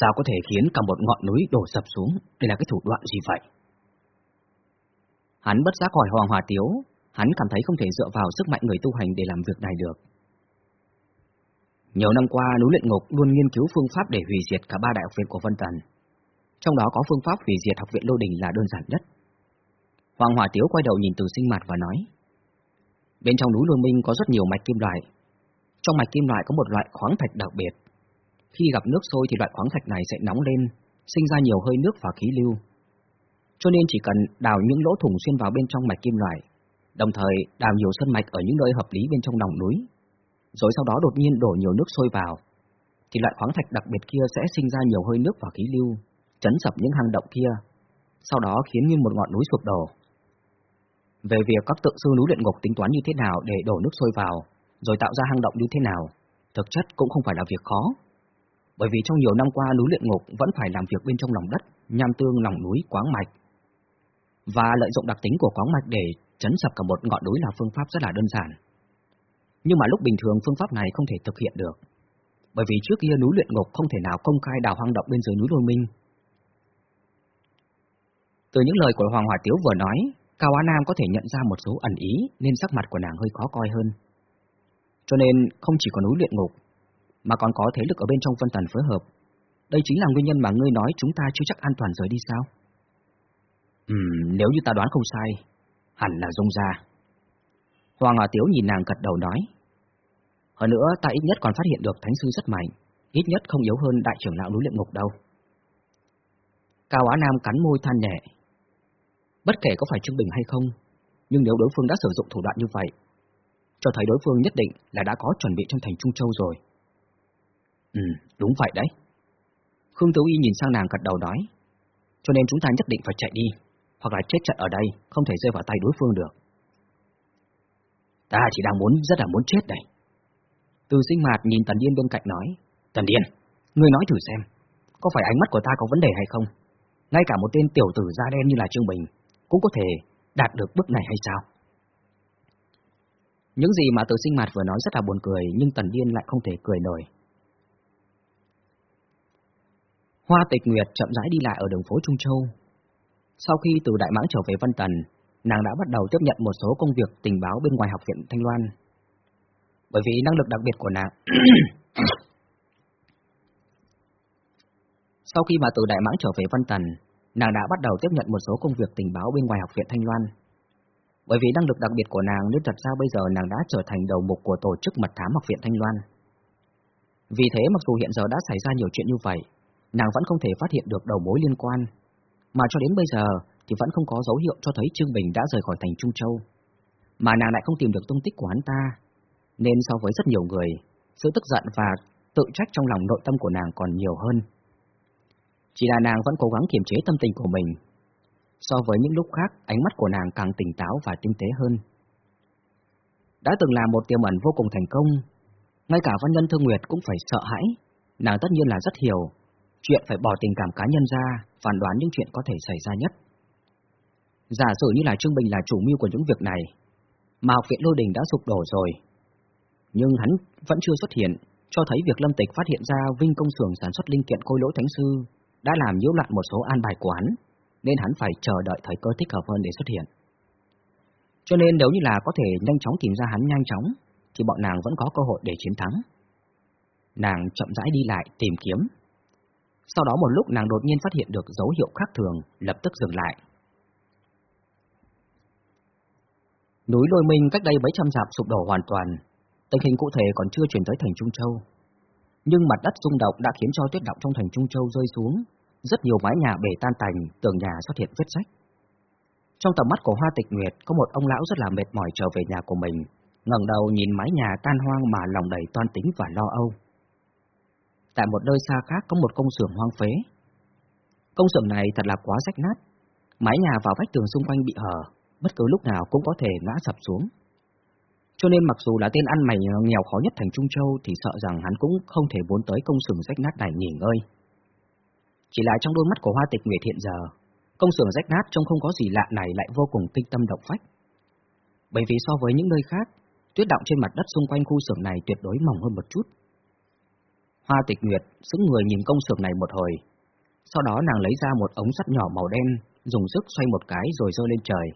Sao có thể khiến cả một ngọn núi đổ sập xuống? Đây là cái thủ đoạn gì vậy? Hắn bất giác hỏi Hoàng Hòa Tiếu, hắn cảm thấy không thể dựa vào sức mạnh người tu hành để làm việc này được. Nhiều năm qua, núi luyện ngục luôn nghiên cứu phương pháp để hủy diệt cả ba đại học viện của Vân Tần. Trong đó có phương pháp hủy diệt học viện Lô Đình là đơn giản nhất. Hoàng Hòa Tiếu quay đầu nhìn từ sinh mặt và nói, Bên trong núi luân Minh có rất nhiều mạch kim loại. Trong mạch kim loại có một loại khoáng thạch đặc biệt. Khi gặp nước sôi thì loại khoáng thạch này sẽ nóng lên, sinh ra nhiều hơi nước và khí lưu. Cho nên chỉ cần đào những lỗ thủng xuyên vào bên trong mạch kim loại, đồng thời đào nhiều sân mạch ở những nơi hợp lý bên trong lòng núi, rồi sau đó đột nhiên đổ nhiều nước sôi vào, thì loại khoáng thạch đặc biệt kia sẽ sinh ra nhiều hơi nước và khí lưu, chấn sập những hang động kia, sau đó khiến như một ngọn núi sụp đổ. Về việc các tượng sư núi luyện ngục tính toán như thế nào để đổ nước sôi vào, rồi tạo ra hang động như thế nào, thực chất cũng không phải là việc khó. Bởi vì trong nhiều năm qua núi luyện ngục vẫn phải làm việc bên trong lòng đất, nham tương lòng núi quáng mạch. Và lợi dụng đặc tính của quáng mạch để chấn sập cả một ngọn núi là phương pháp rất là đơn giản. Nhưng mà lúc bình thường phương pháp này không thể thực hiện được. Bởi vì trước kia núi luyện ngục không thể nào công khai đào hang động bên dưới núi lôi minh. Từ những lời của Hoàng Hòa Tiếu vừa nói, Cao Á Nam có thể nhận ra một số ẩn ý nên sắc mặt của nàng hơi khó coi hơn. Cho nên không chỉ có núi luyện ngục, mà còn có thế lực ở bên trong phân tần phối hợp. Đây chính là nguyên nhân mà ngươi nói chúng ta chưa chắc an toàn rời đi sao? Ừm, nếu như ta đoán không sai, hẳn là dung ra. Hoàng Hòa Tiếu nhìn nàng gật đầu nói. Hơn nữa ta ít nhất còn phát hiện được thánh sư rất mạnh, ít nhất không yếu hơn đại trưởng lão núi luyện ngục đâu. Cao Á Nam cắn môi than nhẹ. Bất kể có phải Trương Bình hay không, nhưng nếu đối phương đã sử dụng thủ đoạn như vậy, cho thấy đối phương nhất định là đã có chuẩn bị trong thành Trung Châu rồi. Ừ, đúng vậy đấy. Khương tấu Y nhìn sang nàng gật đầu nói, cho nên chúng ta nhất định phải chạy đi, hoặc là chết trận ở đây, không thể rơi vào tay đối phương được. Ta chỉ đang muốn, rất là muốn chết đây. Từ sinh mạt nhìn Tần Điên bên cạnh nói, Tần Điên, ngươi nói thử xem, có phải ánh mắt của ta có vấn đề hay không? Ngay cả một tên tiểu tử da đen như là Trương Bình cũng có thể đạt được bước này hay sao? Những gì mà từ sinh mặt vừa nói rất là buồn cười, nhưng Tần Điên lại không thể cười nổi. Hoa tịch nguyệt chậm rãi đi lại ở đường phố Trung Châu. Sau khi từ Đại Mãng trở về Vân Tần, nàng đã bắt đầu tiếp nhận một số công việc tình báo bên ngoài học viện Thanh Loan. Bởi vì năng lực đặc biệt của nàng... Sau khi mà từ Đại Mãng trở về Vân Tần, nàng đã bắt đầu tiếp nhận một số công việc tình báo bên ngoài học viện Thanh Loan. Bởi vì năng lực đặc biệt của nàng nên thật ra bây giờ nàng đã trở thành đầu mục của tổ chức mật thám học viện Thanh Loan. Vì thế mặc dù hiện giờ đã xảy ra nhiều chuyện như vậy, nàng vẫn không thể phát hiện được đầu mối liên quan, mà cho đến bây giờ thì vẫn không có dấu hiệu cho thấy Trương Bình đã rời khỏi thành Trung Châu. Mà nàng lại không tìm được tung tích của hắn ta, nên so với rất nhiều người, sự tức giận và tự trách trong lòng nội tâm của nàng còn nhiều hơn. Chỉ là nàng vẫn cố gắng kiềm chế tâm tình của mình. So với những lúc khác, ánh mắt của nàng càng tỉnh táo và tinh tế hơn. Đã từng là một tiềm ẩn vô cùng thành công, ngay cả văn nhân thương nguyệt cũng phải sợ hãi. Nàng tất nhiên là rất hiểu, chuyện phải bỏ tình cảm cá nhân ra, phản đoán những chuyện có thể xảy ra nhất. Giả sử như là Trương Bình là chủ mưu của những việc này, mà học viện Lôi Đình đã sụp đổ rồi. Nhưng hắn vẫn chưa xuất hiện, cho thấy việc Lâm Tịch phát hiện ra Vinh Công sưởng sản xuất linh kiện khôi lỗi thánh sư đã làm nhiễu loạn một số an bài của hắn, nên hắn phải chờ đợi thời cơ thích hợp hơn để xuất hiện. Cho nên nếu như là có thể nhanh chóng tìm ra hắn nhanh chóng, thì bọn nàng vẫn có cơ hội để chiến thắng. Nàng chậm rãi đi lại tìm kiếm. Sau đó một lúc nàng đột nhiên phát hiện được dấu hiệu khác thường, lập tức dừng lại. Núi Lôi Minh cách đây mấy trăm dặm sụp đổ hoàn toàn, tình hình cụ thể còn chưa chuyển tới thành Trung Châu nhưng mặt đất rung động đã khiến cho tuyết động trong thành Trung Châu rơi xuống, rất nhiều mái nhà bể tan tành, tường nhà xuất hiện vết rách. Trong tầm mắt của Hoa Tịch Nguyệt, có một ông lão rất là mệt mỏi trở về nhà của mình, ngẩng đầu nhìn mái nhà tan hoang mà lòng đầy toan tính và lo âu. tại một nơi xa khác có một công xưởng hoang phế. Công xưởng này thật là quá rách nát, mái nhà vào vách tường xung quanh bị hở, bất cứ lúc nào cũng có thể ngã sập xuống. Cho nên mặc dù là tên ăn mày ờ, nghèo khó nhất thành Trung Châu thì sợ rằng hắn cũng không thể vốn tới công xưởng rách nát này nghỉ ngơi. Chỉ là trong đôi mắt của Hoa Tịch Nguyệt hiện giờ, công xưởng rách nát trông không có gì lạ này lại vô cùng kinh tâm động phách. Bởi vì so với những nơi khác, tuyết động trên mặt đất xung quanh khu xưởng này tuyệt đối mỏng hơn một chút. Hoa Tịch Nguyệt sững người nhìn công xưởng này một hồi, sau đó nàng lấy ra một ống sắt nhỏ màu đen, dùng sức xoay một cái rồi rơi lên trời.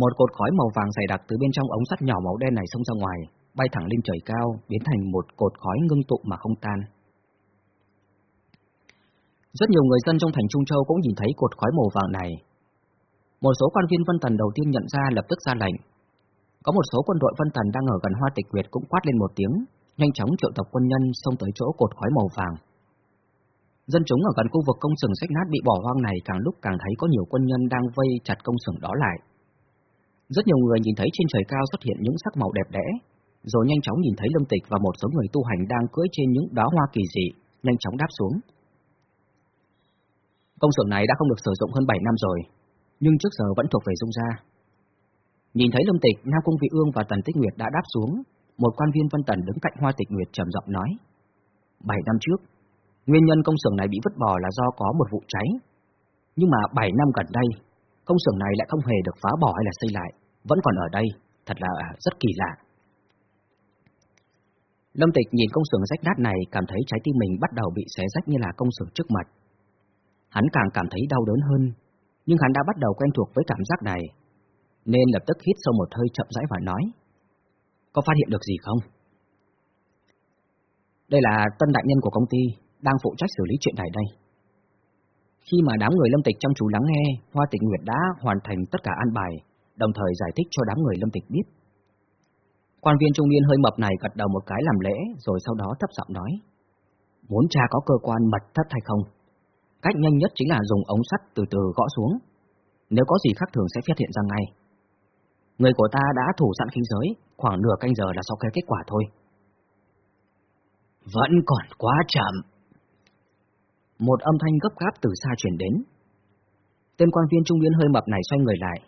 Một cột khói màu vàng dày đặc từ bên trong ống sắt nhỏ màu đen này xông ra ngoài, bay thẳng lên trời cao, biến thành một cột khói ngưng tụ mà không tan. Rất nhiều người dân trong thành Trung Châu cũng nhìn thấy cột khói màu vàng này. Một số quan viên Vân Tần đầu tiên nhận ra lập tức ra lệnh. Có một số quân đội Vân Tần đang ở gần Hoa Tịch Nguyệt cũng quát lên một tiếng, nhanh chóng triệu tập quân nhân xông tới chỗ cột khói màu vàng. Dân chúng ở gần khu vực công xưởng rách nát bị bỏ hoang này càng lúc càng thấy có nhiều quân nhân đang vây chặt công xưởng đó lại. Rất nhiều người nhìn thấy trên trời cao xuất hiện những sắc màu đẹp đẽ, rồi nhanh chóng nhìn thấy Lâm Tịch và một số người tu hành đang cưỡi trên những đóa hoa kỳ dị, nhanh chóng đáp xuống. Công xưởng này đã không được sử dụng hơn 7 năm rồi, nhưng trước giờ vẫn thuộc về Dung gia. Nhìn thấy Lâm Tịch, Nam Cung Vị Ương và Tần Tích Nguyệt đã đáp xuống, một quan viên Vân Tần đứng cạnh Hoa Tịch Nguyệt trầm giọng nói: "7 năm trước, nguyên nhân công xưởng này bị vứt bỏ là do có một vụ cháy, nhưng mà 7 năm gần đây, công xưởng này lại không hề được phá bỏ hay là xây lại, vẫn còn ở đây, thật là à, rất kỳ lạ." Lâm Tịch nhìn công xưởng rách nát này cảm thấy trái tim mình bắt đầu bị xé rách như là công xưởng trước mặt. Hắn càng cảm thấy đau đớn hơn, nhưng hắn đã bắt đầu quen thuộc với cảm giác này, nên lập tức hít sâu một hơi chậm rãi và nói. Có phát hiện được gì không? Đây là tân đại nhân của công ty, đang phụ trách xử lý chuyện này đây. Khi mà đám người lâm tịch chăm chú lắng nghe, Hoa Tịch Nguyệt đã hoàn thành tất cả an bài, đồng thời giải thích cho đám người lâm tịch biết. Quan viên trung niên hơi mập này gật đầu một cái làm lễ, rồi sau đó thấp giọng nói. Muốn tra có cơ quan mật thất hay không? Cách nhanh nhất chính là dùng ống sắt từ từ gõ xuống. Nếu có gì khác thường sẽ phát hiện ra ngay. Người của ta đã thủ sẵn khí giới, khoảng nửa canh giờ là sau cái kết quả thôi. Vẫn còn quá chậm. Một âm thanh gấp gáp từ xa chuyển đến. Tên quan viên trung niên hơi mập này xoay người lại.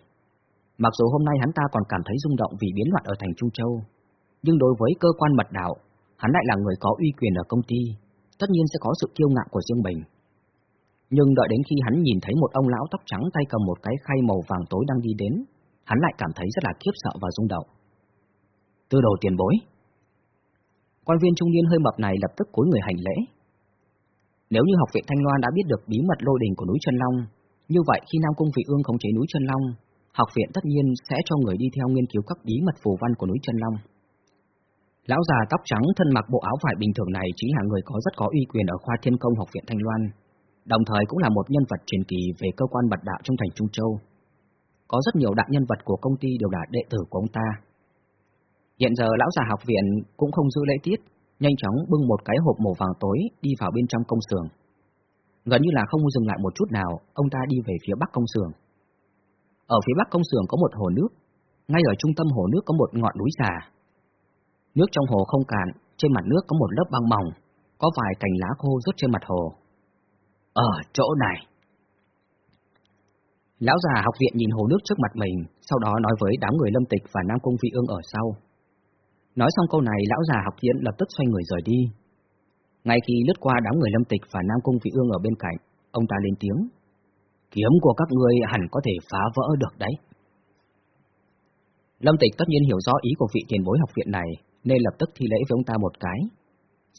Mặc dù hôm nay hắn ta còn cảm thấy rung động vì biến loạn ở thành Trung Châu, nhưng đối với cơ quan mật đạo, hắn lại là người có uy quyền ở công ty, tất nhiên sẽ có sự kiêu ngạo của riêng mình. Nhưng đợi đến khi hắn nhìn thấy một ông lão tóc trắng tay cầm một cái khay màu vàng tối đang đi đến, hắn lại cảm thấy rất là khiếp sợ và rung động. Tư đồ tiền bối. Quan viên trung niên hơi mập này lập tức cúi người hành lễ. Nếu như học viện Thanh Loan đã biết được bí mật lôi đình của núi Chân Long, như vậy khi Nam Cung Vị Ương khống chế núi Chân Long, học viện tất nhiên sẽ cho người đi theo nghiên cứu các bí mật phù văn của núi Chân Long. Lão già tóc trắng thân mặc bộ áo vải bình thường này chính là người có rất có uy quyền ở khoa Thiên Công học viện Thanh Loan, đồng thời cũng là một nhân vật truyền kỳ về cơ quan mật đạo trong thành Trung Châu. Có rất nhiều đại nhân vật của công ty đều là đệ tử của ông ta. Hiện giờ lão già học viện cũng không giữ lễ tiết, nhanh chóng bưng một cái hộp màu vàng tối đi vào bên trong công xưởng. Gần như là không dừng lại một chút nào, ông ta đi về phía bắc công xưởng. Ở phía bắc công xưởng có một hồ nước, ngay ở trung tâm hồ nước có một ngọn núi già. Nước trong hồ không cạn, trên mặt nước có một lớp băng mỏng, có vài cành lá khô rớt trên mặt hồ. Ở chỗ này. Lão già học viện nhìn hồ nước trước mặt mình, sau đó nói với đám người lâm tịch và Nam Cung Vị Ương ở sau. Nói xong câu này, lão già học diễn lập tức xoay người rời đi. Ngay khi lướt qua đám người lâm tịch và Nam Cung Vị Ương ở bên cạnh, ông ta lên tiếng. Kiếm của các người hẳn có thể phá vỡ được đấy. Lâm tịch tất nhiên hiểu rõ ý của vị tiền bối học viện này, nên lập tức thi lễ với ông ta một cái.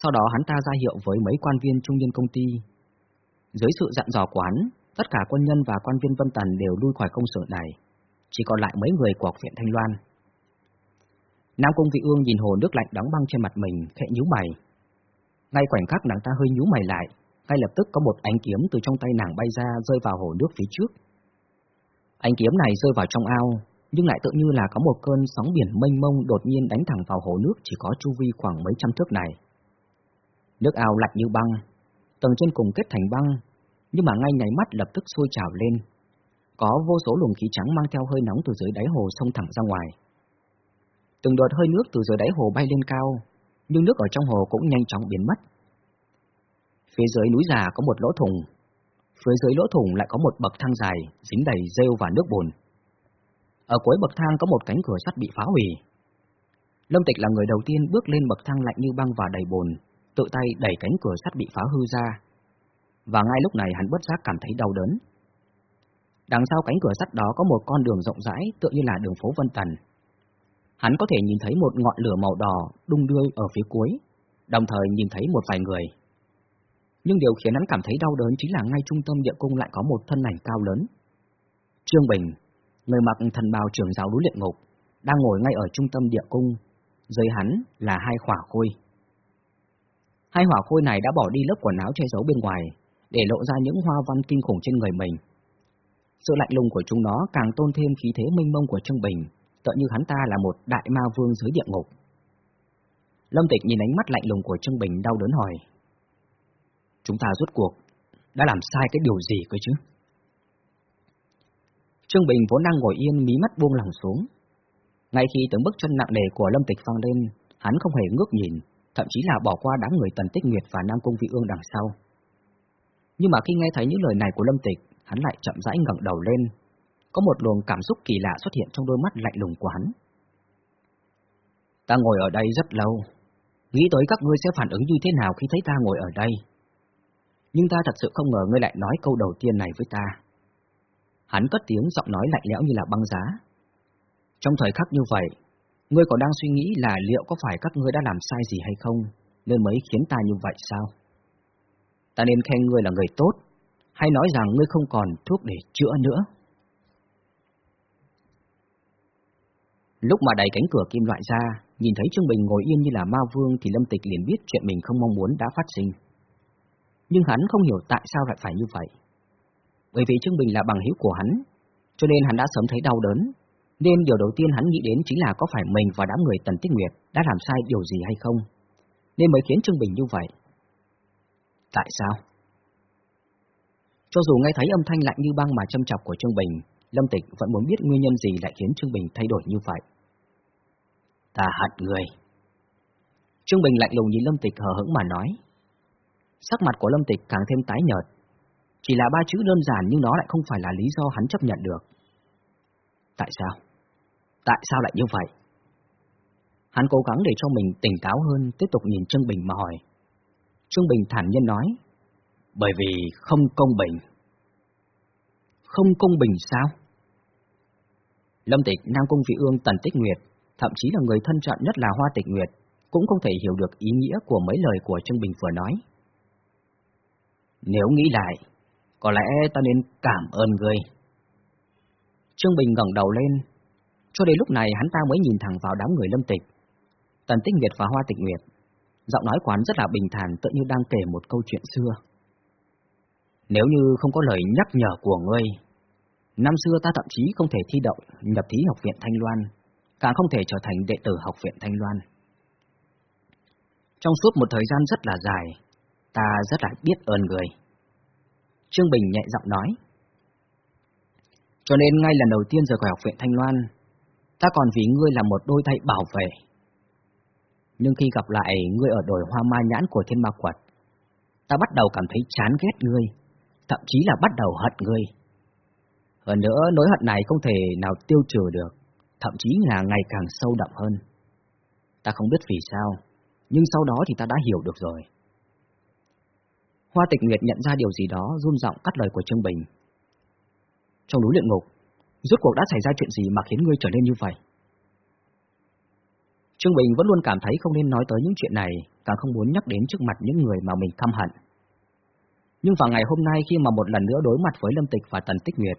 Sau đó hắn ta ra hiệu với mấy quan viên trung nhân công ty dưới sự dặn dò quán, tất cả quân nhân và quan viên Vân Tần đều lui khỏi công sở này, chỉ còn lại mấy người của học viện Thanh Loan. Nam Cung Vị Ương nhìn hồ nước lạnh đóng băng trên mặt mình, khẽ nhíu mày. Ngay khoảnh khắc nàng ta hơi nhíu mày lại, ngay lập tức có một ánh kiếm từ trong tay nàng bay ra rơi vào hồ nước phía trước. Ánh kiếm này rơi vào trong ao, nhưng lại tự như là có một cơn sóng biển mênh mông đột nhiên đánh thẳng vào hồ nước chỉ có chu vi khoảng mấy trăm thước này. Nước ao lạnh như băng, tầng trên cùng kết thành băng, nhưng mà ngay nháy mắt lập tức sôi trào lên. Có vô số luồng khí trắng mang theo hơi nóng từ dưới đáy hồ xông thẳng ra ngoài. Từng đợt hơi nước từ dưới đáy hồ bay lên cao, nhưng nước ở trong hồ cũng nhanh chóng biến mất. Phía dưới núi già có một lỗ thùng, phía dưới lỗ thùng lại có một bậc thang dài, dính đầy rêu và nước bùn. Ở cuối bậc thang có một cánh cửa sắt bị phá hủy. Lâm Tịch là người đầu tiên bước lên bậc thang lạnh như băng và đầy bùn, tự tay đẩy cánh cửa sắt bị phá hư ra. Và ngay lúc này hắn bất giác cảm thấy đau đớn. Đằng sau cánh cửa sắt đó có một con đường rộng rãi tựa như là đường phố Vân Tần. Hắn có thể nhìn thấy một ngọn lửa màu đỏ đung đưa ở phía cuối, đồng thời nhìn thấy một vài người. Nhưng điều khiến hắn cảm thấy đau đớn chính là ngay trung tâm địa cung lại có một thân ảnh cao lớn. Trương Bình, người mặc thần bào trưởng giáo núi luyện ngục, đang ngồi ngay ở trung tâm địa cung, dưới hắn là hai khỏa khôi. Hai hỏa khôi này đã bỏ đi lớp quần áo che giấu bên ngoài, để lộ ra những hoa văn kinh khủng trên người mình. Sự lạnh lùng của chúng nó càng tôn thêm khí thế minh mông của Trương Bình, tựa như hắn ta là một đại ma vương dưới địa ngục. Lâm Tịch nhìn ánh mắt lạnh lùng của Trương Bình đau đớn hỏi. Chúng ta rốt cuộc, đã làm sai cái điều gì cơ chứ? Trương Bình vốn đang ngồi yên mí mắt buông lỏng xuống. Ngay khi tiếng bước chân nặng nề của Lâm Tịch vang lên, hắn không hề ngước nhìn, thậm chí là bỏ qua đám người Tần Tích Nguyệt và Nam Cung Vị Ương đằng sau. Nhưng mà khi nghe thấy những lời này của Lâm Tịch, hắn lại chậm rãi ngẩng đầu lên. Có một luồng cảm xúc kỳ lạ xuất hiện trong đôi mắt lạnh lùng của hắn. Ta ngồi ở đây rất lâu, nghĩ tới các ngươi sẽ phản ứng như thế nào khi thấy ta ngồi ở đây. Nhưng ta thật sự không ngờ ngươi lại nói câu đầu tiên này với ta. Hắn cất tiếng giọng nói lạnh lẽo như là băng giá. Trong thời khắc như vậy, ngươi còn đang suy nghĩ là liệu có phải các ngươi đã làm sai gì hay không, nên mới khiến ta như vậy sao? Ta nên khen ngươi là người tốt, hay nói rằng ngươi không còn thuốc để chữa nữa? Lúc mà đẩy cánh cửa kim loại ra, nhìn thấy Trương Bình ngồi yên như là ma vương thì Lâm Tịch liền biết chuyện mình không mong muốn đã phát sinh. Nhưng hắn không hiểu tại sao lại phải như vậy. Bởi vì Trương Bình là bằng hữu của hắn, cho nên hắn đã sớm thấy đau đớn, nên điều đầu tiên hắn nghĩ đến chính là có phải mình và đám người Tần Tích Nguyệt đã làm sai điều gì hay không, nên mới khiến Trương Bình như vậy. Tại sao? Cho dù nghe thấy âm thanh lạnh như băng mà châm chọc của Trương Bình, Lâm Tịch vẫn muốn biết nguyên nhân gì lại khiến Trương Bình thay đổi như vậy. Ta hận người. Trương Bình lạnh lùng nhìn Lâm Tịch hờ hững mà nói. Sắc mặt của Lâm Tịch càng thêm tái nhợt. Chỉ là ba chữ đơn giản nhưng nó lại không phải là lý do hắn chấp nhận được. Tại sao? Tại sao lại như vậy? Hắn cố gắng để cho mình tỉnh táo hơn, tiếp tục nhìn Trương Bình mà hỏi. Trương Bình thản nhiên nói, bởi vì không công bình. Không công bình sao? Lâm Tịch, Nam Cung Vị Ương, Tần Tích Nguyệt, thậm chí là người thân cận nhất là Hoa Tịch Nguyệt, cũng không thể hiểu được ý nghĩa của mấy lời của Trương Bình vừa nói. Nếu nghĩ lại, có lẽ ta nên cảm ơn người. Trương Bình ngẩng đầu lên, cho đến lúc này hắn ta mới nhìn thẳng vào đám người lâm tịch. Tần Tích Nguyệt và Hoa Tịch Nguyệt, giọng nói quán rất là bình thản tự như đang kể một câu chuyện xưa. Nếu như không có lời nhắc nhở của ngươi, năm xưa ta thậm chí không thể thi đậu nhập thí học viện Thanh Loan, càng không thể trở thành đệ tử học viện Thanh Loan. Trong suốt một thời gian rất là dài, ta rất là biết ơn người. Trương Bình nhẹ giọng nói. Cho nên ngay lần đầu tiên rời khỏi học viện Thanh Loan, ta còn vì ngươi là một đôi tay bảo vệ. Nhưng khi gặp lại ngươi ở đồi hoa ma nhãn của thiên ma quật, ta bắt đầu cảm thấy chán ghét ngươi, thậm chí là bắt đầu hận ngươi. Hơn nữa, nỗi hận này không thể nào tiêu trừ được, thậm chí là ngày càng sâu đậm hơn. Ta không biết vì sao, nhưng sau đó thì ta đã hiểu được rồi. Hoa tịch nguyệt nhận ra điều gì đó, run giọng cắt lời của Trương Bình trong núi luyện ngục, rốt cuộc đã xảy ra chuyện gì mà khiến ngươi trở nên như vậy? Trương Bình vẫn luôn cảm thấy không nên nói tới những chuyện này, càng không muốn nhắc đến trước mặt những người mà mình căm hận. Nhưng vào ngày hôm nay khi mà một lần nữa đối mặt với Lâm Tịch và Tần Tích Nguyệt,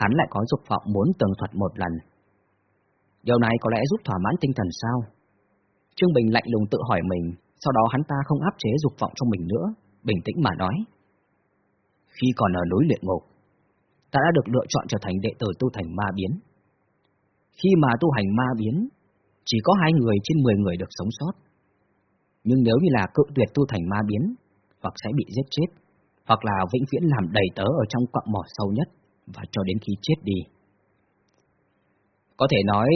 hắn lại có dục vọng muốn tường thuật một lần. Điều này có lẽ giúp thỏa mãn tinh thần sao? Trương Bình lạnh lùng tự hỏi mình, sau đó hắn ta không áp chế dục vọng trong mình nữa, bình tĩnh mà nói. Khi còn ở núi luyện ngục, ta đã được lựa chọn trở thành đệ tử tu thành ma biến. Khi mà tu hành ma biến, chỉ có hai người trên mười người được sống sót. Nhưng nếu như là cự tuyệt tu thành ma biến, hoặc sẽ bị giết chết, hoặc là vĩnh viễn làm đầy tớ ở trong quặng mỏ sâu nhất, và cho đến khi chết đi. Có thể nói,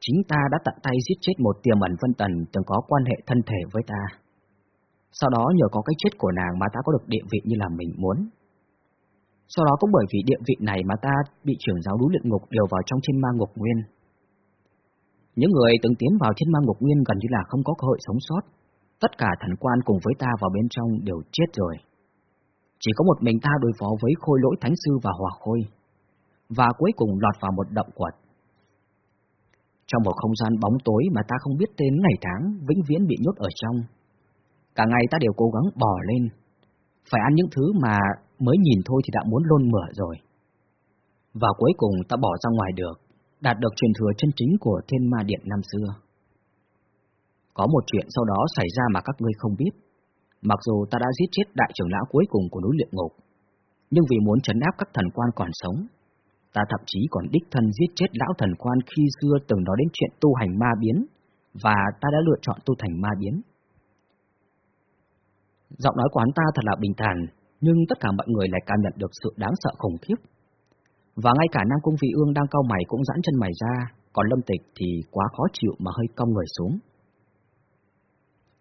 chính ta đã tận tay giết chết một tiềm ẩn vân tần từng có quan hệ thân thể với ta. Sau đó nhờ có cái chết của nàng mà ta có được địa vị như là mình muốn. Sau đó cũng bởi vì địa vị này mà ta bị trưởng giáo núi luyện ngục điều vào trong trên ma ngục nguyên. Những người từng tiến vào trên ma ngục nguyên gần như là không có cơ hội sống sót. Tất cả thần quan cùng với ta vào bên trong đều chết rồi. Chỉ có một mình ta đối phó với khôi lỗi thánh sư và hỏa khôi. Và cuối cùng lọt vào một động quật. Trong một không gian bóng tối mà ta không biết tên ngày tháng, vĩnh viễn bị nhốt ở trong. Cả ngày ta đều cố gắng bò lên. Phải ăn những thứ mà mới nhìn thôi thì đã muốn lôn mửa rồi. Và cuối cùng ta bỏ ra ngoài được, đạt được truyền thừa chân chính của thiên ma điện năm xưa. Có một chuyện sau đó xảy ra mà các ngươi không biết. Mặc dù ta đã giết chết đại trưởng lão cuối cùng của núi luyện ngục, nhưng vì muốn trấn áp các thần quan còn sống, ta thậm chí còn đích thân giết chết lão thần quan khi xưa từng nói đến chuyện tu hành ma biến, và ta đã lựa chọn tu thành ma biến. Giọng nói của hắn ta thật là bình thản, nhưng tất cả mọi người lại cảm nhận được sự đáng sợ khủng khiếp. Và ngay cả Nam Cung Vị Ương đang cau mày cũng giãn chân mày ra, còn Lâm Tịch thì quá khó chịu mà hơi cong người xuống.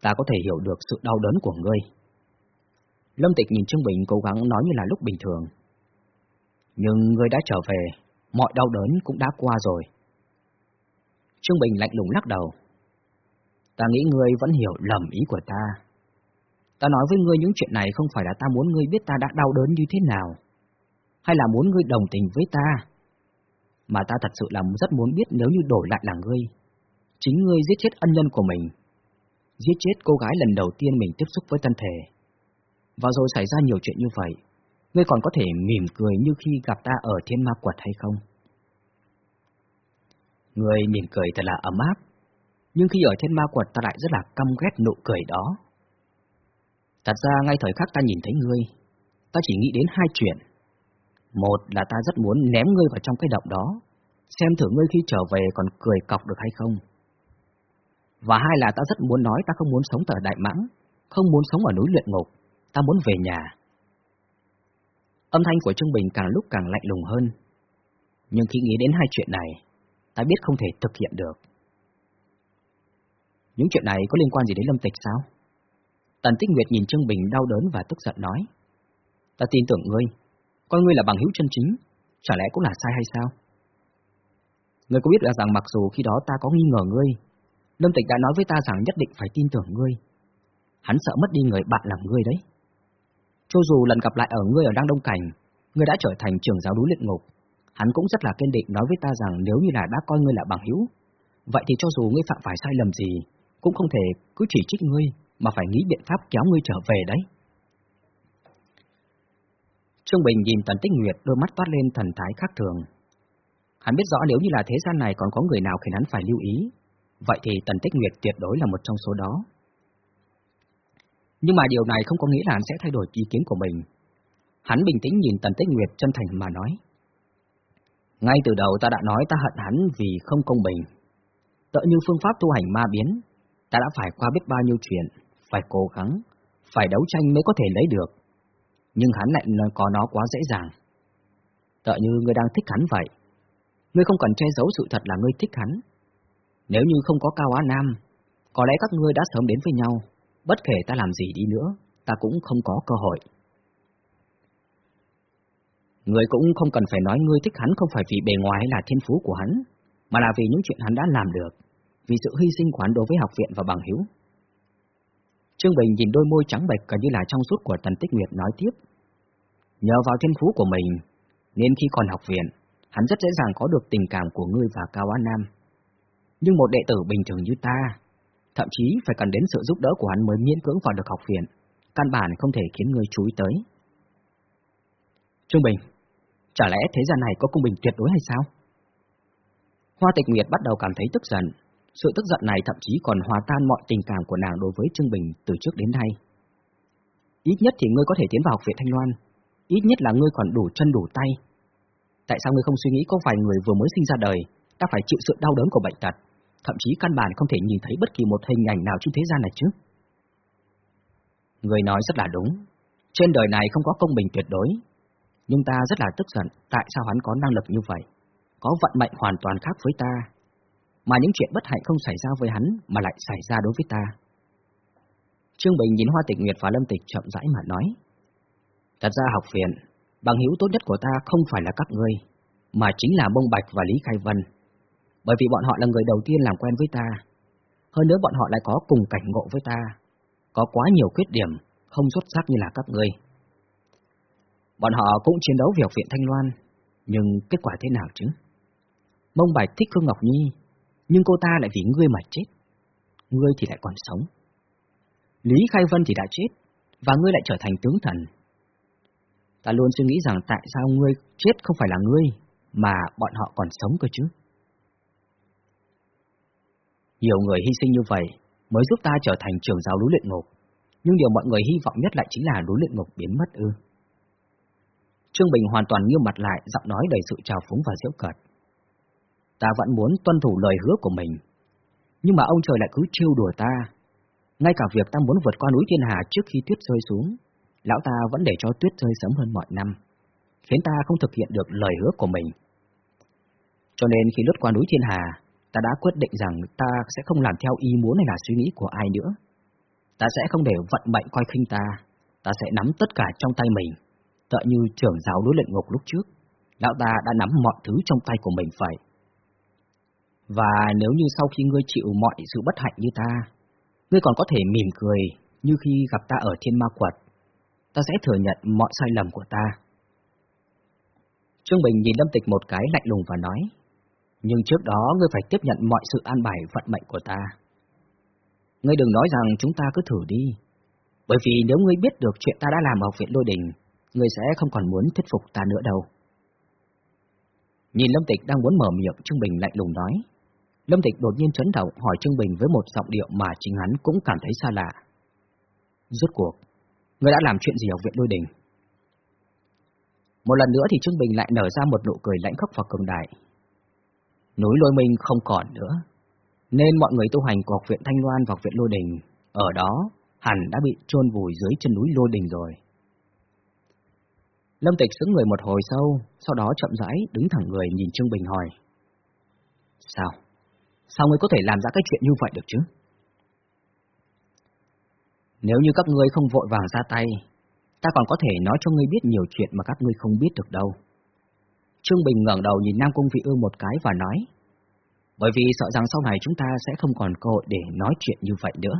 Ta có thể hiểu được sự đau đớn của ngươi. Lâm Tịch nhìn Trương Bình cố gắng nói như là lúc bình thường. Nhưng ngươi đã trở về, mọi đau đớn cũng đã qua rồi. Trương Bình lạnh lùng lắc đầu. Ta nghĩ ngươi vẫn hiểu lầm ý của ta. Ta nói với ngươi những chuyện này không phải là ta muốn ngươi biết ta đã đau đớn như thế nào, hay là muốn ngươi đồng tình với ta, mà ta thật sự là rất muốn biết nếu như đổi lại là ngươi, chính ngươi giết chết ân nhân của mình, giết chết cô gái lần đầu tiên mình tiếp xúc với thân thể, và rồi xảy ra nhiều chuyện như vậy, ngươi còn có thể mỉm cười như khi gặp ta ở thiên ma quật hay không? Ngươi mỉm cười thật là ấm áp, nhưng khi ở thiên ma quật ta lại rất là căm ghét nụ cười đó. Thật ra ngay thời khắc ta nhìn thấy ngươi, ta chỉ nghĩ đến hai chuyện. Một là ta rất muốn ném ngươi vào trong cái động đó, xem thử ngươi khi trở về còn cười cọc được hay không. Và hai là ta rất muốn nói ta không muốn sống ở Đại Mãng, không muốn sống ở núi luyện ngục, ta muốn về nhà. Âm thanh của Trương Bình càng lúc càng lạnh lùng hơn. Nhưng khi nghĩ đến hai chuyện này, ta biết không thể thực hiện được. Những chuyện này có liên quan gì đến Lâm Tịch sao? Tần Tích Nguyệt nhìn Trương Bình đau đớn và tức giận nói. Ta tin tưởng ngươi, coi ngươi là bằng hữu chân chính, chả lẽ cũng là sai hay sao? Ngươi có biết là rằng mặc dù khi đó ta có nghi ngờ ngươi, Lâm Tịch đã nói với ta rằng nhất định phải tin tưởng ngươi. Hắn sợ mất đi người bạn làm ngươi đấy. Cho dù lần gặp lại ở ngươi ở Đăng Đông Cảnh, ngươi đã trở thành trưởng giáo núi luyện ngục, hắn cũng rất là kiên định nói với ta rằng nếu như là đã coi ngươi là bằng hữu, vậy thì cho dù ngươi phạm phải sai lầm gì, cũng không thể cứ chỉ trích ngươi mà phải nghĩ biện pháp kéo ngươi trở về đấy. Trương Bình nhìn Tần Tích Nguyệt đôi mắt toát lên thần thái khác thường. Hắn biết rõ nếu như là thế gian này còn có người nào khiến hắn phải lưu ý, vậy thì Tần Tích Nguyệt tuyệt đối là một trong số đó. Nhưng mà điều này không có nghĩa là hắn sẽ thay đổi ý kiến của mình. Hắn bình tĩnh nhìn Tần Tích Nguyệt chân thành mà nói. Ngay từ đầu ta đã nói ta hận hắn vì không công bình. Tợ như phương pháp tu hành ma biến, ta đã phải qua biết bao nhiêu chuyện, phải cố gắng, phải đấu tranh mới có thể lấy được. Nhưng hắn lại có nó quá dễ dàng. Tợ như ngươi đang thích hắn vậy. Ngươi không cần che giấu sự thật là ngươi thích hắn. Nếu như không có Cao Á Nam, có lẽ các ngươi đã sớm đến với nhau, bất kể ta làm gì đi nữa, ta cũng không có cơ hội. Ngươi cũng không cần phải nói ngươi thích hắn không phải vì bề ngoài là thiên phú của hắn, mà là vì những chuyện hắn đã làm được, vì sự hy sinh của hắn đối với học viện và bằng hữu. Trương Bình nhìn đôi môi trắng bệch gần như là trong suốt của Tần Tích Nguyệt nói tiếp. Nhờ vào thiên phú của mình, nên khi còn học viện, hắn rất dễ dàng có được tình cảm của ngươi và Cao Á Nam. Nhưng một đệ tử bình thường như ta, thậm chí phải cần đến sự giúp đỡ của hắn mới miễn cưỡng vào được học viện, căn bản không thể khiến ngươi chú ý tới. Trương Bình, chả lẽ thế gian này có công bình tuyệt đối hay sao? Hoa Tịch Nguyệt bắt đầu cảm thấy tức giận, sự tức giận này thậm chí còn hòa tan mọi tình cảm của nàng đối với Trương Bình từ trước đến nay. Ít nhất thì ngươi có thể tiến vào học viện Thanh Loan, ít nhất là ngươi còn đủ chân đủ tay. Tại sao ngươi không suy nghĩ có vài người vừa mới sinh ra đời đã phải chịu sự đau đớn của bệnh tật, thậm chí căn bản không thể nhìn thấy bất kỳ một hình ảnh nào trên thế gian này chứ? Người nói rất là đúng, trên đời này không có công bình tuyệt đối, nhưng ta rất là tức giận tại sao hắn có năng lực như vậy, có vận mệnh hoàn toàn khác với ta, mà những chuyện bất hạnh không xảy ra với hắn mà lại xảy ra đối với ta. Trương Bình nhìn Hoa Tịch Nguyệt và Lâm Tịch chậm rãi mà nói. Thật ra học viện, bằng hữu tốt nhất của ta không phải là các ngươi, mà chính là Bông Bạch và Lý Khai Vân. Bởi vì bọn họ là người đầu tiên làm quen với ta. Hơn nữa bọn họ lại có cùng cảnh ngộ với ta. Có quá nhiều khuyết điểm, không xuất sắc như là các ngươi. Bọn họ cũng chiến đấu việc viện Thanh Loan, nhưng kết quả thế nào chứ? Mông Bạch thích Khương Ngọc Nhi, nhưng cô ta lại vì ngươi mà chết. Ngươi thì lại còn sống. Lý Khai Vân thì đã chết, và ngươi lại trở thành tướng thần. Ta luôn suy nghĩ rằng tại sao ngươi chết không phải là ngươi, mà bọn họ còn sống cơ chứ. Nhiều người hy sinh như vậy mới giúp ta trở thành trường giáo núi luyện ngục, nhưng điều mọi người hy vọng nhất lại chính là núi luyện ngục biến mất ư. Trương Bình hoàn toàn nghiêm mặt lại, giọng nói đầy sự trào phúng và giễu cợt. Ta vẫn muốn tuân thủ lời hứa của mình, nhưng mà ông trời lại cứ trêu đùa ta. Ngay cả việc ta muốn vượt qua núi Thiên Hà trước khi tuyết rơi xuống, lão ta vẫn để cho tuyết rơi sớm hơn mọi năm, khiến ta không thực hiện được lời hứa của mình. Cho nên khi lướt qua núi Thiên Hà, ta đã quyết định rằng ta sẽ không làm theo ý muốn hay là suy nghĩ của ai nữa. Ta sẽ không để vận mệnh coi khinh ta, ta sẽ nắm tất cả trong tay mình tựa như trưởng giáo đối luyện ngục lúc trước, lão ta đã nắm mọi thứ trong tay của mình vậy. Và nếu như sau khi ngươi chịu mọi sự bất hạnh như ta, ngươi còn có thể mỉm cười như khi gặp ta ở thiên ma quật, ta sẽ thừa nhận mọi sai lầm của ta. Trương Bình nhìn Lâm Tịch một cái lạnh lùng và nói, nhưng trước đó ngươi phải tiếp nhận mọi sự an bài vận mệnh của ta. Ngươi đừng nói rằng chúng ta cứ thử đi, bởi vì nếu ngươi biết được chuyện ta đã làm ở học viện Lôi Đình, ngươi sẽ không còn muốn thuyết phục ta nữa đâu. Nhìn Lâm Tịch đang muốn mở miệng, Trương Bình lạnh lùng nói. Lâm Tịch đột nhiên chấn động hỏi Trương Bình với một giọng điệu mà chính hắn cũng cảm thấy xa lạ. Rốt cuộc, ngươi đã làm chuyện gì ở viện đôi đình? Một lần nữa thì Trương Bình lại nở ra một nụ cười lãnh khốc và cường đại. Núi lôi minh không còn nữa, nên mọi người tu hành của học viện Thanh Loan và học viện lôi đình, ở đó hẳn đã bị chôn vùi dưới chân núi lôi đình rồi. Lâm Tịch sững người một hồi sâu, sau đó chậm rãi đứng thẳng người nhìn Trương Bình hỏi. Sao? Sao ngươi có thể làm ra cái chuyện như vậy được chứ? Nếu như các ngươi không vội vàng ra tay, ta còn có thể nói cho ngươi biết nhiều chuyện mà các ngươi không biết được đâu. Trương Bình ngẩng đầu nhìn Nam Cung Vị Ương một cái và nói, bởi vì sợ rằng sau này chúng ta sẽ không còn cơ hội để nói chuyện như vậy nữa.